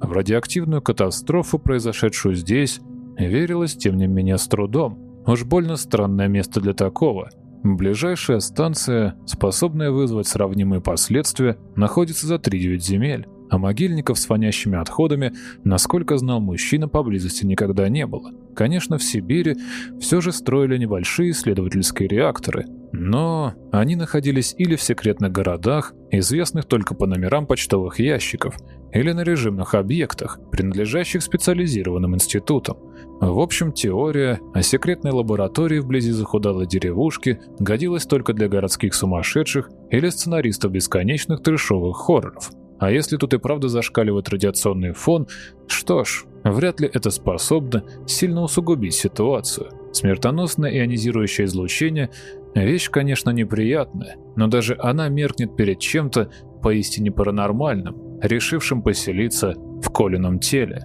в радиоактивную катастрофу, произошедшую здесь, верилось, тем не менее, с трудом. Уж больно странное место для такого. Ближайшая станция, способная вызвать сравнимые последствия, находится за 3-9 земель, а могильников с фонящими отходами, насколько знал мужчина, поблизости никогда не было. Конечно, в Сибири все же строили небольшие исследовательские реакторы, но они находились или в секретных городах, известных только по номерам почтовых ящиков, или на режимных объектах, принадлежащих специализированным институтам. В общем, теория о секретной лаборатории вблизи захудалой деревушки годилась только для городских сумасшедших или сценаристов бесконечных трешовых хорроров. А если тут и правда зашкаливает радиационный фон, что ж, вряд ли это способно сильно усугубить ситуацию. Смертоносное ионизирующее излучение – вещь, конечно, неприятная, но даже она меркнет перед чем-то поистине паранормальным – решившим поселиться в Колином теле.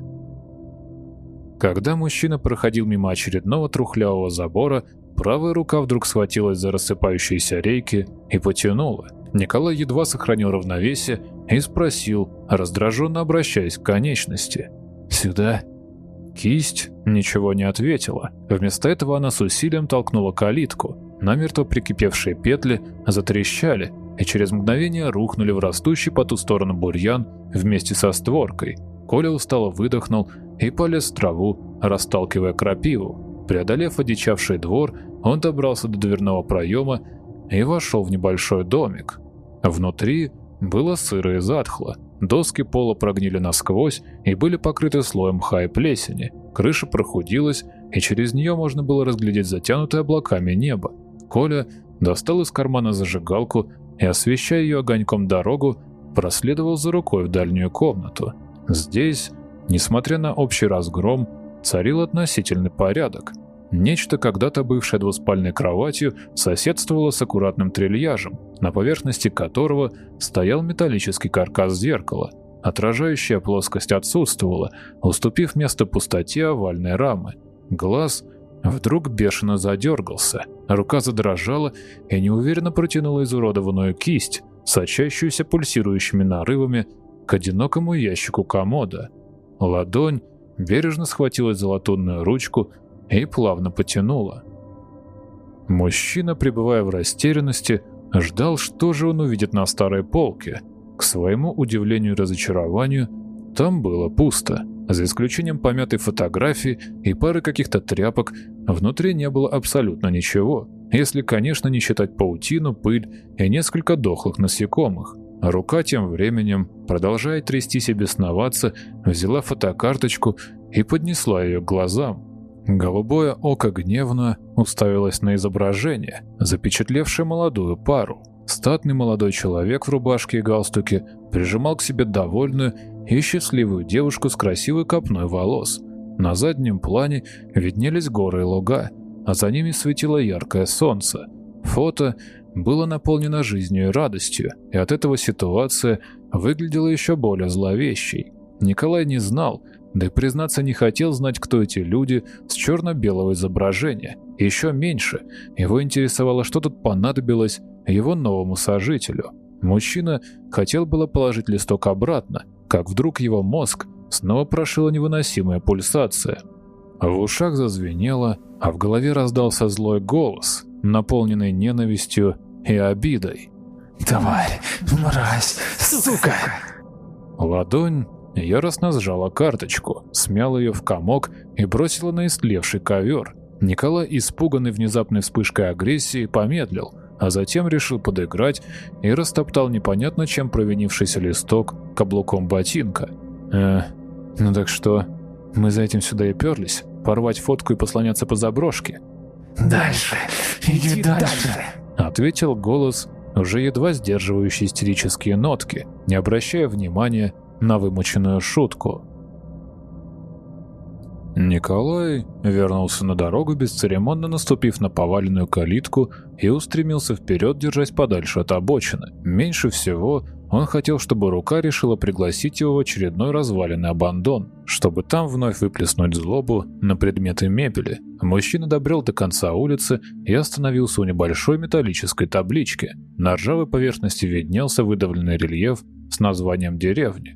Когда мужчина проходил мимо очередного трухлявого забора, правая рука вдруг схватилась за рассыпающиеся рейки и потянула. Николай едва сохранил равновесие и спросил, раздраженно обращаясь к конечности. «Сюда?» Кисть ничего не ответила. Вместо этого она с усилием толкнула калитку. Намертво прикипевшие петли затрещали, и через мгновение рухнули в растущий по ту сторону бурьян вместе со створкой. Коля устало выдохнул и полез в траву, расталкивая крапиву. Преодолев одичавший двор, он добрался до дверного проема и вошел в небольшой домик. Внутри было сыро и затхло. Доски пола прогнили насквозь и были покрыты слоем мха и плесени. Крыша прохудилась, и через нее можно было разглядеть затянутое облаками небо. Коля достал из кармана зажигалку и, освещая ее огоньком дорогу, проследовал за рукой в дальнюю комнату. Здесь, несмотря на общий разгром, царил относительный порядок. Нечто, когда-то бывшее двуспальной кроватью, соседствовало с аккуратным трильяжем, на поверхности которого стоял металлический каркас зеркала. Отражающая плоскость отсутствовала, уступив место пустоте овальной рамы. Глаз вдруг бешено задергался, рука задрожала и неуверенно протянула изуродованную кисть, сочащуюся пульсирующими нарывами, к одинокому ящику комода. Ладонь бережно схватилась за ручку и плавно потянула. Мужчина, пребывая в растерянности, ждал, что же он увидит на старой полке. К своему удивлению и разочарованию, там было пусто. За исключением помятой фотографии и пары каких-то тряпок, внутри не было абсолютно ничего, если, конечно, не считать паутину, пыль и несколько дохлых насекомых. Рука тем временем, продолжая трястись и бесноваться, взяла фотокарточку и поднесла ее к глазам. Голубое око гневно уставилось на изображение, запечатлевшее молодую пару. Статный молодой человек в рубашке и галстуке прижимал к себе довольную и счастливую девушку с красивой копной волос. На заднем плане виднелись горы и луга, а за ними светило яркое солнце. Фото было наполнено жизнью и радостью, и от этого ситуация выглядела еще более зловещей. Николай не знал, да и признаться не хотел знать, кто эти люди с черно-белого изображения. Еще меньше его интересовало, что тут понадобилось его новому сожителю. Мужчина хотел было положить листок обратно, как вдруг его мозг снова прошила невыносимая пульсация. В ушах зазвенело, а в голове раздался злой голос, наполненный ненавистью и обидой. «Тварь! Мразь! Сука!» Ладонь яростно сжала карточку, смяла ее в комок и бросила на истлевший ковер. Николай, испуганный внезапной вспышкой агрессии, помедлил, а затем решил подыграть и растоптал непонятно чем провинившийся листок каблуком ботинка. «Э, ну так что, мы за этим сюда и перлись? Порвать фотку и послоняться по заброшке?» «Дальше! Иди дальше!» Ответил голос, уже едва сдерживающий истерические нотки, не обращая внимания на вымученную шутку. Николай вернулся на дорогу, бесцеремонно наступив на поваленную калитку и устремился вперед, держась подальше от обочины. Меньше всего он хотел, чтобы рука решила пригласить его в очередной разваленный абандон, чтобы там вновь выплеснуть злобу на предметы мебели. Мужчина добрел до конца улицы и остановился у небольшой металлической таблички. На ржавой поверхности виднелся выдавленный рельеф с названием деревни.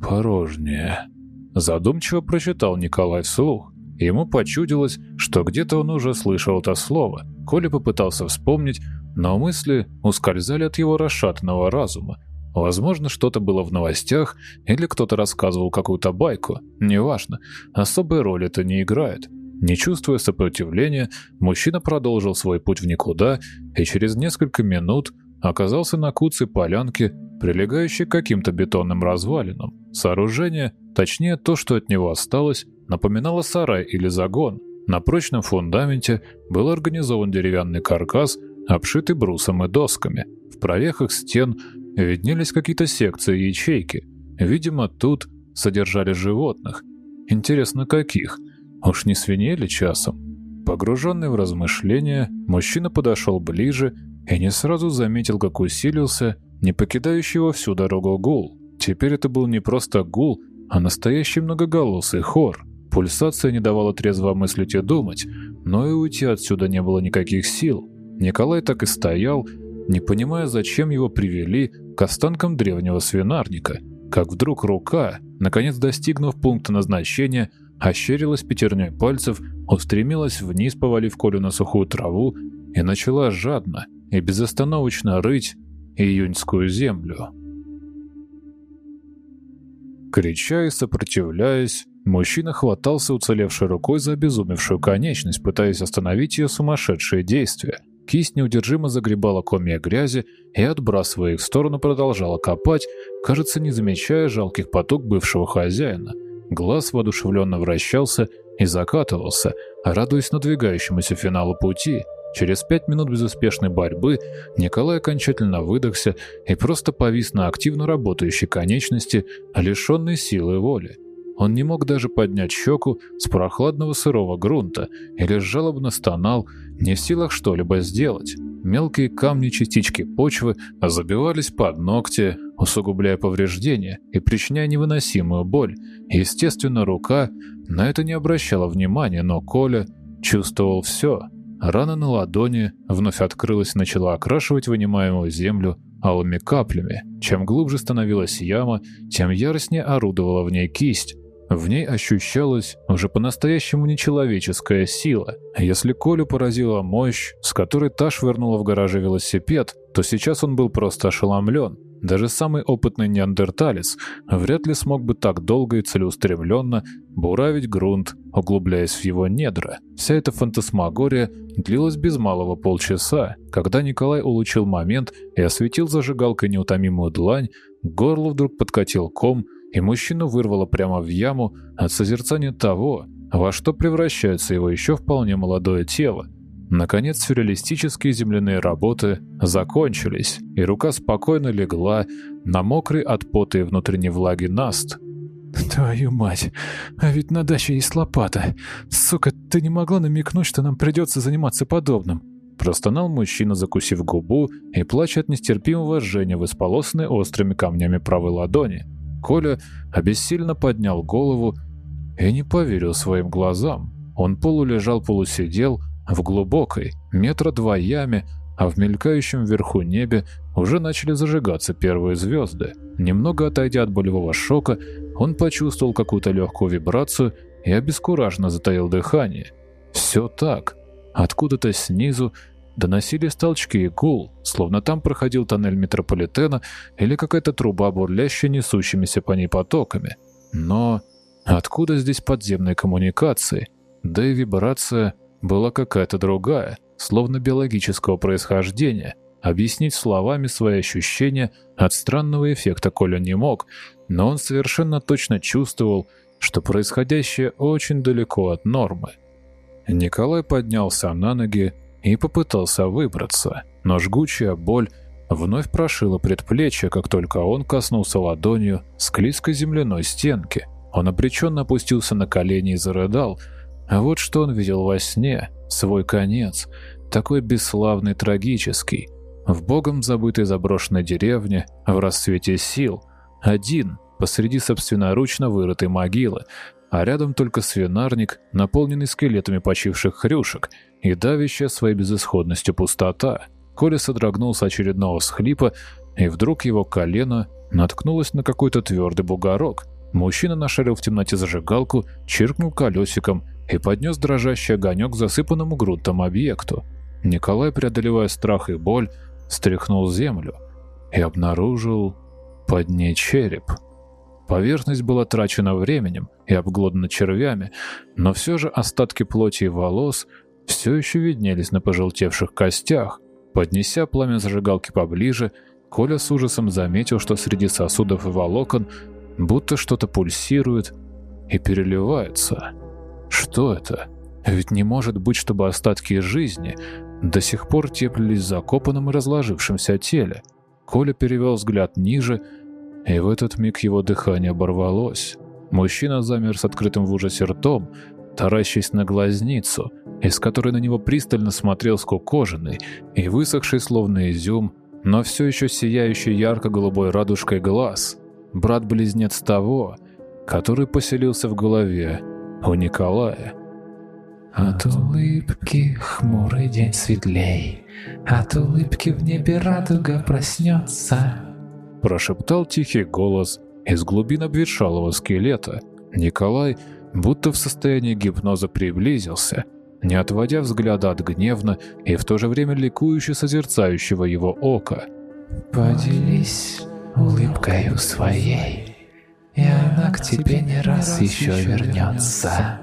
«Порожнее», — задумчиво прочитал Николай вслух. Ему почудилось, что где-то он уже слышал это слово. Коля попытался вспомнить, но мысли ускользали от его расшатанного разума. Возможно, что-то было в новостях, или кто-то рассказывал какую-то байку. Неважно, особой роли это не играет. Не чувствуя сопротивления, мужчина продолжил свой путь в никуда и через несколько минут оказался на куце полянки, прилегающей к каким-то бетонным развалинам. Сооружение, точнее то, что от него осталось, напоминало сарай или загон. На прочном фундаменте был организован деревянный каркас, обшитый брусом и досками. В прорехах стен виднелись какие-то секции и ячейки. Видимо, тут содержали животных. Интересно, каких? Уж не свиней ли часом? Погруженный в размышления, мужчина подошел ближе и не сразу заметил, как усилился не покидающий его всю дорогу гул. Теперь это был не просто гул, а настоящий многоголосый хор. Пульсация не давала трезво мыслить и думать, но и уйти отсюда не было никаких сил. Николай так и стоял, не понимая, зачем его привели к останкам древнего свинарника, как вдруг рука, наконец достигнув пункта назначения, ощерилась пятерней пальцев, устремилась вниз, повалив Колю на сухую траву, и начала жадно и безостановочно рыть июньскую землю. Крича и сопротивляясь, мужчина хватался уцелевшей рукой за обезумевшую конечность, пытаясь остановить ее сумасшедшие действия. Кисть неудержимо загребала комья грязи и, отбрасывая их в сторону, продолжала копать, кажется, не замечая жалких поток бывшего хозяина. Глаз воодушевленно вращался и закатывался, радуясь надвигающемуся финалу пути — Через пять минут безуспешной борьбы Николай окончательно выдохся и просто повис на активно работающей конечности, лишенной силы воли. Он не мог даже поднять щеку с прохладного сырого грунта или жалобно стонал, не в силах что-либо сделать. Мелкие камни-частички почвы забивались под ногти, усугубляя повреждения и причиняя невыносимую боль. Естественно, рука на это не обращала внимания, но Коля чувствовал все — Рана на ладони вновь открылась и начала окрашивать вынимаемую землю алыми каплями. Чем глубже становилась яма, тем яростнее орудовала в ней кисть. В ней ощущалась уже по-настоящему нечеловеческая сила. Если Колю поразила мощь, с которой та швырнула в гараже велосипед, то сейчас он был просто ошеломлен. Даже самый опытный неандерталец вряд ли смог бы так долго и целеустремленно буравить грунт, углубляясь в его недра. Вся эта фантасмагория длилась без малого полчаса. Когда Николай улучил момент и осветил зажигалкой неутомимую длань, к горлу вдруг подкатил ком, и мужчину вырвало прямо в яму от созерцания того, во что превращается его еще вполне молодое тело. Наконец сюрреалистические земляные работы закончились, и рука спокойно легла на мокрый от пота и внутренней влаги наст. «Твою мать! А ведь на даче есть лопата! Сука, ты не могла намекнуть, что нам придется заниматься подобным?» Простонал мужчина, закусив губу и плача от нестерпимого жжения в исполосанной острыми камнями правой ладони. Коля обессильно поднял голову и не поверил своим глазам. Он полулежал, полусидел, в глубокой, метра два яме, а в мелькающем вверху небе уже начали зажигаться первые звезды. Немного отойдя от болевого шока, он почувствовал какую-то легкую вибрацию и обескураженно затаил дыхание. Все так. Откуда-то снизу доносились толчки и гул, словно там проходил тоннель метрополитена или какая-то труба, бурлящая несущимися по ней потоками. Но откуда здесь подземные коммуникации? Да и вибрация была какая-то другая, словно биологического происхождения. Объяснить словами свои ощущения от странного эффекта Коля не мог, но он совершенно точно чувствовал, что происходящее очень далеко от нормы. Николай поднялся на ноги и попытался выбраться, но жгучая боль вновь прошила предплечье, как только он коснулся ладонью склизкой земляной стенки. Он обреченно опустился на колени и зарыдал, а вот что он видел во сне, свой конец, такой бесславный, трагический, в богом забытой заброшенной деревне, в расцвете сил, один, посреди собственноручно вырытой могилы, а рядом только свинарник, наполненный скелетами почивших хрюшек, и давящая своей безысходностью пустота. Коля содрогнулся очередного схлипа, и вдруг его колено наткнулось на какой-то твердый бугорок. Мужчина нашарил в темноте зажигалку, чиркнул колесиком и поднес дрожащий огонек к засыпанному грунтом объекту. Николай, преодолевая страх и боль, стряхнул землю и обнаружил под ней череп. Поверхность была трачена временем и обглодана червями, но все же остатки плоти и волос все еще виднелись на пожелтевших костях. Поднеся пламя зажигалки поближе, Коля с ужасом заметил, что среди сосудов и волокон будто что-то пульсирует и переливается. Что это? Ведь не может быть, чтобы остатки жизни до сих пор теплились в закопанном и разложившемся теле. Коля перевел взгляд ниже, и в этот миг его дыхание оборвалось. Мужчина замер с открытым в ужасе ртом, таращась на глазницу, из которой на него пристально смотрел скукоженный и высохший словно изюм, но все еще сияющий ярко-голубой радужкой глаз. Брат-близнец того, который поселился в голове у Николая. От улыбки хмурый день светлей, От улыбки в небе радуга проснется. Прошептал тихий голос из глубин обветшалого скелета. Николай будто в состоянии гипноза приблизился, не отводя взгляда от гневно и в то же время ликующе созерцающего его ока. «Поделись улыбкой своей, и она к тебе не раз еще вернется».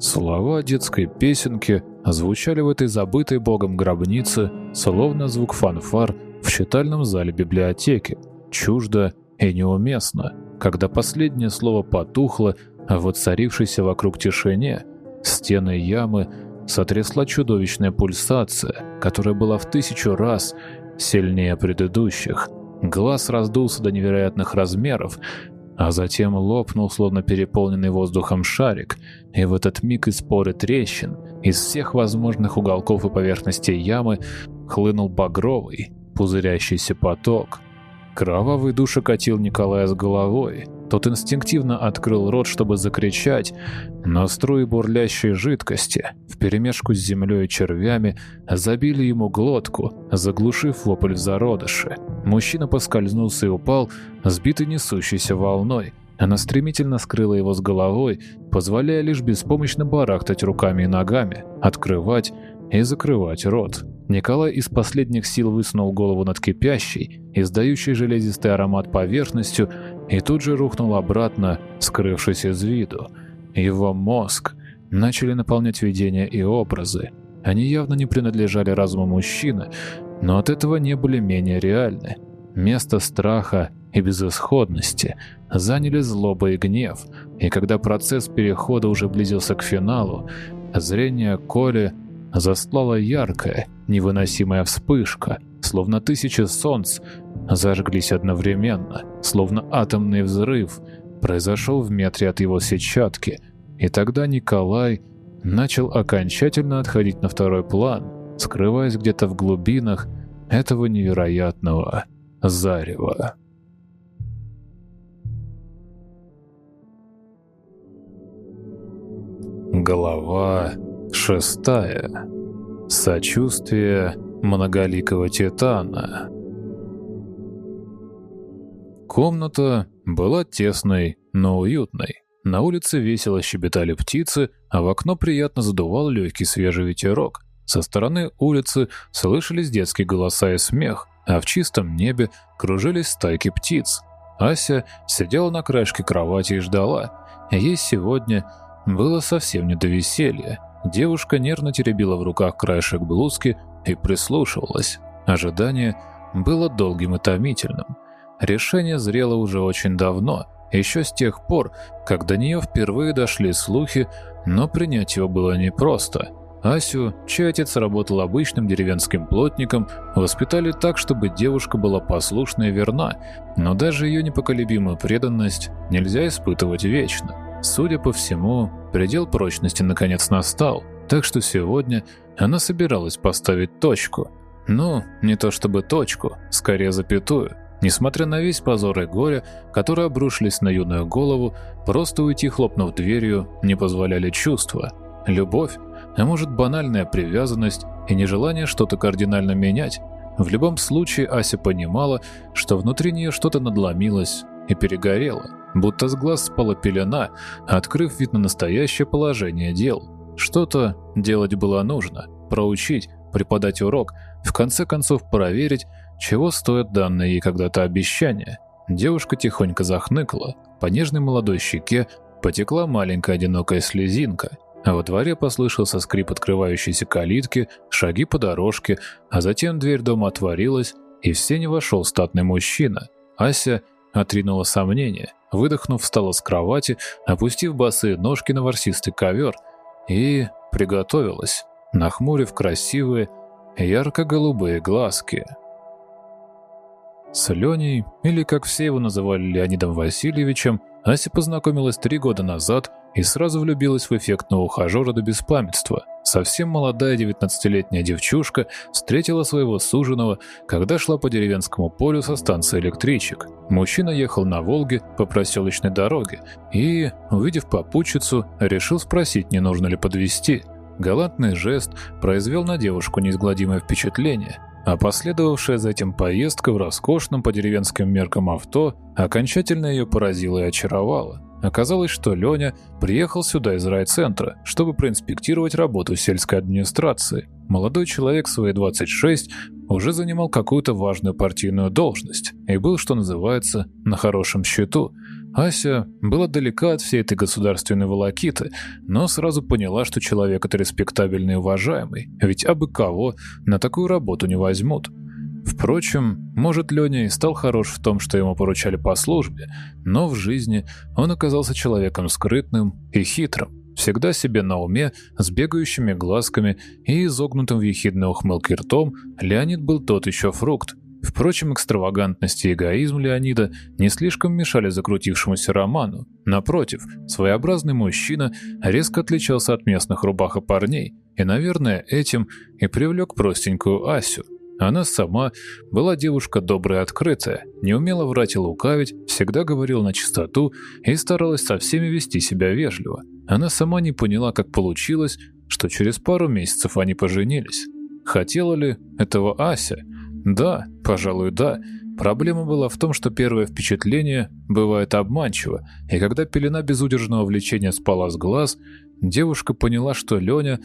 Слова детской песенки звучали в этой забытой богом гробнице, словно звук фанфар в читальном зале библиотеки, чуждо и неуместно, когда последнее слово потухло в воцарившейся вокруг тишине. Стены ямы сотрясла чудовищная пульсация, которая была в тысячу раз сильнее предыдущих. Глаз раздулся до невероятных размеров, а затем лопнул, словно переполненный воздухом шарик, и в этот миг из поры трещин, из всех возможных уголков и поверхностей ямы, хлынул багровый, пузырящийся поток. Кровавый душ окатил Николая с головой. Тот инстинктивно открыл рот, чтобы закричать, но струи бурлящей жидкости, вперемешку с землей и червями, забили ему глотку, заглушив вопль в зародыше. Мужчина поскользнулся и упал, сбитый несущейся волной. Она стремительно скрыла его с головой, позволяя лишь беспомощно барахтать руками и ногами, открывать и закрывать рот. Николай из последних сил высунул голову над кипящей, издающей железистый аромат поверхностью, и тут же рухнул обратно, скрывшись из виду. Его мозг начали наполнять видения и образы. Они явно не принадлежали разуму мужчины, но от этого не были менее реальны. Место страха и безысходности заняли злоба и гнев, и когда процесс перехода уже близился к финалу, зрение Коли застлала яркая, невыносимая вспышка, словно тысячи солнц зажглись одновременно, словно атомный взрыв произошел в метре от его сетчатки, и тогда Николай начал окончательно отходить на второй план, скрываясь где-то в глубинах этого невероятного зарева. Голова Шестая. Сочувствие многоликого титана. Комната была тесной, но уютной. На улице весело щебетали птицы, а в окно приятно задувал легкий свежий ветерок. Со стороны улицы слышались детские голоса и смех, а в чистом небе кружились стайки птиц. Ася сидела на краешке кровати и ждала. Ей сегодня было совсем не до веселья. Девушка нервно теребила в руках краешек блузки и прислушивалась. Ожидание было долгим и томительным. Решение зрело уже очень давно, еще с тех пор, как до нее впервые дошли слухи, но принять его было непросто. Асю, чей отец работал обычным деревенским плотником, воспитали так, чтобы девушка была послушна и верна, но даже ее непоколебимую преданность нельзя испытывать вечно. Судя по всему, предел прочности наконец настал, так что сегодня она собиралась поставить точку. Ну, не то чтобы точку, скорее запятую. Несмотря на весь позор и горе, которые обрушились на юную голову, просто уйти, хлопнув дверью, не позволяли чувства. Любовь, а может банальная привязанность и нежелание что-то кардинально менять. В любом случае Ася понимала, что внутри нее что-то надломилось и перегорело будто с глаз спала пелена, открыв вид на настоящее положение дел. Что-то делать было нужно, проучить, преподать урок, в конце концов проверить, чего стоят данные ей когда-то обещания. Девушка тихонько захныкала, по нежной молодой щеке потекла маленькая одинокая слезинка, а во дворе послышался скрип открывающейся калитки, шаги по дорожке, а затем дверь дома отворилась, и в сене вошел статный мужчина. Ася отринула сомнения, выдохнув, встала с кровати, опустив босые ножки на ворсистый ковер и приготовилась, нахмурив красивые, ярко-голубые глазки. С Леней, или как все его называли Леонидом Васильевичем, Ася познакомилась три года назад и сразу влюбилась в эффектного ухажера до беспамятства. Совсем молодая 19-летняя девчушка встретила своего суженого, когда шла по деревенскому полю со станции электричек. Мужчина ехал на Волге по проселочной дороге и, увидев попутчицу, решил спросить, не нужно ли подвезти. Галантный жест произвел на девушку неизгладимое впечатление – а последовавшая за этим поездка в роскошном по деревенским меркам авто окончательно ее поразила и очаровала. Оказалось, что Леня приехал сюда из райцентра, чтобы проинспектировать работу сельской администрации. Молодой человек свои 26 уже занимал какую-то важную партийную должность и был, что называется, на хорошем счету. Ася была далека от всей этой государственной волокиты, но сразу поняла, что человек это респектабельный и уважаемый, ведь абы кого на такую работу не возьмут. Впрочем, может, Леня и стал хорош в том, что ему поручали по службе, но в жизни он оказался человеком скрытным и хитрым, всегда себе на уме, с бегающими глазками и изогнутым в ехидной ухмылке ртом, Леонид был тот еще фрукт. Впрочем, экстравагантность и эгоизм Леонида не слишком мешали закрутившемуся роману. Напротив, своеобразный мужчина резко отличался от местных рубаха парней, и, наверное, этим и привлек простенькую Асю – она сама была девушка добрая и открытая, не умела врать и лукавить, всегда говорила на чистоту и старалась со всеми вести себя вежливо. Она сама не поняла, как получилось, что через пару месяцев они поженились. Хотела ли этого Ася? Да, пожалуй, да. Проблема была в том, что первое впечатление бывает обманчиво, и когда пелена безудержного влечения спала с глаз, девушка поняла, что Леня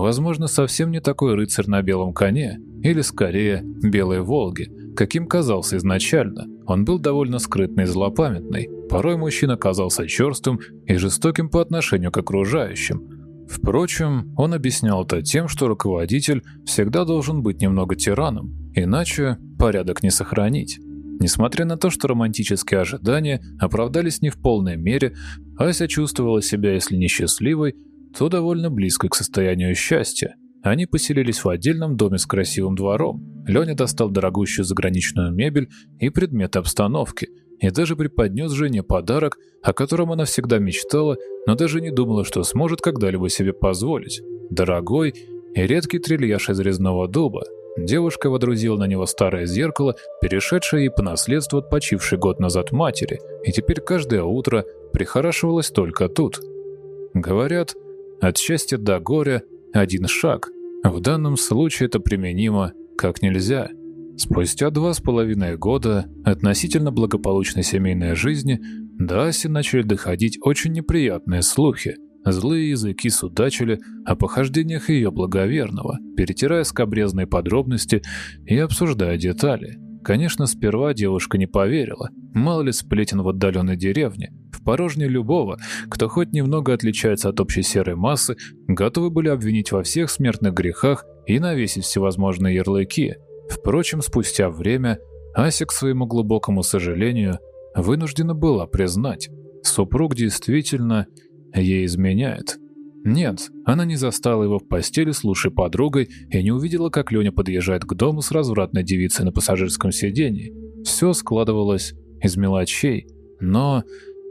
возможно, совсем не такой рыцарь на белом коне, или скорее белой Волге, каким казался изначально. Он был довольно скрытный и злопамятный. Порой мужчина казался черствым и жестоким по отношению к окружающим. Впрочем, он объяснял это тем, что руководитель всегда должен быть немного тираном, иначе порядок не сохранить. Несмотря на то, что романтические ожидания оправдались не в полной мере, Ася чувствовала себя, если не счастливой, то довольно близко к состоянию счастья. Они поселились в отдельном доме с красивым двором. Леня достал дорогущую заграничную мебель и предметы обстановки, и даже преподнес жене подарок, о котором она всегда мечтала, но даже не думала, что сможет когда-либо себе позволить. Дорогой и редкий трильяж из резного дуба. Девушка водрузила на него старое зеркало, перешедшее ей по наследству от почившей год назад матери, и теперь каждое утро прихорашивалась только тут. Говорят, от счастья до горя один шаг. В данном случае это применимо как нельзя. Спустя два с половиной года относительно благополучной семейной жизни до Аси начали доходить очень неприятные слухи. Злые языки судачили о похождениях ее благоверного, перетирая скобрезные подробности и обсуждая детали. Конечно, сперва девушка не поверила. Мало ли сплетен в отдаленной деревне. В порожне любого, кто хоть немного отличается от общей серой массы, готовы были обвинить во всех смертных грехах и навесить всевозможные ярлыки. Впрочем, спустя время Ася, к своему глубокому сожалению, вынуждена была признать, супруг действительно ей изменяет. Нет, она не застала его в постели с лучшей подругой и не увидела, как Леня подъезжает к дому с развратной девицей на пассажирском сиденье. Все складывалось из мелочей, но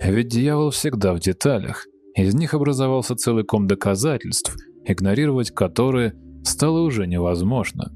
ведь дьявол всегда в деталях. Из них образовался целый ком доказательств, игнорировать которые стало уже невозможно.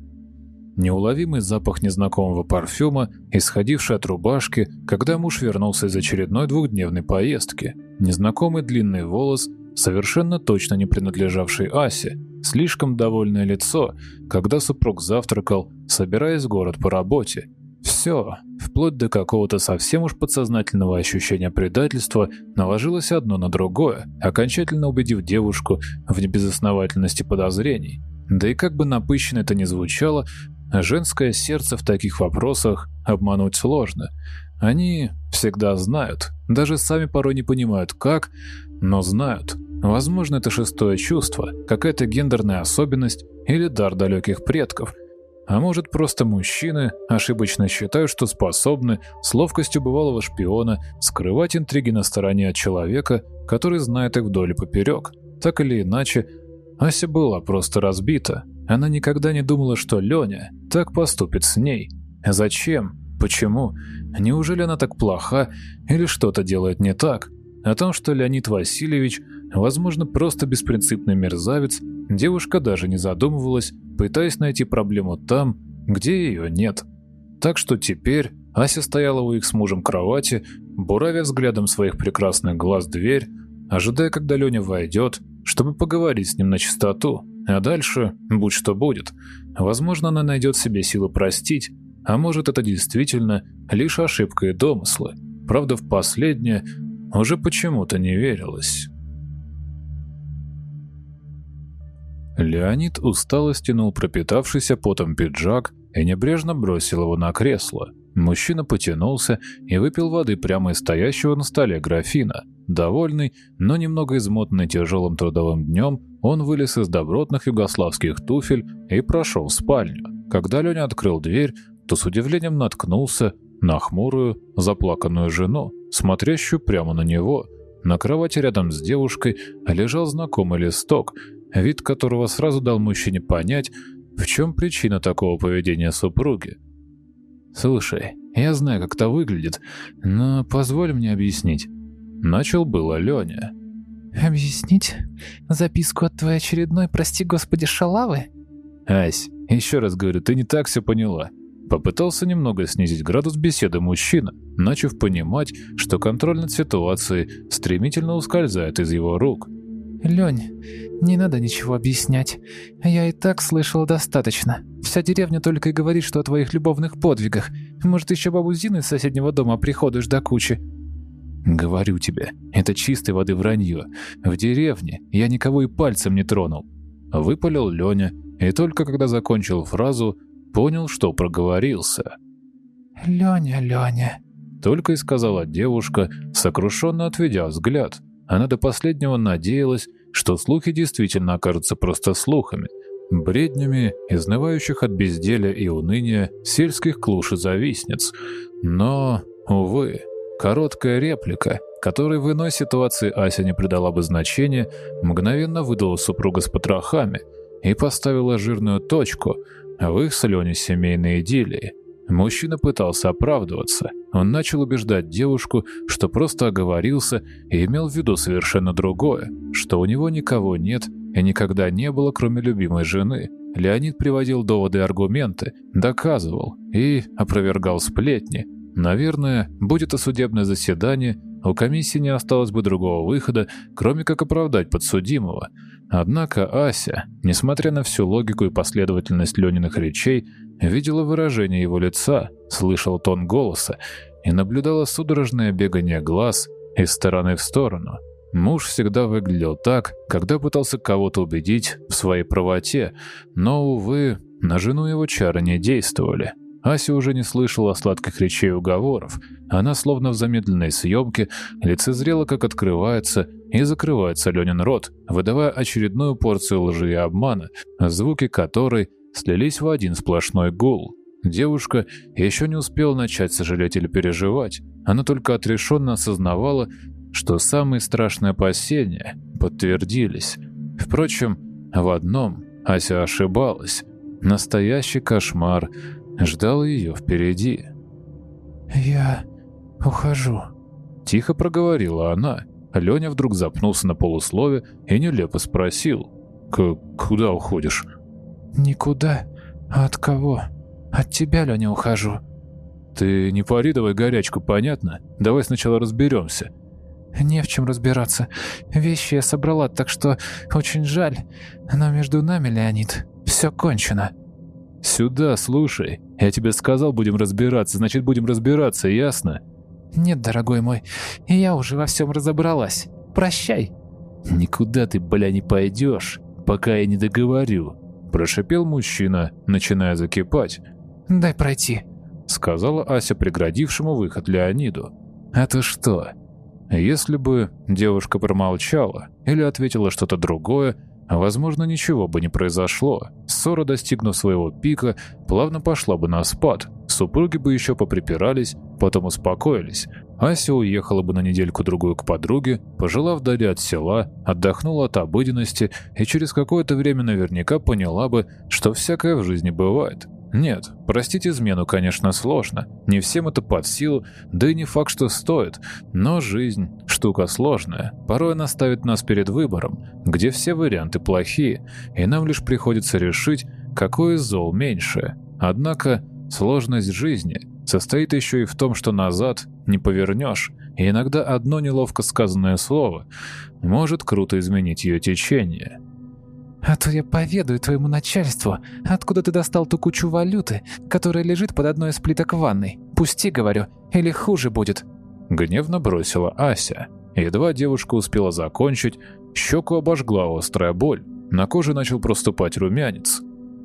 Неуловимый запах незнакомого парфюма, исходивший от рубашки, когда муж вернулся из очередной двухдневной поездки. Незнакомый длинный волос – совершенно точно не принадлежавшей Асе, слишком довольное лицо, когда супруг завтракал, собираясь в город по работе. Все, вплоть до какого-то совсем уж подсознательного ощущения предательства, наложилось одно на другое, окончательно убедив девушку в небезосновательности подозрений. Да и как бы напыщенно это ни звучало, женское сердце в таких вопросах обмануть сложно. Они всегда знают, даже сами порой не понимают как, но знают. Возможно, это шестое чувство, какая-то гендерная особенность или дар далеких предков. А может, просто мужчины ошибочно считают, что способны с ловкостью бывалого шпиона скрывать интриги на стороне от человека, который знает их вдоль и поперек. Так или иначе, Ася была просто разбита. Она никогда не думала, что Леня так поступит с ней. Зачем? Почему? Неужели она так плоха или что-то делает не так? О том, что Леонид Васильевич, возможно, просто беспринципный мерзавец, девушка даже не задумывалась, пытаясь найти проблему там, где ее нет. Так что теперь Ася стояла у их с мужем кровати, буравя взглядом своих прекрасных глаз дверь, ожидая, когда Леня войдет, чтобы поговорить с ним на чистоту. А дальше будь что будет. Возможно, она найдет себе силы простить, а может, это действительно лишь ошибка и домыслы. Правда, в последнее уже почему-то не верилось. Леонид устало стянул пропитавшийся потом пиджак и небрежно бросил его на кресло. Мужчина потянулся и выпил воды прямо из стоящего на столе графина. Довольный, но немного измотанный тяжелым трудовым днем, он вылез из добротных югославских туфель и прошел в спальню. Когда Леня открыл дверь, то с удивлением наткнулся на хмурую, заплаканную жену, смотрящую прямо на него. На кровати рядом с девушкой лежал знакомый листок, вид которого сразу дал мужчине понять, в чем причина такого поведения супруги. «Слушай, я знаю, как это выглядит, но позволь мне объяснить». Начал было Леня. «Объяснить? Записку от твоей очередной, прости господи, шалавы?» «Ась, еще раз говорю, ты не так все поняла». Попытался немного снизить градус беседы мужчина, начав понимать, что контроль над ситуацией стремительно ускользает из его рук. «Лень, не надо ничего объяснять. Я и так слышал достаточно. Вся деревня только и говорит, что о твоих любовных подвигах. Может, еще бабу Зину из соседнего дома приходишь до кучи». «Говорю тебе, это чистой воды вранье. В деревне я никого и пальцем не тронул». Выпалил Леня, и только когда закончил фразу, понял, что проговорился. «Леня, Леня», — только и сказала девушка, сокрушенно отведя взгляд. Она до последнего надеялась, что слухи действительно окажутся просто слухами, бреднями изнывающих от безделия и уныния сельских клуш и завистниц. Но, увы, короткая реплика, которой в иной ситуации Ася не придала бы значения, мгновенно выдала супруга с потрохами и поставила жирную точку в их с Леней семейной идиллии. Мужчина пытался оправдываться. Он начал убеждать девушку, что просто оговорился и имел в виду совершенно другое, что у него никого нет и никогда не было, кроме любимой жены. Леонид приводил доводы и аргументы, доказывал и опровергал сплетни. Наверное, будет это судебное заседание, у комиссии не осталось бы другого выхода, кроме как оправдать подсудимого. Однако Ася, несмотря на всю логику и последовательность Лениных речей, видела выражение его лица, слышал тон голоса и наблюдала судорожное бегание глаз из стороны в сторону. Муж всегда выглядел так, когда пытался кого-то убедить в своей правоте, но, увы, на жену его чары не действовали. Ася уже не слышала сладких речей и уговоров. Она, словно в замедленной съемке, лицезрела, как открывается и закрывается Ленин рот, выдавая очередную порцию лжи и обмана, звуки которой слились в один сплошной гул. Девушка еще не успела начать сожалеть или переживать. Она только отрешенно осознавала, что самые страшные опасения подтвердились. Впрочем, в одном Ася ошибалась. Настоящий кошмар ждал ее впереди. «Я ухожу», — тихо проговорила она. Леня вдруг запнулся на полуслове и нелепо спросил. «Куда уходишь?» «Никуда. А от кого? От тебя, Леня, ухожу». «Ты не пари давай горячку, понятно? Давай сначала разберемся». «Не в чем разбираться. Вещи я собрала, так что очень жаль. Но между нами, Леонид, все кончено». «Сюда, слушай. Я тебе сказал, будем разбираться, значит, будем разбираться, ясно?» «Нет, дорогой мой, я уже во всем разобралась. Прощай». «Никуда ты, бля, не пойдешь, пока я не договорю», – прошипел мужчина, начиная закипать. «Дай пройти», – сказала Ася преградившему выход Леониду. «Это что?» Если бы девушка промолчала или ответила что-то другое, возможно, ничего бы не произошло. Ссора, достигнув своего пика, плавно пошла бы на спад. Супруги бы еще поприпирались, потом успокоились. Ася уехала бы на недельку-другую к подруге, пожила вдали от села, отдохнула от обыденности и через какое-то время наверняка поняла бы, что всякое в жизни бывает. Нет, простить измену, конечно, сложно. Не всем это под силу, да и не факт, что стоит. Но жизнь – штука сложная. Порой она ставит нас перед выбором, где все варианты плохие, и нам лишь приходится решить, какой из зол меньше. Однако сложность жизни состоит еще и в том, что назад не повернешь, и иногда одно неловко сказанное слово может круто изменить ее течение. А то я поведаю твоему начальству, откуда ты достал ту кучу валюты, которая лежит под одной из плиток ванной. Пусти, говорю, или хуже будет». Гневно бросила Ася. Едва девушка успела закончить, щеку обожгла острая боль. На коже начал проступать румянец.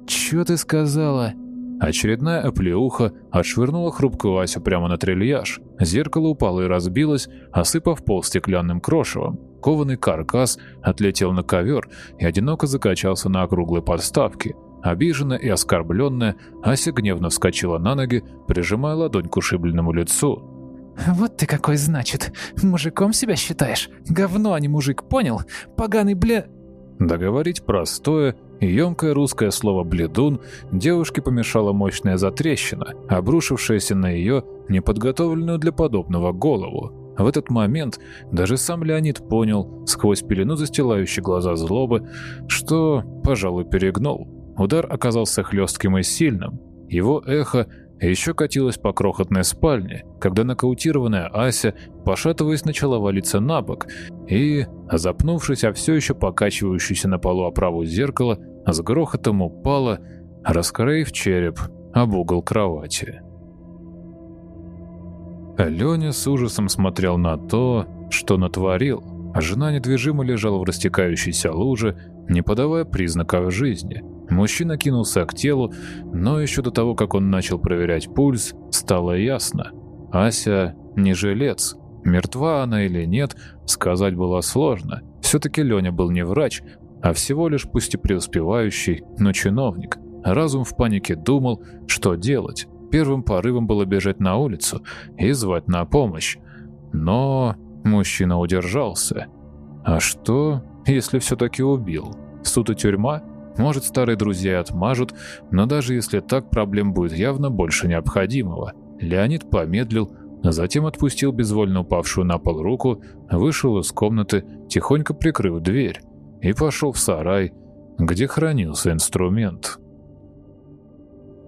«Чё ты сказала?» Очередная оплеуха отшвырнула хрупкую Асю прямо на трильяж. Зеркало упало и разбилось, осыпав пол стеклянным крошевом. Кованый каркас отлетел на ковер и одиноко закачался на округлой подставке. Обиженная и оскорбленная, Ася гневно вскочила на ноги, прижимая ладонь к ушибленному лицу. «Вот ты какой, значит. Мужиком себя считаешь? Говно, а не мужик, понял? Поганый бля...» Договорить простое и емкое русское слово «бледун» девушке помешала мощная затрещина, обрушившаяся на ее неподготовленную для подобного голову. В этот момент даже сам Леонид понял, сквозь пелену застилающей глаза злобы, что, пожалуй, перегнул. Удар оказался хлестким и сильным. Его эхо еще катилось по крохотной спальне, когда нокаутированная Ася, пошатываясь, начала валиться на бок и, запнувшись о все еще покачивающуюся на полу оправу зеркала, с грохотом упала, раскроив череп об угол кровати. Леня с ужасом смотрел на то, что натворил, а жена недвижимо лежала в растекающейся луже, не подавая признаков жизни. Мужчина кинулся к телу, но еще до того, как он начал проверять пульс, стало ясно. Ася не жилец. Мертва она или нет, сказать было сложно. Все-таки Леня был не врач, а всего лишь пусть и преуспевающий, но чиновник. Разум в панике думал, что делать. Первым порывом было бежать на улицу и звать на помощь. Но мужчина удержался. А что, если все-таки убил? Суд и тюрьма? Может, старые друзья отмажут, но даже если так, проблем будет явно больше необходимого. Леонид помедлил, затем отпустил безвольно упавшую на пол руку, вышел из комнаты, тихонько прикрыв дверь, и пошел в сарай, где хранился инструмент.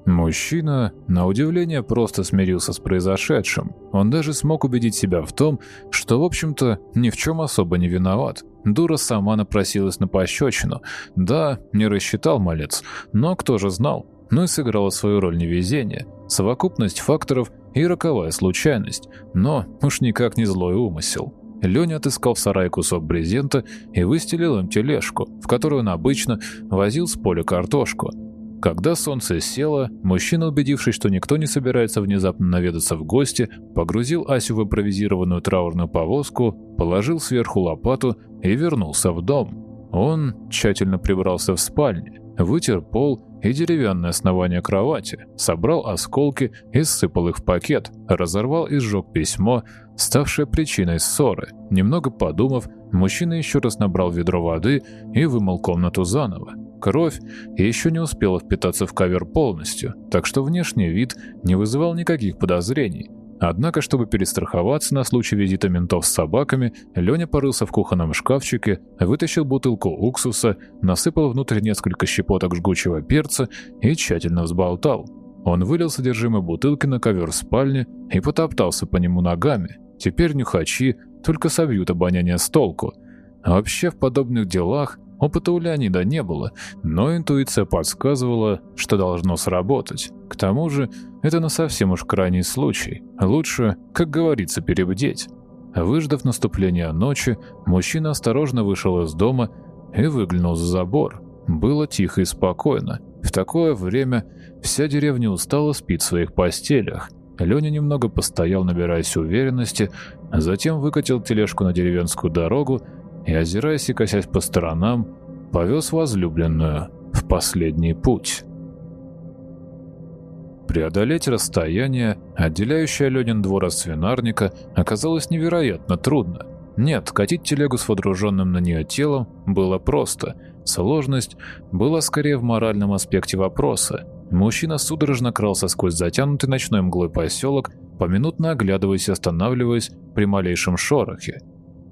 Мужчина, на удивление, просто смирился с произошедшим. Он даже смог убедить себя в том, что, в общем-то, ни в чем особо не виноват. Дура сама напросилась на пощечину. Да, не рассчитал малец, но кто же знал? Ну и сыграла свою роль невезение, совокупность факторов и роковая случайность, но уж никак не злой умысел. Леня отыскал в сарае кусок брезента и выстелил им тележку, в которую он обычно возил с поля картошку. Когда солнце село, мужчина, убедившись, что никто не собирается внезапно наведаться в гости, погрузил Асю в импровизированную траурную повозку, положил сверху лопату и вернулся в дом. Он тщательно прибрался в спальне, вытер пол и деревянное основание кровати, собрал осколки и сыпал их в пакет, разорвал и сжег письмо, ставшее причиной ссоры. Немного подумав, мужчина еще раз набрал ведро воды и вымыл комнату заново. Кровь еще не успела впитаться в ковер полностью, так что внешний вид не вызывал никаких подозрений. Однако, чтобы перестраховаться на случай визита ментов с собаками, Леня порылся в кухонном шкафчике, вытащил бутылку уксуса, насыпал внутрь несколько щепоток жгучего перца и тщательно взболтал. Он вылил содержимое бутылки на ковер в спальне и потоптался по нему ногами. Теперь нюхачи только собьют обоняние с толку. Вообще в подобных делах Опыта у Леонида не было, но интуиция подсказывала, что должно сработать. К тому же, это на совсем уж крайний случай. Лучше, как говорится, перебдеть. Выждав наступления ночи, мужчина осторожно вышел из дома и выглянул за забор. Было тихо и спокойно. В такое время вся деревня устала спит в своих постелях. Леня немного постоял, набираясь уверенности, затем выкатил тележку на деревенскую дорогу и, озираясь и косясь по сторонам, повез возлюбленную в последний путь. Преодолеть расстояние, отделяющее Ленин двор от свинарника, оказалось невероятно трудно. Нет, катить телегу с водруженным на нее телом было просто. Сложность была скорее в моральном аспекте вопроса. Мужчина судорожно крался сквозь затянутый ночной мглой поселок, поминутно оглядываясь и останавливаясь при малейшем шорохе.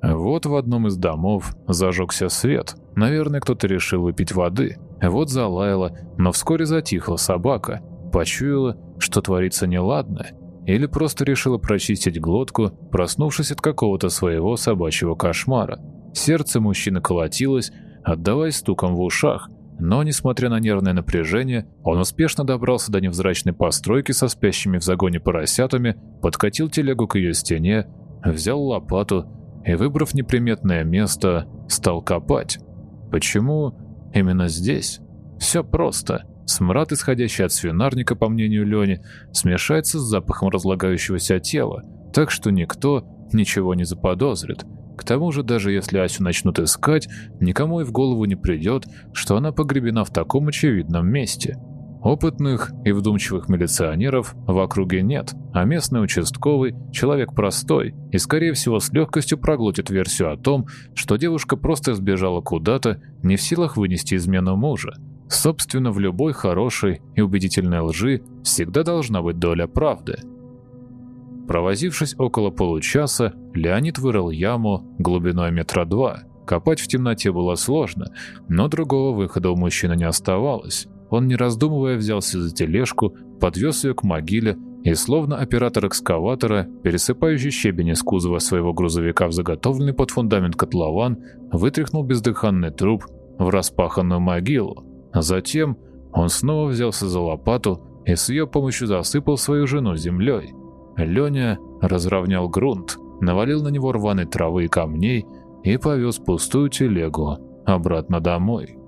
Вот в одном из домов зажегся свет. Наверное, кто-то решил выпить воды. Вот залаяла, но вскоре затихла собака. Почуяла, что творится неладное. Или просто решила прочистить глотку, проснувшись от какого-то своего собачьего кошмара. Сердце мужчины колотилось, отдаваясь стуком в ушах. Но, несмотря на нервное напряжение, он успешно добрался до невзрачной постройки со спящими в загоне поросятами, подкатил телегу к ее стене, взял лопату и, выбрав неприметное место, стал копать. Почему именно здесь? Все просто. Смрад, исходящий от свинарника, по мнению Лени, смешается с запахом разлагающегося тела, так что никто ничего не заподозрит. К тому же, даже если Асю начнут искать, никому и в голову не придет, что она погребена в таком очевидном месте. Опытных и вдумчивых милиционеров в округе нет, а местный участковый – человек простой и, скорее всего, с легкостью проглотит версию о том, что девушка просто сбежала куда-то, не в силах вынести измену мужа. Собственно, в любой хорошей и убедительной лжи всегда должна быть доля правды. Провозившись около получаса, Леонид вырыл яму глубиной метра два. Копать в темноте было сложно, но другого выхода у мужчины не оставалось. Он, не раздумывая, взялся за тележку, подвез ее к могиле и, словно оператор экскаватора, пересыпающий щебень из кузова своего грузовика в заготовленный под фундамент котлован, вытряхнул бездыханный труп в распаханную могилу. Затем он снова взялся за лопату и с ее помощью засыпал свою жену землей. Леня разровнял грунт, навалил на него рваной травы и камней и повез пустую телегу обратно домой.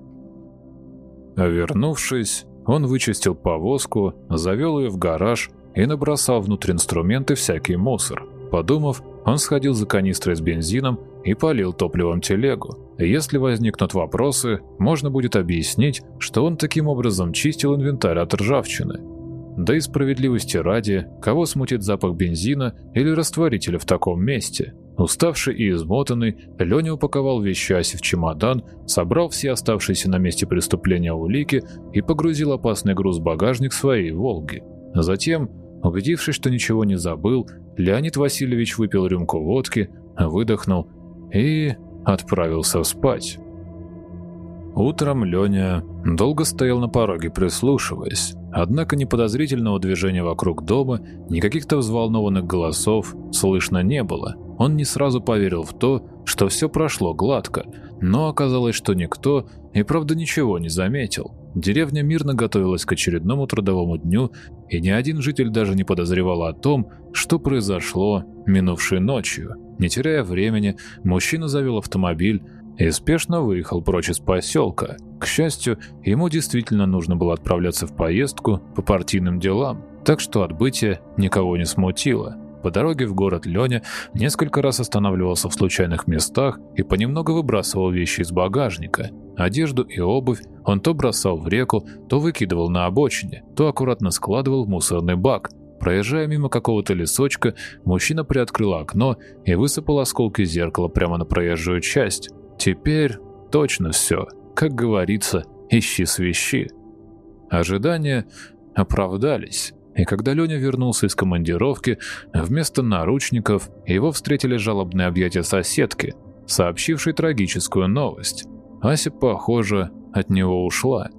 Вернувшись, он вычистил повозку, завел ее в гараж и набросал внутрь инструменты всякий мусор. Подумав, он сходил за канистрой с бензином и полил топливом телегу. Если возникнут вопросы, можно будет объяснить, что он таким образом чистил инвентарь от ржавчины. Да и справедливости ради, кого смутит запах бензина или растворителя в таком месте? Уставший и измотанный, Леня упаковал вещи Аси в чемодан, собрал все оставшиеся на месте преступления улики и погрузил опасный груз в багажник своей «Волги». Затем, убедившись, что ничего не забыл, Леонид Васильевич выпил рюмку водки, выдохнул и отправился спать. Утром Леня долго стоял на пороге, прислушиваясь. Однако ни подозрительного движения вокруг дома, ни каких-то взволнованных голосов слышно не было. Он не сразу поверил в то, что все прошло гладко, но оказалось, что никто и правда ничего не заметил. Деревня мирно готовилась к очередному трудовому дню, и ни один житель даже не подозревал о том, что произошло минувшей ночью. Не теряя времени, мужчина завел автомобиль и спешно выехал прочь из поселка. К счастью, ему действительно нужно было отправляться в поездку по партийным делам, так что отбытие никого не смутило. По дороге в город Леня несколько раз останавливался в случайных местах и понемногу выбрасывал вещи из багажника. Одежду и обувь он то бросал в реку, то выкидывал на обочине, то аккуратно складывал в мусорный бак. Проезжая мимо какого-то лесочка, мужчина приоткрыл окно и высыпал осколки зеркала прямо на проезжую часть. Теперь точно все. Как говорится, ищи свищи. Ожидания оправдались. И когда Леня вернулся из командировки, вместо наручников его встретили жалобные объятия соседки, сообщившей трагическую новость. Ася, похоже, от него ушла.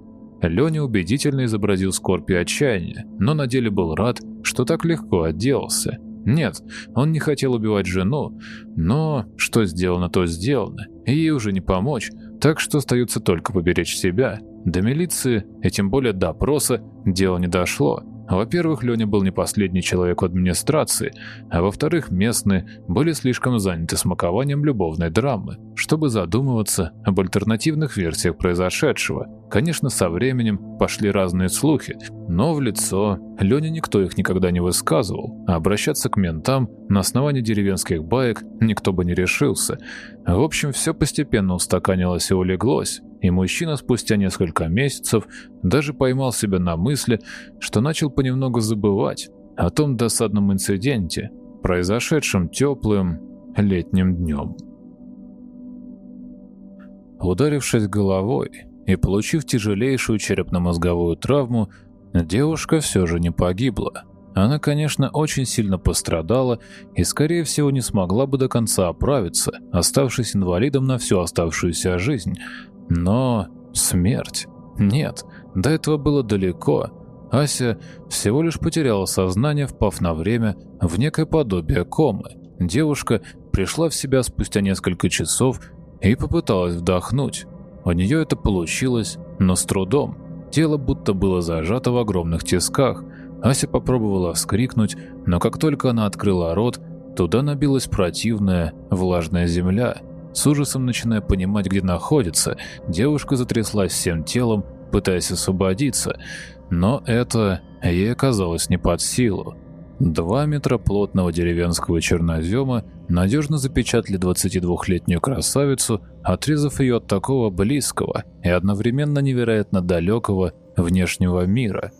Леня убедительно изобразил скорбь и отчаяние, но на деле был рад, что так легко отделался. Нет, он не хотел убивать жену, но что сделано, то сделано, ей уже не помочь, так что остается только поберечь себя. До милиции, и тем более до опроса, дело не дошло. Во-первых, Леня был не последний человек в администрации, а во-вторых, местные были слишком заняты смакованием любовной драмы, чтобы задумываться об альтернативных версиях произошедшего. Конечно, со временем пошли разные слухи, но в лицо Лене никто их никогда не высказывал, а обращаться к ментам на основании деревенских баек никто бы не решился. В общем, все постепенно устаканилось и улеглось, и мужчина спустя несколько месяцев даже поймал себя на мысли, что начал понемногу забывать о том досадном инциденте, произошедшем теплым летним днем. Ударившись головой и получив тяжелейшую черепно-мозговую травму, девушка все же не погибла. Она, конечно, очень сильно пострадала и, скорее всего, не смогла бы до конца оправиться, оставшись инвалидом на всю оставшуюся жизнь, но смерть? Нет, до этого было далеко. Ася всего лишь потеряла сознание, впав на время в некое подобие комы. Девушка пришла в себя спустя несколько часов и попыталась вдохнуть. У нее это получилось, но с трудом. Тело будто было зажато в огромных тисках. Ася попробовала вскрикнуть, но как только она открыла рот, туда набилась противная, влажная земля. С ужасом начиная понимать, где находится, девушка затряслась всем телом, пытаясь освободиться, но это ей оказалось не под силу. Два метра плотного деревенского чернозема надежно запечатали 22-летнюю красавицу, отрезав ее от такого близкого и одновременно невероятно далекого внешнего мира.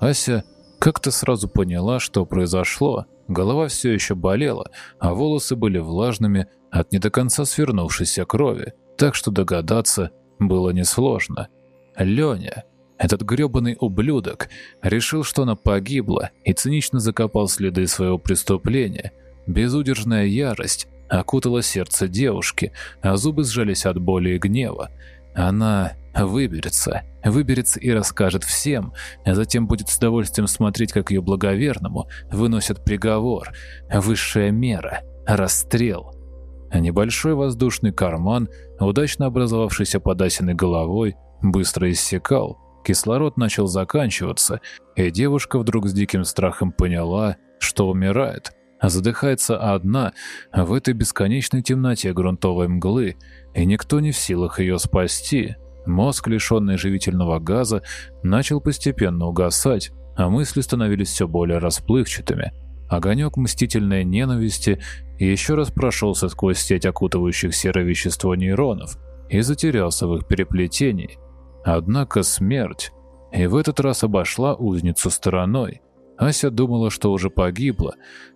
Ася как-то сразу поняла, что произошло. Голова все еще болела, а волосы были влажными от не до конца свернувшейся крови, так что догадаться было несложно. Леня, этот грёбаный ублюдок решил, что она погибла, и цинично закопал следы своего преступления. Безудержная ярость окутала сердце девушки, а зубы сжались от боли и гнева. Она выберется, выберется и расскажет всем, а затем будет с удовольствием смотреть, как ее благоверному выносят приговор, высшая мера, расстрел. Небольшой воздушный карман, удачно образовавшийся под Асиной головой, быстро иссякал, Кислород начал заканчиваться, и девушка вдруг с диким страхом поняла, что умирает, а задыхается одна в этой бесконечной темноте грунтовой мглы, и никто не в силах ее спасти. Мозг, лишенный живительного газа, начал постепенно угасать, а мысли становились все более расплывчатыми. Огонек мстительной ненависти еще раз прошелся сквозь сеть окутывающих серое вещество нейронов и затерялся в их переплетении, Однако смерть и в этот раз обошла узницу стороной. Ася думала, что уже погибла,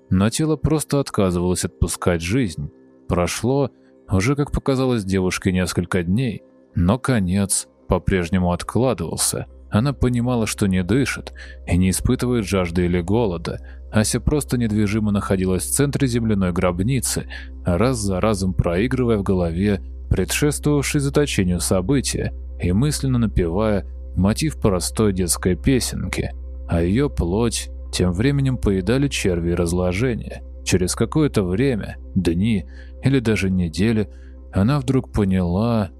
но тело просто отказывалось отпускать жизнь. Прошло, уже как показалось девушке, несколько дней, но конец по-прежнему откладывался. Она понимала, что не дышит и не испытывает жажды или голода. Ася просто недвижимо находилась в центре земляной гробницы, раз за разом проигрывая в голове предшествовавшие заточению события и мысленно напевая мотив простой детской песенки, а ее плоть тем временем поедали черви разложения. Через какое-то время, дни или даже недели, она вдруг поняла,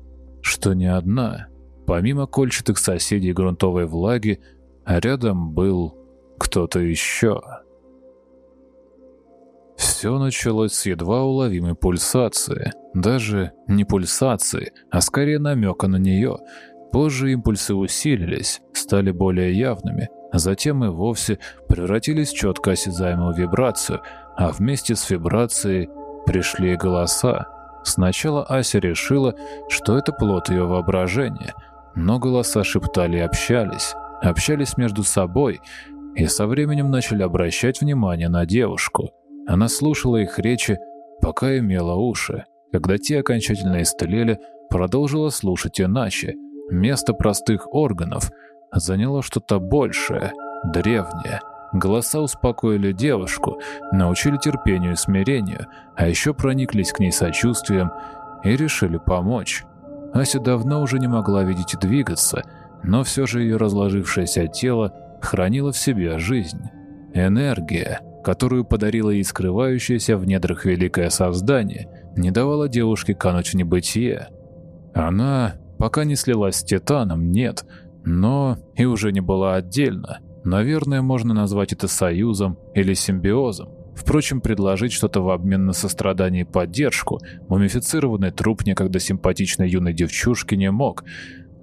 что не одна. Помимо кольчатых соседей грунтовой влаги, рядом был кто-то еще. Все началось с едва уловимой пульсации. Даже не пульсации, а скорее намека на нее. Позже импульсы усилились, стали более явными, а затем и вовсе превратились в четко осязаемую вибрацию, а вместе с вибрацией пришли голоса. Сначала Ася решила, что это плод ее воображения, но голоса шептали и общались, общались между собой и со временем начали обращать внимание на девушку – она слушала их речи, пока имела уши. Когда те окончательно истлели, продолжила слушать иначе. Место простых органов заняло что-то большее, древнее. Голоса успокоили девушку, научили терпению и смирению, а еще прониклись к ней сочувствием и решили помочь. Ася давно уже не могла видеть и двигаться, но все же ее разложившееся тело хранило в себе жизнь. Энергия, которую подарило ей скрывающееся в недрах великое создание, не давала девушке кануть в небытие. Она пока не слилась с Титаном, нет, но и уже не была отдельно. Наверное, можно назвать это союзом или симбиозом. Впрочем, предложить что-то в обмен на сострадание и поддержку мумифицированный труп некогда симпатичной юной девчушки не мог –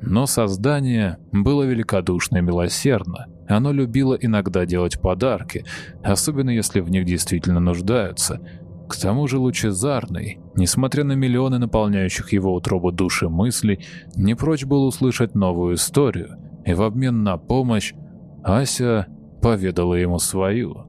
но создание было великодушно и милосердно. Оно любило иногда делать подарки, особенно если в них действительно нуждаются. К тому же лучезарный, несмотря на миллионы наполняющих его утробу души мыслей, не прочь был услышать новую историю, и в обмен на помощь Ася поведала ему свою.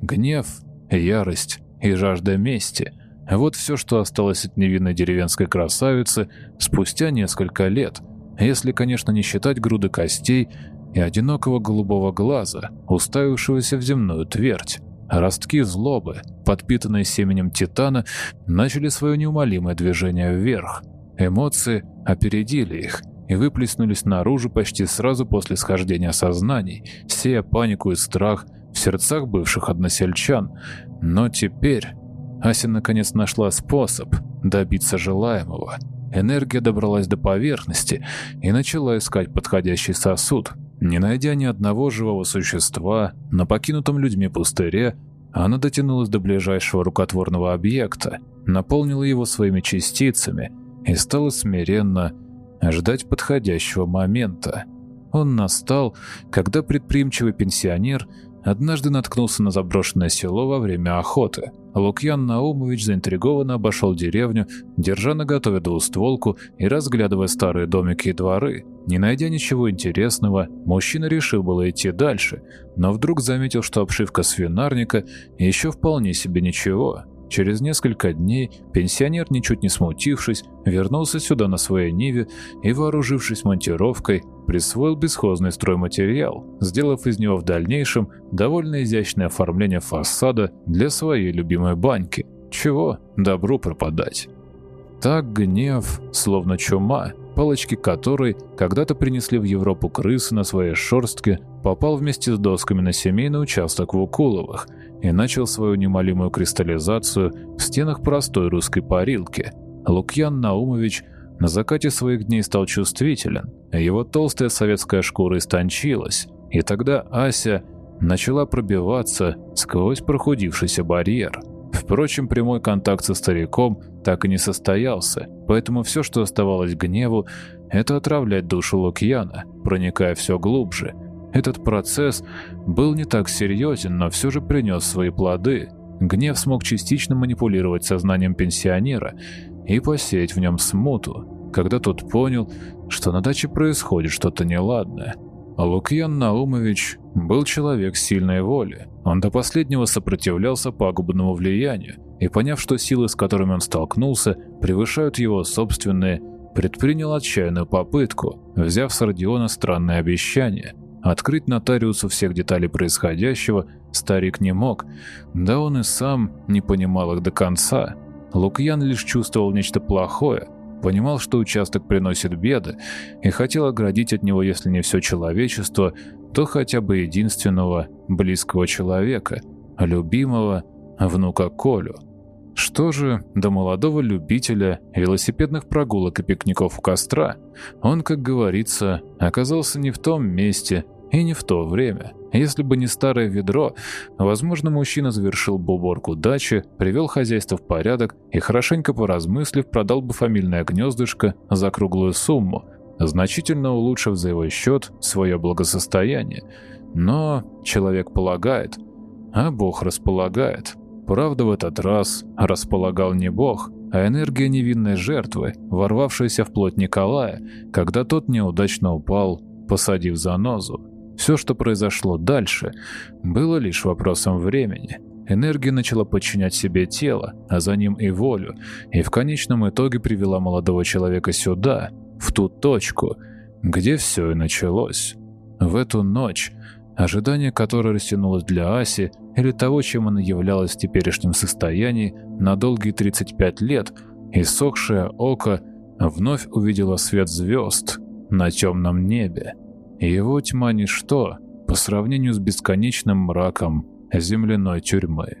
Гнев, ярость и жажда мести – вот все, что осталось от невинной деревенской красавицы спустя несколько лет – если, конечно, не считать груды костей и одинокого голубого глаза, уставившегося в земную твердь. Ростки злобы, подпитанные семенем титана, начали свое неумолимое движение вверх. Эмоции опередили их и выплеснулись наружу почти сразу после схождения сознаний, сея панику и страх в сердцах бывших односельчан. Но теперь Ася наконец нашла способ добиться желаемого – Энергия добралась до поверхности и начала искать подходящий сосуд. Не найдя ни одного живого существа на покинутом людьми пустыре, Она дотянулась до ближайшего рукотворного объекта, наполнила его своими частицами и стала смиренно ждать подходящего момента. Он настал, когда предприимчивый пенсионер однажды наткнулся на заброшенное село во время охоты. Лукьян Наумович заинтригованно обошел деревню, держа на готове двустволку и разглядывая старые домики и дворы. Не найдя ничего интересного, мужчина решил было идти дальше, но вдруг заметил, что обшивка свинарника еще вполне себе ничего. Через несколько дней пенсионер, ничуть не смутившись, вернулся сюда на своей Ниве и, вооружившись монтировкой, присвоил бесхозный стройматериал, сделав из него в дальнейшем довольно изящное оформление фасада для своей любимой баньки. Чего добру пропадать. Так гнев, словно чума, палочки которой когда-то принесли в Европу крысы на своей шорстке, попал вместе с досками на семейный участок в Укуловых и начал свою немалимую кристаллизацию в стенах простой русской парилки. Лукьян Наумович на закате своих дней стал чувствителен, его толстая советская шкура истончилась, и тогда Ася начала пробиваться сквозь прохудившийся барьер – Впрочем, прямой контакт со стариком так и не состоялся, поэтому все, что оставалось гневу, это отравлять душу Лукьяна, проникая все глубже. Этот процесс был не так серьезен, но все же принес свои плоды. Гнев смог частично манипулировать сознанием пенсионера и посеять в нем смуту, когда тот понял, что на даче происходит что-то неладное. Лукьян Наумович был человек сильной воли. Он до последнего сопротивлялся пагубному влиянию, и поняв, что силы, с которыми он столкнулся, превышают его собственные, предпринял отчаянную попытку, взяв с Родиона странное обещание. Открыть нотариусу всех деталей происходящего старик не мог, да он и сам не понимал их до конца. Лукьян лишь чувствовал нечто плохое, понимал, что участок приносит беды, и хотел оградить от него, если не все человечество, то хотя бы единственного близкого человека, любимого внука Колю. Что же до молодого любителя велосипедных прогулок и пикников у костра, он, как говорится, оказался не в том месте и не в то время. Если бы не старое ведро, возможно, мужчина завершил бы уборку дачи, привел хозяйство в порядок и, хорошенько поразмыслив, продал бы фамильное гнездышко за круглую сумму – значительно улучшив за его счет свое благосостояние. Но человек полагает, а Бог располагает. Правда, в этот раз располагал не Бог, а энергия невинной жертвы, ворвавшаяся в плоть Николая, когда тот неудачно упал, посадив занозу. Все, что произошло дальше, было лишь вопросом времени. Энергия начала подчинять себе тело, а за ним и волю, и в конечном итоге привела молодого человека сюда, в ту точку, где все и началось. В эту ночь, ожидание которой растянулось для Аси или того, чем она являлась в теперешнем состоянии на долгие 35 лет, иссохшее око вновь увидело свет звезд на темном небе. Его тьма ничто по сравнению с бесконечным мраком земляной тюрьмы.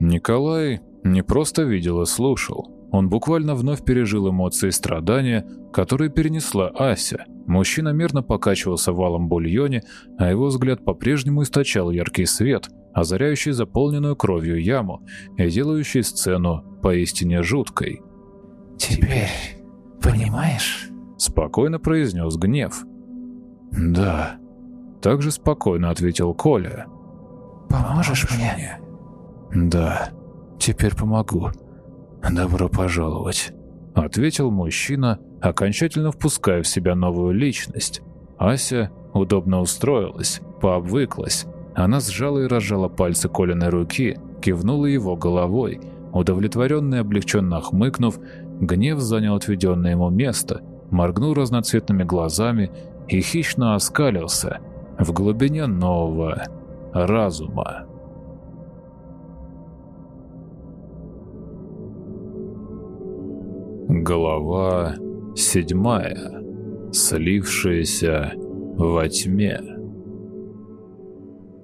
Николай не просто видел и слушал. Он буквально вновь пережил эмоции страдания, которые перенесла Ася. Мужчина мирно покачивался валом бульоне, а его взгляд по-прежнему источал яркий свет, озаряющий заполненную кровью яму и делающий сцену поистине жуткой. «Теперь понимаешь?» — спокойно произнес гнев. «Да», — также спокойно ответил Коля. «Поможешь мне?» «Да, теперь помогу». «Добро пожаловать», — ответил мужчина, окончательно впуская в себя новую личность. Ася удобно устроилась, пообвыклась. Она сжала и разжала пальцы Колиной руки, кивнула его головой. Удовлетворенный облегченно хмыкнув, гнев занял отведенное ему место, моргнул разноцветными глазами и хищно оскалился в глубине нового разума. Глава седьмая. Слившаяся во тьме.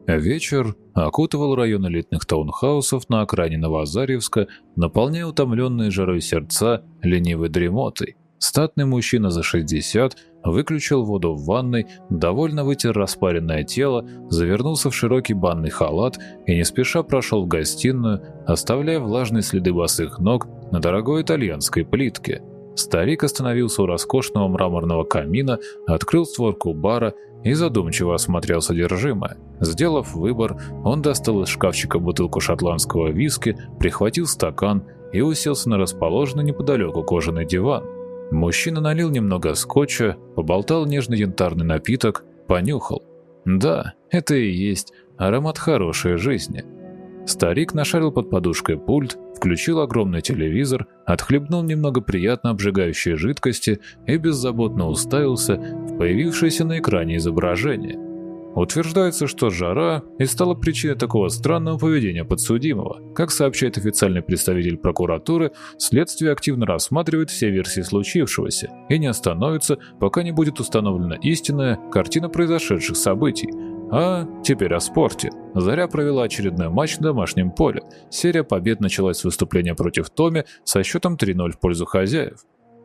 Вечер окутывал район элитных таунхаусов на окраине Новоазарьевска, наполняя утомленные жарой сердца ленивой дремотой. Статный мужчина за 60 выключил воду в ванной, довольно вытер распаренное тело, завернулся в широкий банный халат и не спеша прошел в гостиную, оставляя влажные следы босых ног на дорогой итальянской плитке. Старик остановился у роскошного мраморного камина, открыл створку бара и задумчиво осмотрел содержимое. Сделав выбор, он достал из шкафчика бутылку шотландского виски, прихватил стакан и уселся на расположенный неподалеку кожаный диван. Мужчина налил немного скотча, поболтал нежный янтарный напиток, понюхал. Да, это и есть аромат хорошей жизни. Старик нашарил под подушкой пульт, включил огромный телевизор, отхлебнул немного приятно обжигающей жидкости и беззаботно уставился в появившееся на экране изображение. Утверждается, что жара и стала причиной такого странного поведения подсудимого. Как сообщает официальный представитель прокуратуры, следствие активно рассматривает все версии случившегося и не остановится, пока не будет установлена истинная картина произошедших событий. А теперь о спорте. Заря провела очередной матч на домашнем поле. Серия побед началась с выступления против Томи со счетом 3-0 в пользу хозяев.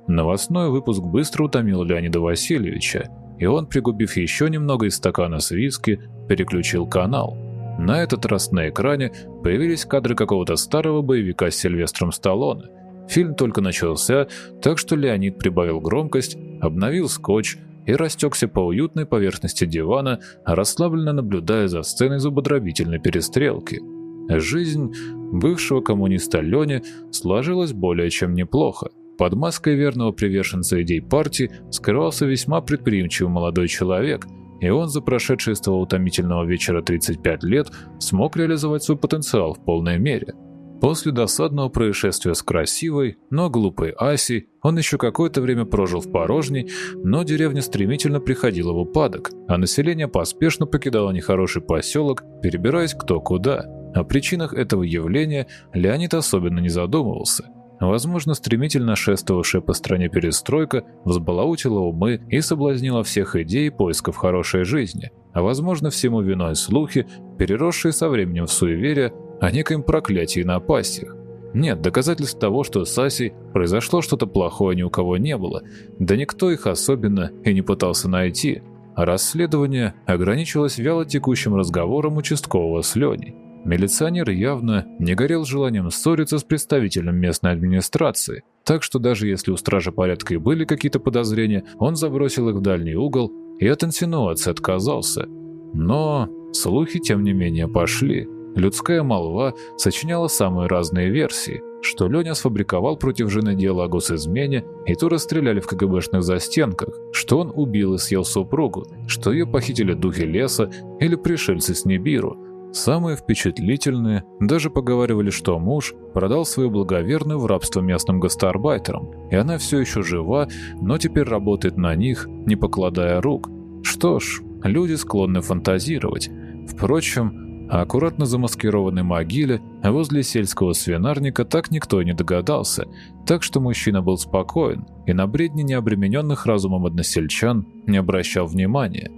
Новостной выпуск быстро утомил Леонида Васильевича, и он, пригубив еще немного из стакана с виски, переключил канал. На этот раз на экране появились кадры какого-то старого боевика с Сильвестром Сталлоне. Фильм только начался, так что Леонид прибавил громкость, обновил скотч и растекся по уютной поверхности дивана, расслабленно наблюдая за сценой зубодробительной перестрелки. Жизнь бывшего коммуниста Лёни сложилась более чем неплохо. Под маской верного приверженца идей партии скрывался весьма предприимчивый молодой человек, и он за прошедшие с того утомительного вечера 35 лет смог реализовать свой потенциал в полной мере. После досадного происшествия с красивой, но глупой Асей, он еще какое-то время прожил в порожней, но деревня стремительно приходила в упадок, а население поспешно покидало нехороший поселок, перебираясь кто куда. О причинах этого явления Леонид особенно не задумывался – Возможно, стремительно шествовавшая по стране перестройка взбалаутила умы и соблазнила всех идей поисков хорошей жизни, а возможно, всему виной слухи, переросшие со временем в суеверие о некоем проклятии и напастях. Нет, доказательств того, что с Асей произошло что-то плохое ни у кого не было, да никто их особенно и не пытался найти, расследование ограничилось вяло текущим разговором участкового с Леней. Милиционер явно не горел желанием ссориться с представителем местной администрации, так что даже если у стража порядка и были какие-то подозрения, он забросил их в дальний угол и от инсинуации отказался. Но слухи, тем не менее, пошли. Людская молва сочиняла самые разные версии, что Леня сфабриковал против жены дело о госизмене, и то расстреляли в КГБшных застенках, что он убил и съел супругу, что ее похитили духи леса или пришельцы с Нибиру, Самые впечатлительные даже поговаривали, что муж продал свою благоверную в рабство местным гастарбайтерам, и она все еще жива, но теперь работает на них, не покладая рук. Что ж, люди склонны фантазировать. Впрочем, аккуратно замаскированной могиле возле сельского свинарника так никто и не догадался, так что мужчина был спокоен и на бредни необремененных разумом односельчан не обращал внимания.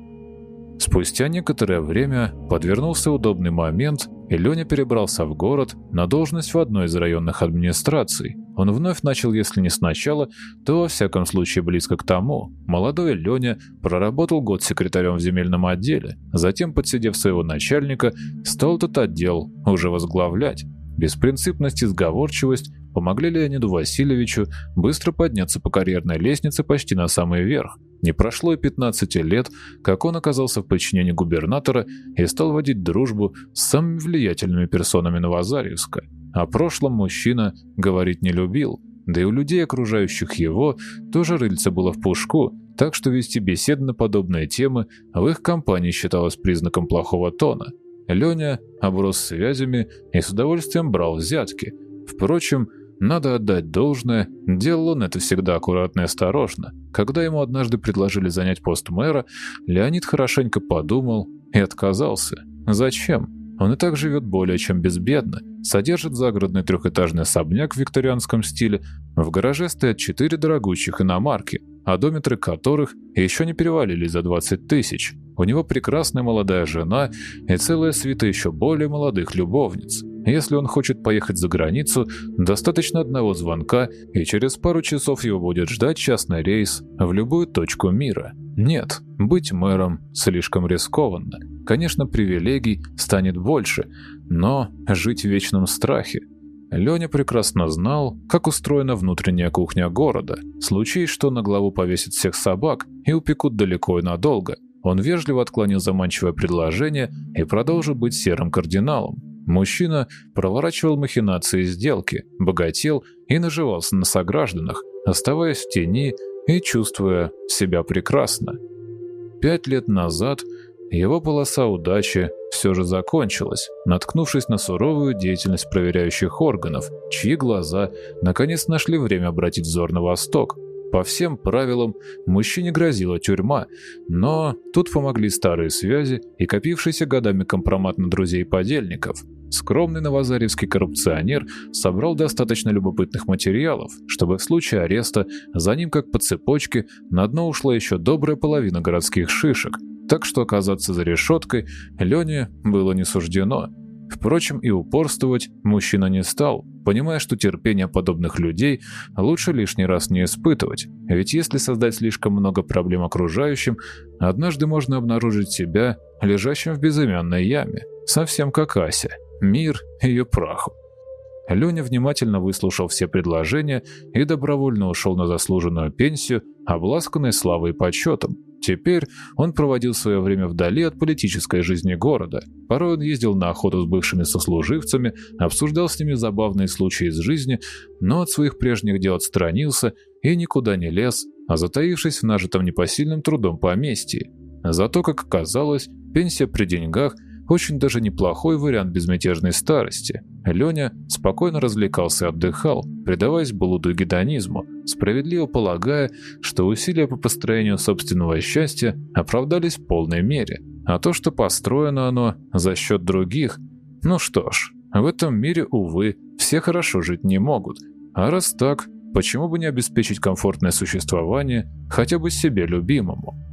Спустя некоторое время подвернулся удобный момент, и Леня перебрался в город на должность в одной из районных администраций. Он вновь начал, если не сначала, то во всяком случае близко к тому. Молодой Леня проработал год секретарем в земельном отделе, затем, подсидев своего начальника, стал этот отдел уже возглавлять. Беспринципность и сговорчивость помогли Леониду Васильевичу быстро подняться по карьерной лестнице почти на самый верх. Не прошло и 15 лет, как он оказался в подчинении губернатора и стал водить дружбу с самыми влиятельными персонами Новозарьевска. О прошлом мужчина говорить не любил, да и у людей, окружающих его, тоже рыльце было в пушку, так что вести беседы на подобные темы в их компании считалось признаком плохого тона. Леня оброс связями и с удовольствием брал взятки. Впрочем, надо отдать должное, делал он это всегда аккуратно и осторожно. Когда ему однажды предложили занять пост мэра, Леонид хорошенько подумал и отказался. Зачем? Он и так живет более чем безбедно, содержит загородный трехэтажный особняк в викторианском стиле, в гараже стоят четыре дорогущих иномарки, одометры которых еще не перевалили за 20 тысяч. У него прекрасная молодая жена и целая свита еще более молодых любовниц. Если он хочет поехать за границу, достаточно одного звонка, и через пару часов его будет ждать частный рейс в любую точку мира. Нет, быть мэром слишком рискованно. Конечно, привилегий станет больше, но жить в вечном страхе. Леня прекрасно знал, как устроена внутренняя кухня города. Случай, что на главу повесят всех собак и упекут далеко и надолго. Он вежливо отклонил заманчивое предложение и продолжил быть серым кардиналом. Мужчина проворачивал махинации сделки, богател и наживался на согражданах, оставаясь в тени и чувствуя себя прекрасно. Пять лет назад его полоса удачи все же закончилась, наткнувшись на суровую деятельность проверяющих органов, чьи глаза наконец нашли время обратить взор на восток. По всем правилам, мужчине грозила тюрьма, но тут помогли старые связи и копившийся годами компромат на друзей-подельников. Скромный новозаревский коррупционер собрал достаточно любопытных материалов, чтобы в случае ареста за ним как по цепочке на дно ушла еще добрая половина городских шишек, так что оказаться за решеткой Лене было не суждено. Впрочем, и упорствовать мужчина не стал, понимая, что терпение подобных людей лучше лишний раз не испытывать. Ведь если создать слишком много проблем окружающим, однажды можно обнаружить себя лежащим в безымянной яме, совсем как Ася. Мир ее праху. Леня внимательно выслушал все предложения и добровольно ушел на заслуженную пенсию, обласканной славой и почетом. Теперь он проводил свое время вдали от политической жизни города. Порой он ездил на охоту с бывшими сослуживцами, обсуждал с ними забавные случаи из жизни, но от своих прежних дел отстранился и никуда не лез, а затаившись в нажитом непосильным трудом поместье. Зато, как оказалось, пенсия при деньгах – очень даже неплохой вариант безмятежной старости. Леня спокойно развлекался и отдыхал, предаваясь блуду гедонизму, справедливо полагая, что усилия по построению собственного счастья оправдались в полной мере, а то, что построено оно за счет других, ну что ж, в этом мире, увы, все хорошо жить не могут. А раз так, почему бы не обеспечить комфортное существование хотя бы себе любимому?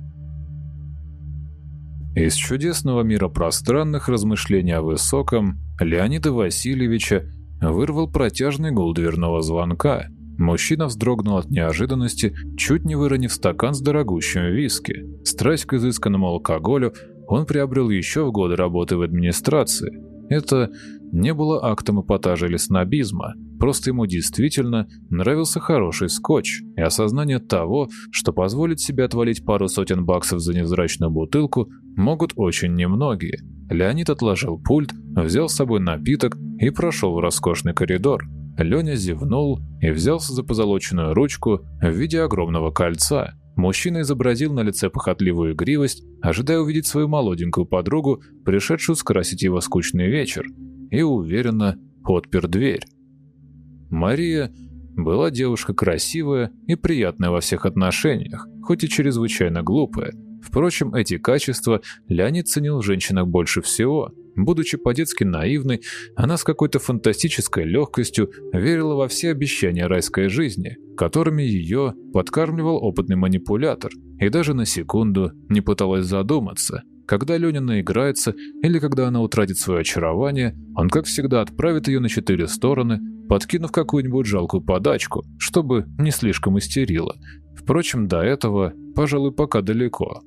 Из чудесного мира пространных размышлений о высоком Леонида Васильевича вырвал протяжный гул дверного звонка. Мужчина вздрогнул от неожиданности, чуть не выронив стакан с дорогущим виски. Страсть к изысканному алкоголю он приобрел еще в годы работы в администрации. Это не было актом эпатажа или снобизма, просто ему действительно нравился хороший скотч, и осознание того, что позволить себе отвалить пару сотен баксов за невзрачную бутылку, могут очень немногие. Леонид отложил пульт, взял с собой напиток и прошел в роскошный коридор. Леня зевнул и взялся за позолоченную ручку в виде огромного кольца. Мужчина изобразил на лице похотливую игривость, ожидая увидеть свою молоденькую подругу, пришедшую скрасить его скучный вечер, и уверенно отпер дверь. Мария была девушка красивая и приятная во всех отношениях, хоть и чрезвычайно глупая. Впрочем, эти качества Леонид ценил в женщинах больше всего – Будучи по-детски наивной, она с какой-то фантастической легкостью верила во все обещания райской жизни, которыми ее подкармливал опытный манипулятор, и даже на секунду не пыталась задуматься. Когда Леня наиграется или когда она утратит свое очарование, он, как всегда, отправит ее на четыре стороны, подкинув какую-нибудь жалкую подачку, чтобы не слишком истерила. Впрочем, до этого, пожалуй, пока далеко.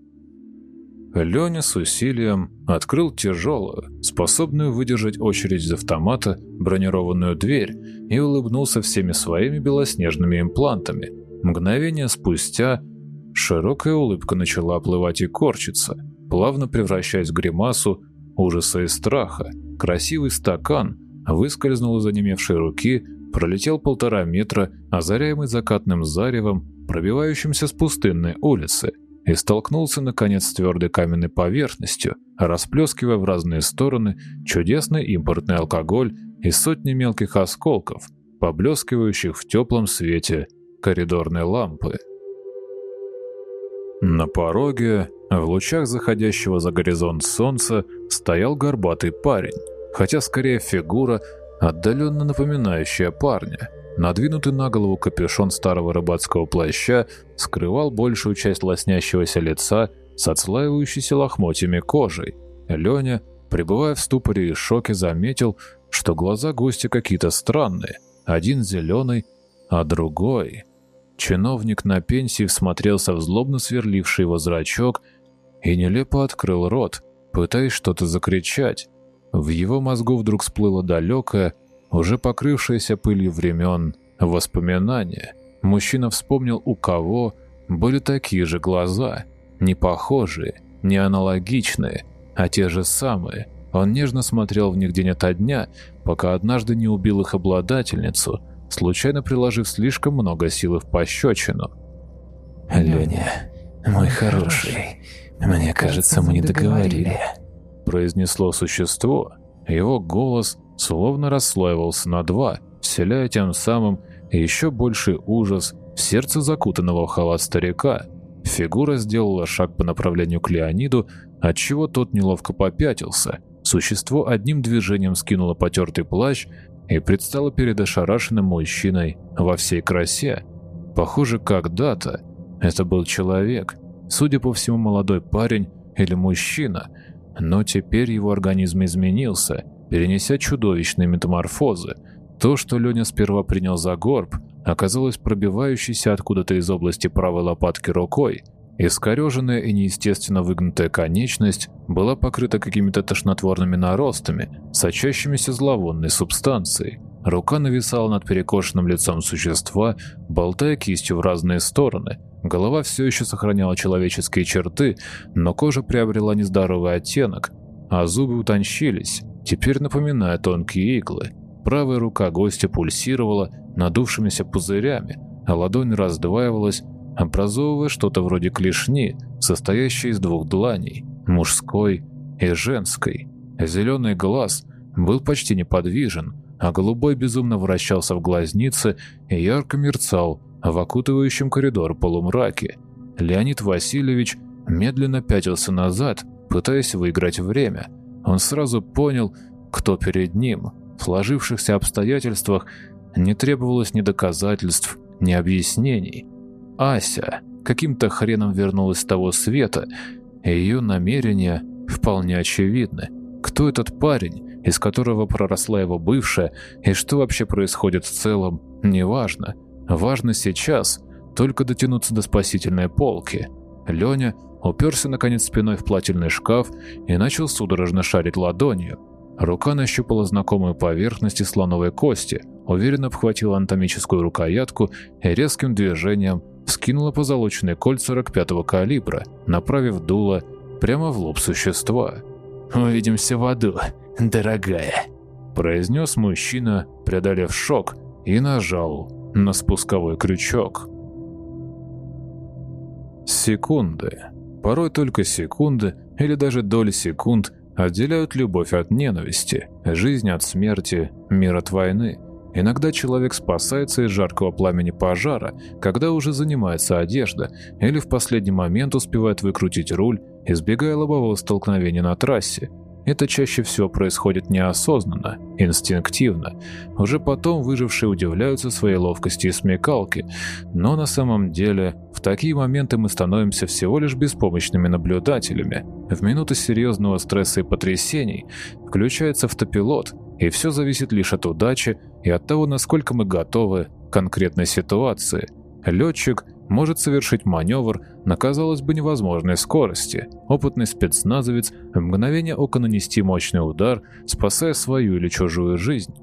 Леня с усилием открыл тяжелую, способную выдержать очередь из автомата, бронированную дверь и улыбнулся всеми своими белоснежными имплантами. Мгновение спустя широкая улыбка начала оплывать и корчиться, плавно превращаясь в гримасу ужаса и страха. Красивый стакан выскользнул из онемевшей руки, пролетел полтора метра, озаряемый закатным заревом, пробивающимся с пустынной улицы – и столкнулся, наконец, с твердой каменной поверхностью, расплескивая в разные стороны чудесный импортный алкоголь и сотни мелких осколков, поблескивающих в теплом свете коридорной лампы. На пороге, в лучах заходящего за горизонт солнца, стоял горбатый парень, хотя скорее фигура, отдаленно напоминающая парня – Надвинутый на голову капюшон старого рыбацкого плаща скрывал большую часть лоснящегося лица с отслаивающейся лохмотьями кожей. Леня, пребывая в ступоре и шоке, заметил, что глаза гостя какие-то странные. Один зеленый, а другой... Чиновник на пенсии всмотрелся в злобно сверливший его зрачок и нелепо открыл рот, пытаясь что-то закричать. В его мозгу вдруг всплыло далекое, уже покрывшееся пылью времен, воспоминание. Мужчина вспомнил, у кого были такие же глаза, не похожие, не аналогичные, а те же самые. Он нежно смотрел в них день ото дня, пока однажды не убил их обладательницу, случайно приложив слишком много силы в пощечину. «Леня, мой хороший, мне кажется, мы не договорили», произнесло существо. Его голос словно расслоивался на два, вселяя тем самым еще больший ужас в сердце закутанного в халат старика. Фигура сделала шаг по направлению к Леониду, отчего тот неловко попятился. Существо одним движением скинуло потертый плащ и предстало перед ошарашенным мужчиной во всей красе. Похоже, когда-то это был человек, судя по всему, молодой парень или мужчина, но теперь его организм изменился, перенеся чудовищные метаморфозы. То, что Леня сперва принял за горб, оказалось пробивающейся откуда-то из области правой лопатки рукой. Искореженная и неестественно выгнутая конечность была покрыта какими-то тошнотворными наростами, сочащимися зловонной субстанцией. Рука нависала над перекошенным лицом существа, болтая кистью в разные стороны. Голова все еще сохраняла человеческие черты, но кожа приобрела нездоровый оттенок, а зубы утончились, теперь напоминая тонкие иглы. Правая рука гостя пульсировала надувшимися пузырями, а ладонь раздваивалась, образовывая что-то вроде клешни, состоящей из двух дланей, мужской и женской. Зеленый глаз был почти неподвижен, а голубой безумно вращался в глазнице и ярко мерцал в окутывающем коридор полумраке. Леонид Васильевич медленно пятился назад, пытаясь выиграть время. Он сразу понял, кто перед ним. В сложившихся обстоятельствах не требовалось ни доказательств, ни объяснений. Ася каким-то хреном вернулась с того света, и ее намерения вполне очевидны. Кто этот парень, из которого проросла его бывшая, и что вообще происходит в целом, неважно. Важно сейчас только дотянуться до спасительной полки. Леня уперся наконец спиной в плательный шкаф и начал судорожно шарить ладонью. Рука нащупала знакомую поверхность слоновой кости, уверенно обхватила анатомическую рукоятку и резким движением вскинула позолоченный кольт 45-го калибра, направив дуло прямо в лоб существа. «Увидимся в аду, дорогая», – произнес мужчина, преодолев шок, и нажал на спусковой крючок. Секунды. Порой только секунды или даже доли секунд отделяют любовь от ненависти, жизнь от смерти, мир от войны. Иногда человек спасается из жаркого пламени пожара, когда уже занимается одежда, или в последний момент успевает выкрутить руль, избегая лобового столкновения на трассе, это чаще всего происходит неосознанно, инстинктивно. Уже потом выжившие удивляются своей ловкости и смекалке, но на самом деле в такие моменты мы становимся всего лишь беспомощными наблюдателями. В минуты серьезного стресса и потрясений включается автопилот, и все зависит лишь от удачи и от того, насколько мы готовы к конкретной ситуации. Летчик может совершить маневр на, казалось бы, невозможной скорости. Опытный спецназовец в мгновение ока нанести мощный удар, спасая свою или чужую жизнь.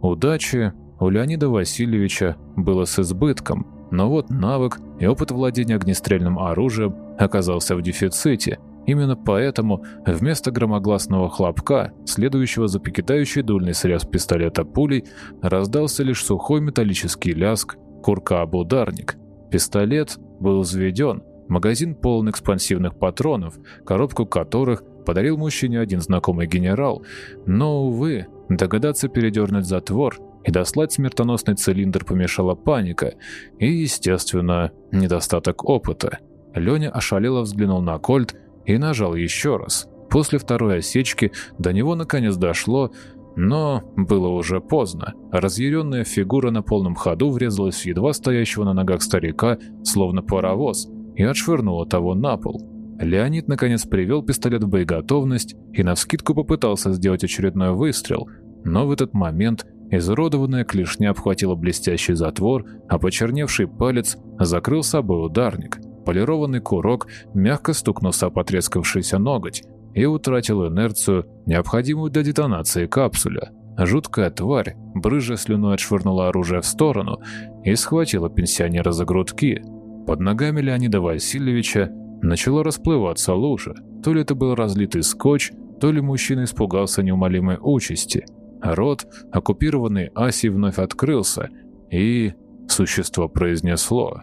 Удачи у Леонида Васильевича было с избытком, но вот навык и опыт владения огнестрельным оружием оказался в дефиците. Именно поэтому вместо громогласного хлопка, следующего за пикетающий дульный срез пистолета пулей, раздался лишь сухой металлический ляск, курка об ударник. Пистолет был взведен, магазин полон экспансивных патронов, коробку которых подарил мужчине один знакомый генерал, но, увы, догадаться передернуть затвор и дослать смертоносный цилиндр помешала паника и, естественно, недостаток опыта. Леня ошалело взглянул на кольт и нажал еще раз. После второй осечки до него наконец дошло, но было уже поздно. Разъяренная фигура на полном ходу врезалась в едва стоящего на ногах старика, словно паровоз, и отшвырнула того на пол. Леонид наконец привел пистолет в боеготовность и навскидку попытался сделать очередной выстрел, но в этот момент изуродованная клешня обхватила блестящий затвор, а почерневший палец закрыл собой ударник. Полированный курок мягко стукнулся о потрескавшийся ноготь и утратил инерцию, необходимую для детонации капсуля. Жуткая тварь, брыжа слюной отшвырнула оружие в сторону и схватила пенсионера за грудки. Под ногами Леонида Васильевича начало расплываться лужа. То ли это был разлитый скотч, то ли мужчина испугался неумолимой участи. Рот, оккупированный Асей, вновь открылся, и существо произнесло.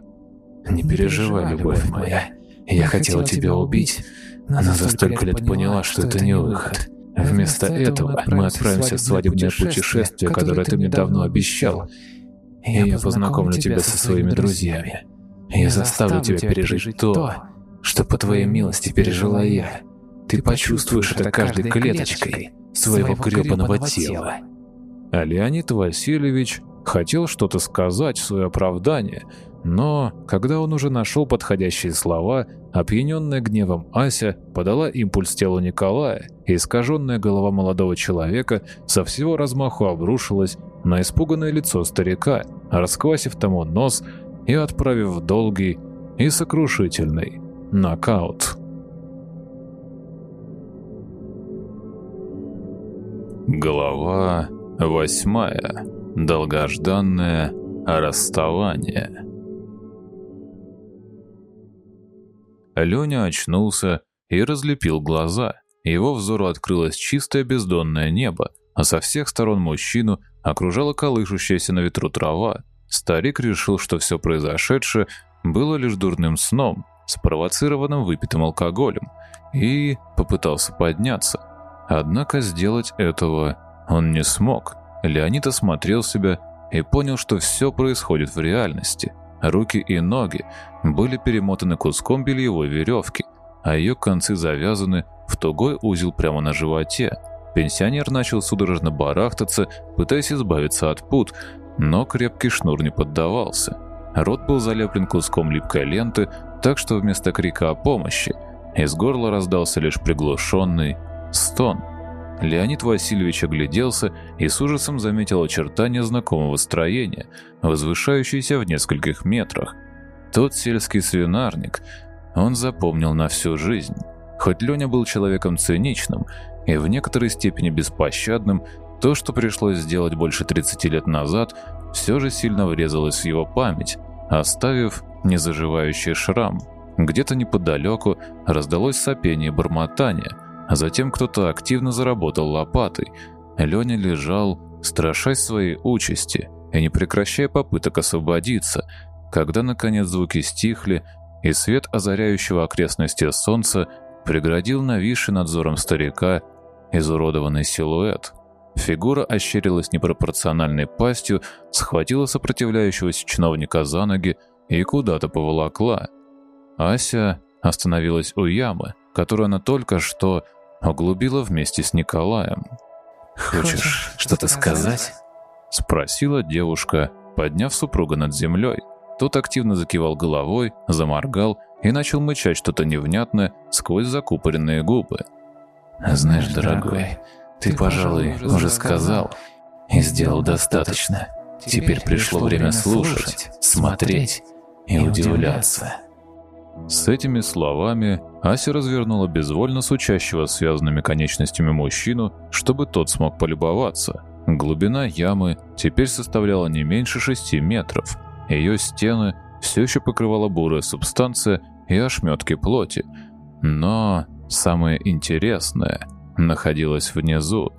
«Не переживай, любовь моя, я хотела тебя убить, но за столько лет поняла, что это не выход. Вместо этого мы отправимся в свадебное путешествие, которое ты мне давно обещал, и я познакомлю тебя со своими друзьями. Я заставлю тебя пережить то, что по твоей милости пережила я. Ты почувствуешь это каждой клеточкой своего гребаного тела. А Леонид Васильевич хотел что-то сказать в свое оправдание, но, когда он уже нашел подходящие слова, опьяненная гневом Ася подала импульс телу Николая, и искаженная голова молодого человека со всего размаху обрушилась на испуганное лицо старика, расквасив тому нос и отправив в долгий и сокрушительный нокаут. Глава восьмая. Долгожданное расставание. Леня очнулся и разлепил глаза. Его взору открылось чистое бездонное небо, а со всех сторон мужчину окружала колышущаяся на ветру трава. Старик решил, что все произошедшее было лишь дурным сном, спровоцированным выпитым алкоголем, и попытался подняться. Однако сделать этого он не смог. Леонид осмотрел себя и понял, что все происходит в реальности. Руки и ноги были перемотаны куском бельевой веревки, а ее концы завязаны в тугой узел прямо на животе. Пенсионер начал судорожно барахтаться, пытаясь избавиться от пут, но крепкий шнур не поддавался. Рот был залеплен куском липкой ленты, так что вместо крика о помощи из горла раздался лишь приглушенный Стон. Леонид Васильевич огляделся и с ужасом заметил очертания знакомого строения, возвышающееся в нескольких метрах. Тот сельский свинарник он запомнил на всю жизнь. Хоть Леня был человеком циничным и в некоторой степени беспощадным, то, что пришлось сделать больше 30 лет назад, все же сильно врезалось в его память, оставив незаживающий шрам. Где-то неподалеку раздалось сопение и бормотание – а затем кто-то активно заработал лопатой. Леня лежал, страшась своей участи и не прекращая попыток освободиться, когда наконец звуки стихли, и свет озаряющего окрестности солнца преградил нависший над взором старика изуродованный силуэт. Фигура ощерилась непропорциональной пастью, схватила сопротивляющегося чиновника за ноги и куда-то поволокла. Ася остановилась у ямы, которую она только что углубила вместе с Николаем. «Хочешь что-то сказать?» — спросила девушка, подняв супруга над землей. Тот активно закивал головой, заморгал и начал мычать что-то невнятное сквозь закупоренные губы. «Знаешь, дорогой, ты, пожалуй, уже сказал и сделал достаточно. Теперь пришло время слушать, смотреть и удивляться». С этими словами Ася развернула безвольно сучащего связанными конечностями мужчину, чтобы тот смог полюбоваться. Глубина ямы теперь составляла не меньше шести метров. Ее стены все еще покрывала бурая субстанция и ошметки плоти. Но самое интересное находилось внизу.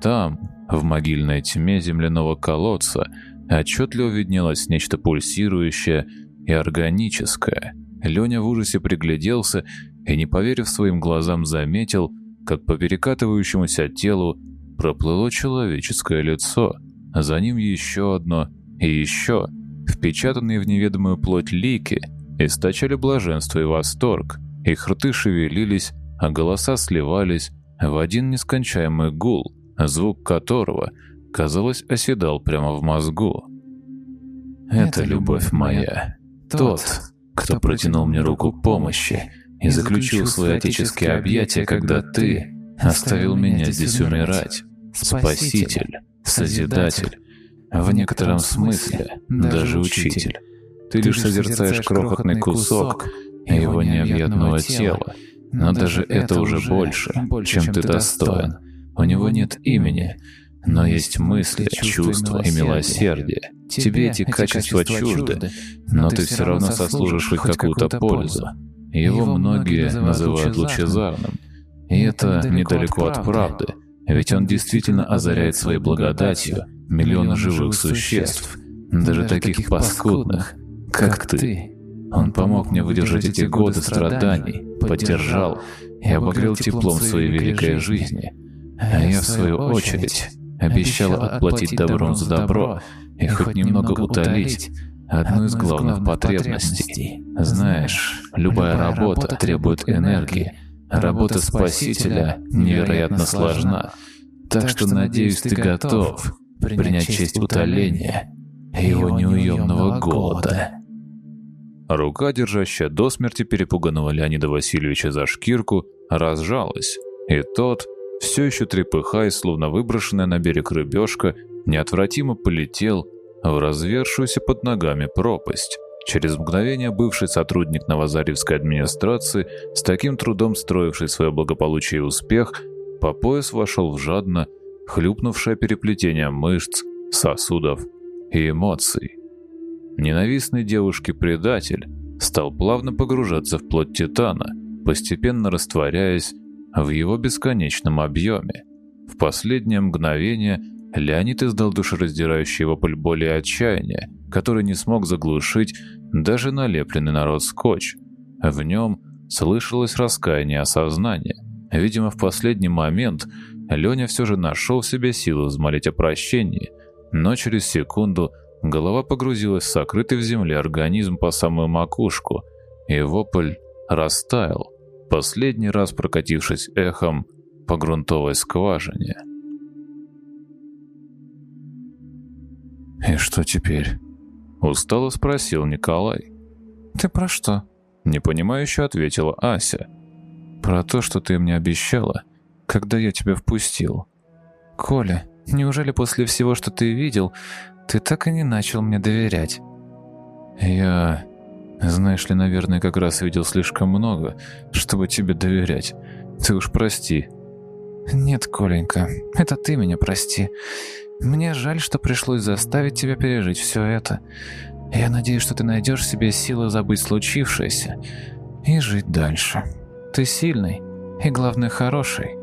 Там, в могильной тьме земляного колодца, отчетливо виднелось нечто пульсирующее и органическое – Леня в ужасе пригляделся и, не поверив своим глазам, заметил, как по перекатывающемуся телу проплыло человеческое лицо, а за ним еще одно и еще. Впечатанные в неведомую плоть лики источали блаженство и восторг. Их рты шевелились, а голоса сливались в один нескончаемый гул, звук которого, казалось, оседал прямо в мозгу. «Это любовь моя, тот, кто протянул мне руку помощи и заключил свои отеческие объятия, когда ты оставил меня здесь умирать. спаситель, созидатель, в некотором смысле даже учитель. Ты лишь созерцаешь крохотный кусок его необъятного тела, но даже это уже больше, чем ты достоин. У него нет имени, но есть мысли, чувства и милосердие. Тебе эти качества чужды, но ты все равно сослужишь хоть какую-то пользу. Его многие называют лучезарным. И это недалеко от правды, ведь он действительно озаряет своей благодатью миллионы живых существ, даже таких паскудных, как ты. Он помог мне выдержать эти годы страданий, поддержал и обогрел теплом своей великой жизни. А я, в свою очередь, обещала отплатить добром за добро и хоть немного утолить одну из главных потребностей. Знаешь, любая работа требует энергии. Работа Спасителя невероятно сложна. Так что, надеюсь, ты готов принять честь утоления его неуемного голода. Рука, держащая до смерти перепуганного Леонида Васильевича за шкирку, разжалась, и тот, все еще трепыхаясь, словно выброшенная на берег рыбешка, неотвратимо полетел в развершуюся под ногами пропасть. Через мгновение бывший сотрудник Новозаревской администрации, с таким трудом строивший свое благополучие и успех, по пояс вошел в жадно хлюпнувшее переплетение мышц, сосудов и эмоций. Ненавистный девушке предатель стал плавно погружаться в плоть Титана, постепенно растворяясь в его бесконечном объеме. В последнее мгновение Леонид издал душераздирающий вопль боли и отчаяния, который не смог заглушить даже налепленный на рот скотч. В нем слышалось раскаяние и осознание. Видимо, в последний момент Леня все же нашел в себе силы взмолить о прощении, но через секунду голова погрузилась в сокрытый в земле организм по самую макушку, и вопль растаял, последний раз прокатившись эхом по грунтовой скважине. «И что теперь?» — устало спросил Николай. «Ты про что?» — непонимающе ответила Ася. «Про то, что ты мне обещала, когда я тебя впустил». «Коля, неужели после всего, что ты видел, ты так и не начал мне доверять?» «Я знаешь ли, наверное, как раз видел слишком много, чтобы тебе доверять. Ты уж прости». «Нет, Коленька, это ты меня прости. Мне жаль, что пришлось заставить тебя пережить все это. Я надеюсь, что ты найдешь себе силы забыть случившееся и жить дальше. Ты сильный и, главное, хороший».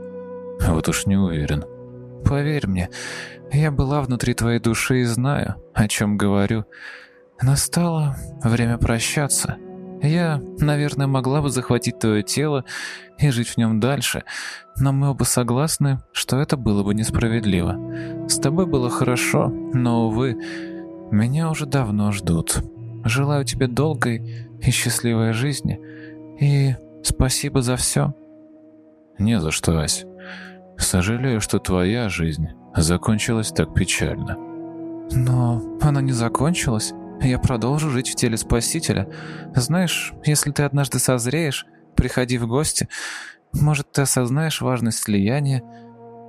«Вот уж не уверен». «Поверь мне, я была внутри твоей души и знаю, о чем говорю». Настало время прощаться. Я, наверное, могла бы захватить твое тело и жить в нем дальше, но мы оба согласны, что это было бы несправедливо. С тобой было хорошо, но, увы, меня уже давно ждут. Желаю тебе долгой и счастливой жизни, и спасибо за все. Не за что, Ась. Сожалею, что твоя жизнь закончилась так печально. Но она не закончилась. Я продолжу жить в теле Спасителя. Знаешь, если ты однажды созреешь, приходи в гости. Может, ты осознаешь важность слияния,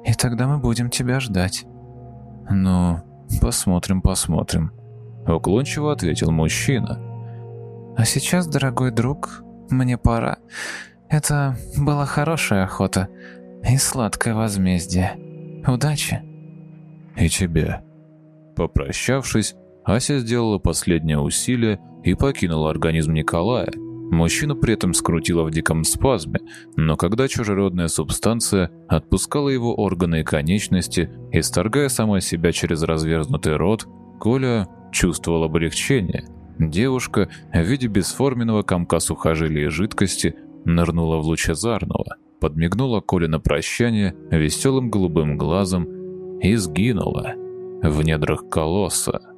и тогда мы будем тебя ждать». «Ну, посмотрим, посмотрим», — уклончиво ответил мужчина. «А сейчас, дорогой друг, мне пора. Это была хорошая охота и сладкое возмездие. Удачи!» «И тебе». Попрощавшись, Ася сделала последнее усилие и покинула организм Николая. Мужчину при этом скрутила в диком спазме, но когда чужеродная субстанция отпускала его органы и конечности, исторгая сама себя через разверзнутый рот, Коля чувствовал облегчение. Девушка в виде бесформенного комка сухожилия и жидкости нырнула в лучезарного, подмигнула Коле на прощание веселым голубым глазом и сгинула в недрах колосса.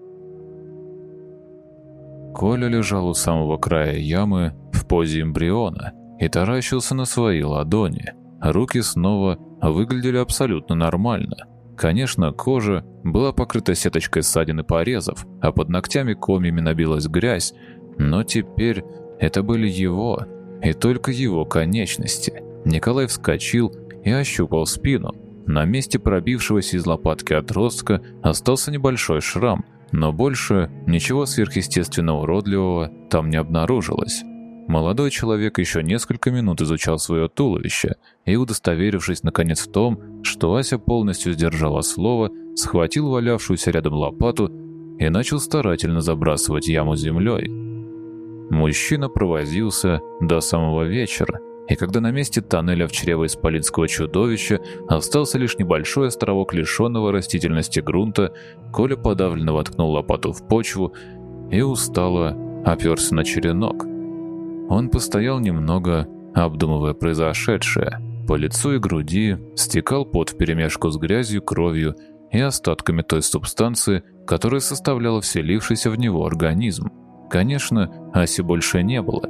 Коля лежал у самого края ямы в позе эмбриона и таращился на свои ладони. Руки снова выглядели абсолютно нормально. Конечно, кожа была покрыта сеточкой ссадин и порезов, а под ногтями комьями набилась грязь, но теперь это были его, и только его конечности. Николай вскочил и ощупал спину. на месте пробившегося из лопатки отростка остался небольшой шрам, но больше ничего сверхъестественно уродливого там не обнаружилось. Молодой человек еще несколько минут изучал свое туловище и, удостоверившись наконец в том, что Ася полностью сдержала слово, схватил валявшуюся рядом лопату и начал старательно забрасывать яму землей. Мужчина провозился до самого вечера, и когда на месте тоннеля в чрево исполинского чудовища остался лишь небольшой островок лишенного растительности грунта, Коля подавленно воткнул лопату в почву и устало оперся на черенок. Он постоял немного, обдумывая произошедшее. По лицу и груди стекал пот вперемешку с грязью, кровью и остатками той субстанции, которая составляла вселившийся в него организм. Конечно, Аси больше не было,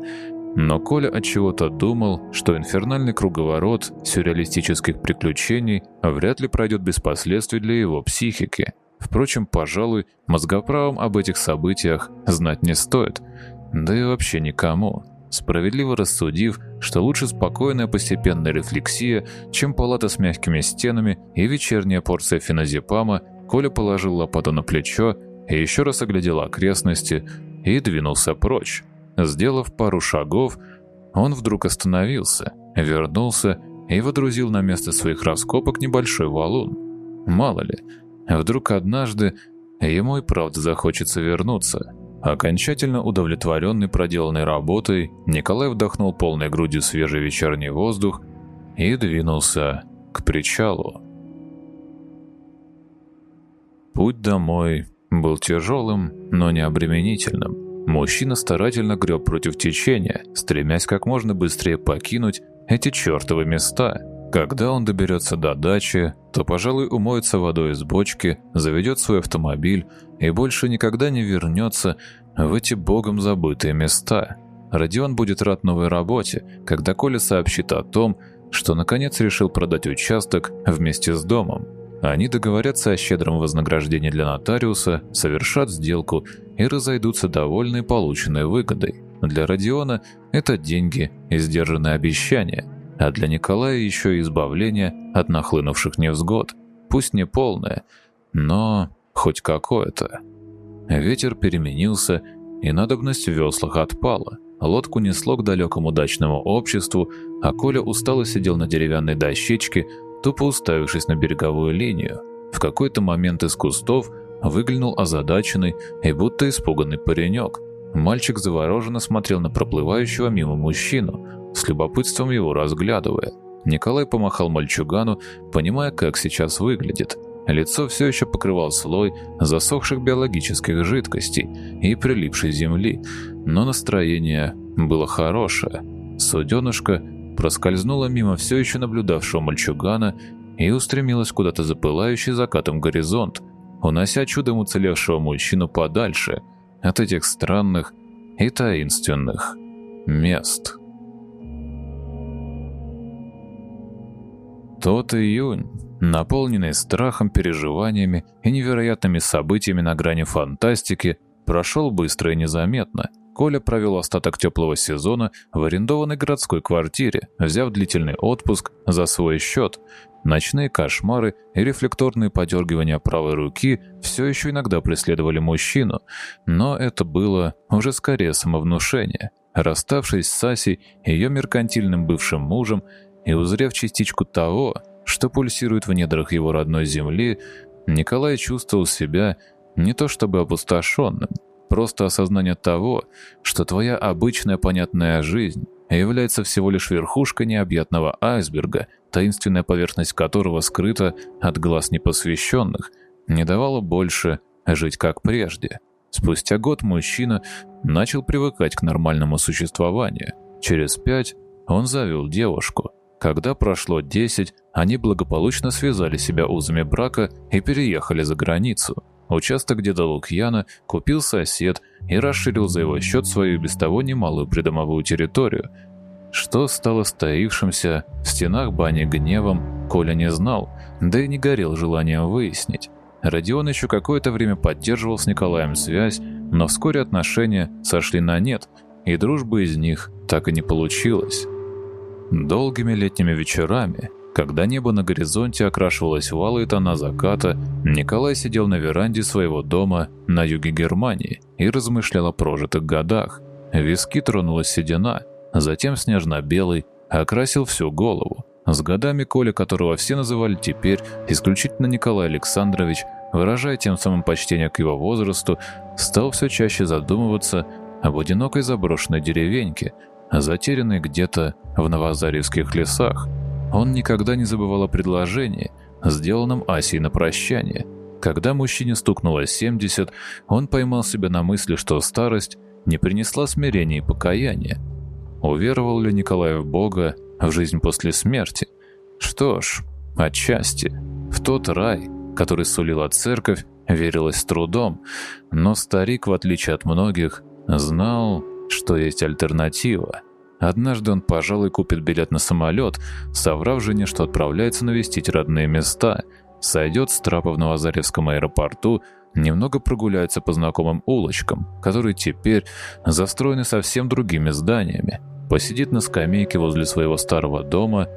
но Коля от чего-то думал, что инфернальный круговорот сюрреалистических приключений вряд ли пройдет без последствий для его психики. Впрочем, пожалуй, мозгоправам об этих событиях знать не стоит, да и вообще никому. Справедливо рассудив, что лучше спокойная постепенная рефлексия, чем палата с мягкими стенами и вечерняя порция феназепама, Коля положил лопату на плечо и еще раз оглядел окрестности и двинулся прочь. Сделав пару шагов, он вдруг остановился, вернулся и водрузил на место своих раскопок небольшой валун. Мало ли, вдруг однажды ему и правда захочется вернуться. Окончательно удовлетворенный проделанной работой, Николай вдохнул полной грудью свежий вечерний воздух и двинулся к причалу. Путь домой был тяжелым, но не обременительным. Мужчина старательно греб против течения, стремясь как можно быстрее покинуть эти чертовы места. Когда он доберется до дачи, то, пожалуй, умоется водой из бочки, заведет свой автомобиль и больше никогда не вернется в эти богом забытые места. Родион будет рад новой работе, когда Коля сообщит о том, что наконец решил продать участок вместе с домом. Они договорятся о щедром вознаграждении для нотариуса, совершат сделку и разойдутся довольны полученной выгодой. Для Родиона это деньги и сдержанные обещания, а для Николая еще и избавление от нахлынувших невзгод. Пусть не полное, но хоть какое-то. Ветер переменился, и надобность в веслах отпала. Лодку несло к далекому дачному обществу, а Коля устало сидел на деревянной дощечке, тупо уставившись на береговую линию. В какой-то момент из кустов выглянул озадаченный и будто испуганный паренек. Мальчик завороженно смотрел на проплывающего мимо мужчину, с любопытством его разглядывая. Николай помахал мальчугану, понимая, как сейчас выглядит. Лицо все еще покрывал слой засохших биологических жидкостей и прилипшей земли, но настроение было хорошее. Суденышко проскользнула мимо все еще наблюдавшего мальчугана и устремилась куда-то за пылающий закатом горизонт, унося чудом уцелевшего мужчину подальше от этих странных и таинственных мест. Тот июнь, наполненный страхом, переживаниями и невероятными событиями на грани фантастики, прошел быстро и незаметно – Коля провел остаток теплого сезона в арендованной городской квартире, взяв длительный отпуск за свой счет. Ночные кошмары и рефлекторные подергивания правой руки все еще иногда преследовали мужчину, но это было уже скорее самовнушение. Расставшись с Сасей, ее меркантильным бывшим мужем, и узрев частичку того, что пульсирует в недрах его родной земли, Николай чувствовал себя не то чтобы опустошенным, Просто осознание того, что твоя обычная понятная жизнь является всего лишь верхушкой необъятного айсберга, таинственная поверхность которого скрыта от глаз непосвященных, не давало больше жить как прежде. Спустя год мужчина начал привыкать к нормальному существованию. Через пять он завел девушку. Когда прошло десять, они благополучно связали себя узами брака и переехали за границу. Участок деда Лукьяна купил сосед и расширил за его счет свою без того немалую придомовую территорию. Что стало стоившимся в стенах бани гневом, Коля не знал, да и не горел желанием выяснить. Родион еще какое-то время поддерживал с Николаем связь, но вскоре отношения сошли на нет, и дружбы из них так и не получилось. Долгими летними вечерами Когда небо на горизонте окрашивалось в алые тона заката, Николай сидел на веранде своего дома на юге Германии и размышлял о прожитых годах. Виски тронулась седина, затем снежно-белый окрасил всю голову. С годами Коля, которого все называли теперь исключительно Николай Александрович, выражая тем самым почтение к его возрасту, стал все чаще задумываться об одинокой заброшенной деревеньке, затерянной где-то в новозаревских лесах. Он никогда не забывал о предложении, сделанном Асей на прощание. Когда мужчине стукнуло 70, он поймал себя на мысли, что старость не принесла смирения и покаяния. Уверовал ли Николай в Бога, в жизнь после смерти? Что ж, отчасти. В тот рай, который сулила церковь, верилось с трудом, но старик, в отличие от многих, знал, что есть альтернатива. Однажды он, пожалуй, купит билет на самолет, соврав жене, что отправляется навестить родные места, сойдет с трапа в Новозаревском аэропорту, немного прогуляется по знакомым улочкам, которые теперь застроены совсем другими зданиями, посидит на скамейке возле своего старого дома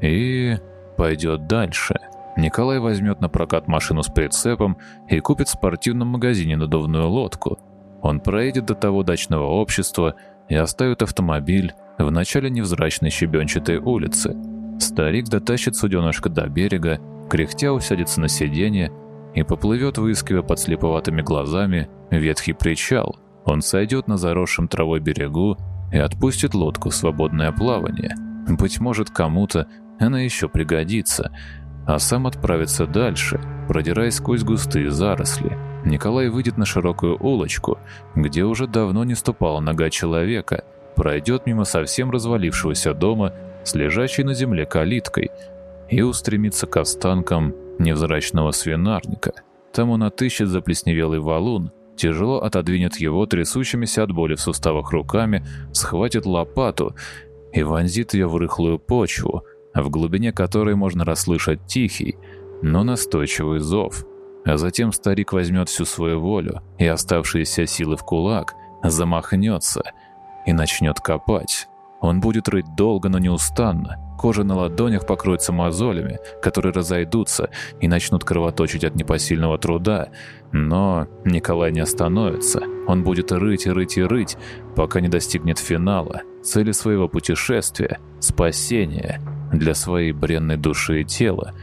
и пойдет дальше. Николай возьмет на прокат машину с прицепом и купит в спортивном магазине надувную лодку. Он проедет до того дачного общества, и оставит автомобиль в начале невзрачной щебенчатой улицы. Старик дотащит суденышко до берега, кряхтя усядется на сиденье и поплывет, выискивая под слеповатыми глазами ветхий причал. Он сойдет на заросшем травой берегу и отпустит лодку в свободное плавание. Быть может, кому-то она еще пригодится, а сам отправится дальше, продираясь сквозь густые заросли. Николай выйдет на широкую улочку, где уже давно не ступала нога человека, пройдет мимо совсем развалившегося дома с лежащей на земле калиткой и устремится к останкам невзрачного свинарника. Там он отыщет заплесневелый валун, тяжело отодвинет его трясущимися от боли в суставах руками, схватит лопату и вонзит ее в рыхлую почву, в глубине которой можно расслышать тихий, но настойчивый зов – а затем старик возьмет всю свою волю и оставшиеся силы в кулак, замахнется и начнет копать. Он будет рыть долго, но неустанно. Кожа на ладонях покроется мозолями, которые разойдутся и начнут кровоточить от непосильного труда. Но Николай не остановится. Он будет рыть и рыть и рыть, пока не достигнет финала, цели своего путешествия, спасения для своей бренной души и тела.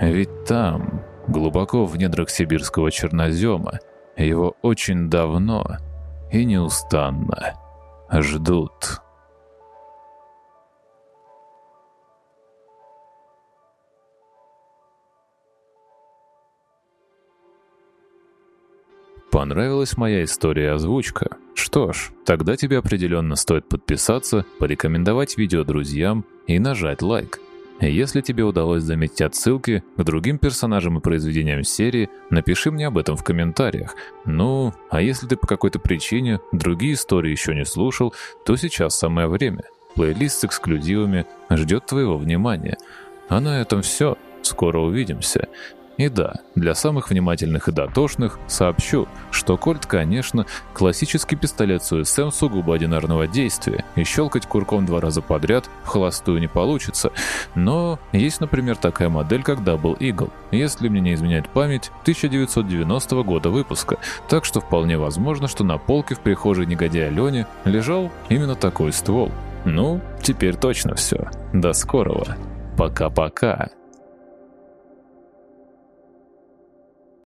Ведь там, глубоко в недрах сибирского чернозема, его очень давно и неустанно ждут. Понравилась моя история озвучка? Что ж, тогда тебе определенно стоит подписаться, порекомендовать видео друзьям и нажать лайк. Если тебе удалось заметить отсылки к другим персонажам и произведениям серии, напиши мне об этом в комментариях. Ну, а если ты по какой-то причине другие истории еще не слушал, то сейчас самое время. Плейлист с эксклюзивами ждет твоего внимания. А на этом все. Скоро увидимся. И да, для самых внимательных и дотошных сообщу, что Кольт, конечно, классический пистолет с УСМ сугубо одинарного действия, и щелкать курком два раза подряд в холостую не получится, но есть, например, такая модель, как Double Eagle, если мне не изменять память, 1990 года выпуска, так что вполне возможно, что на полке в прихожей негодяя Лёни лежал именно такой ствол. Ну, теперь точно все. До скорого. Пока-пока.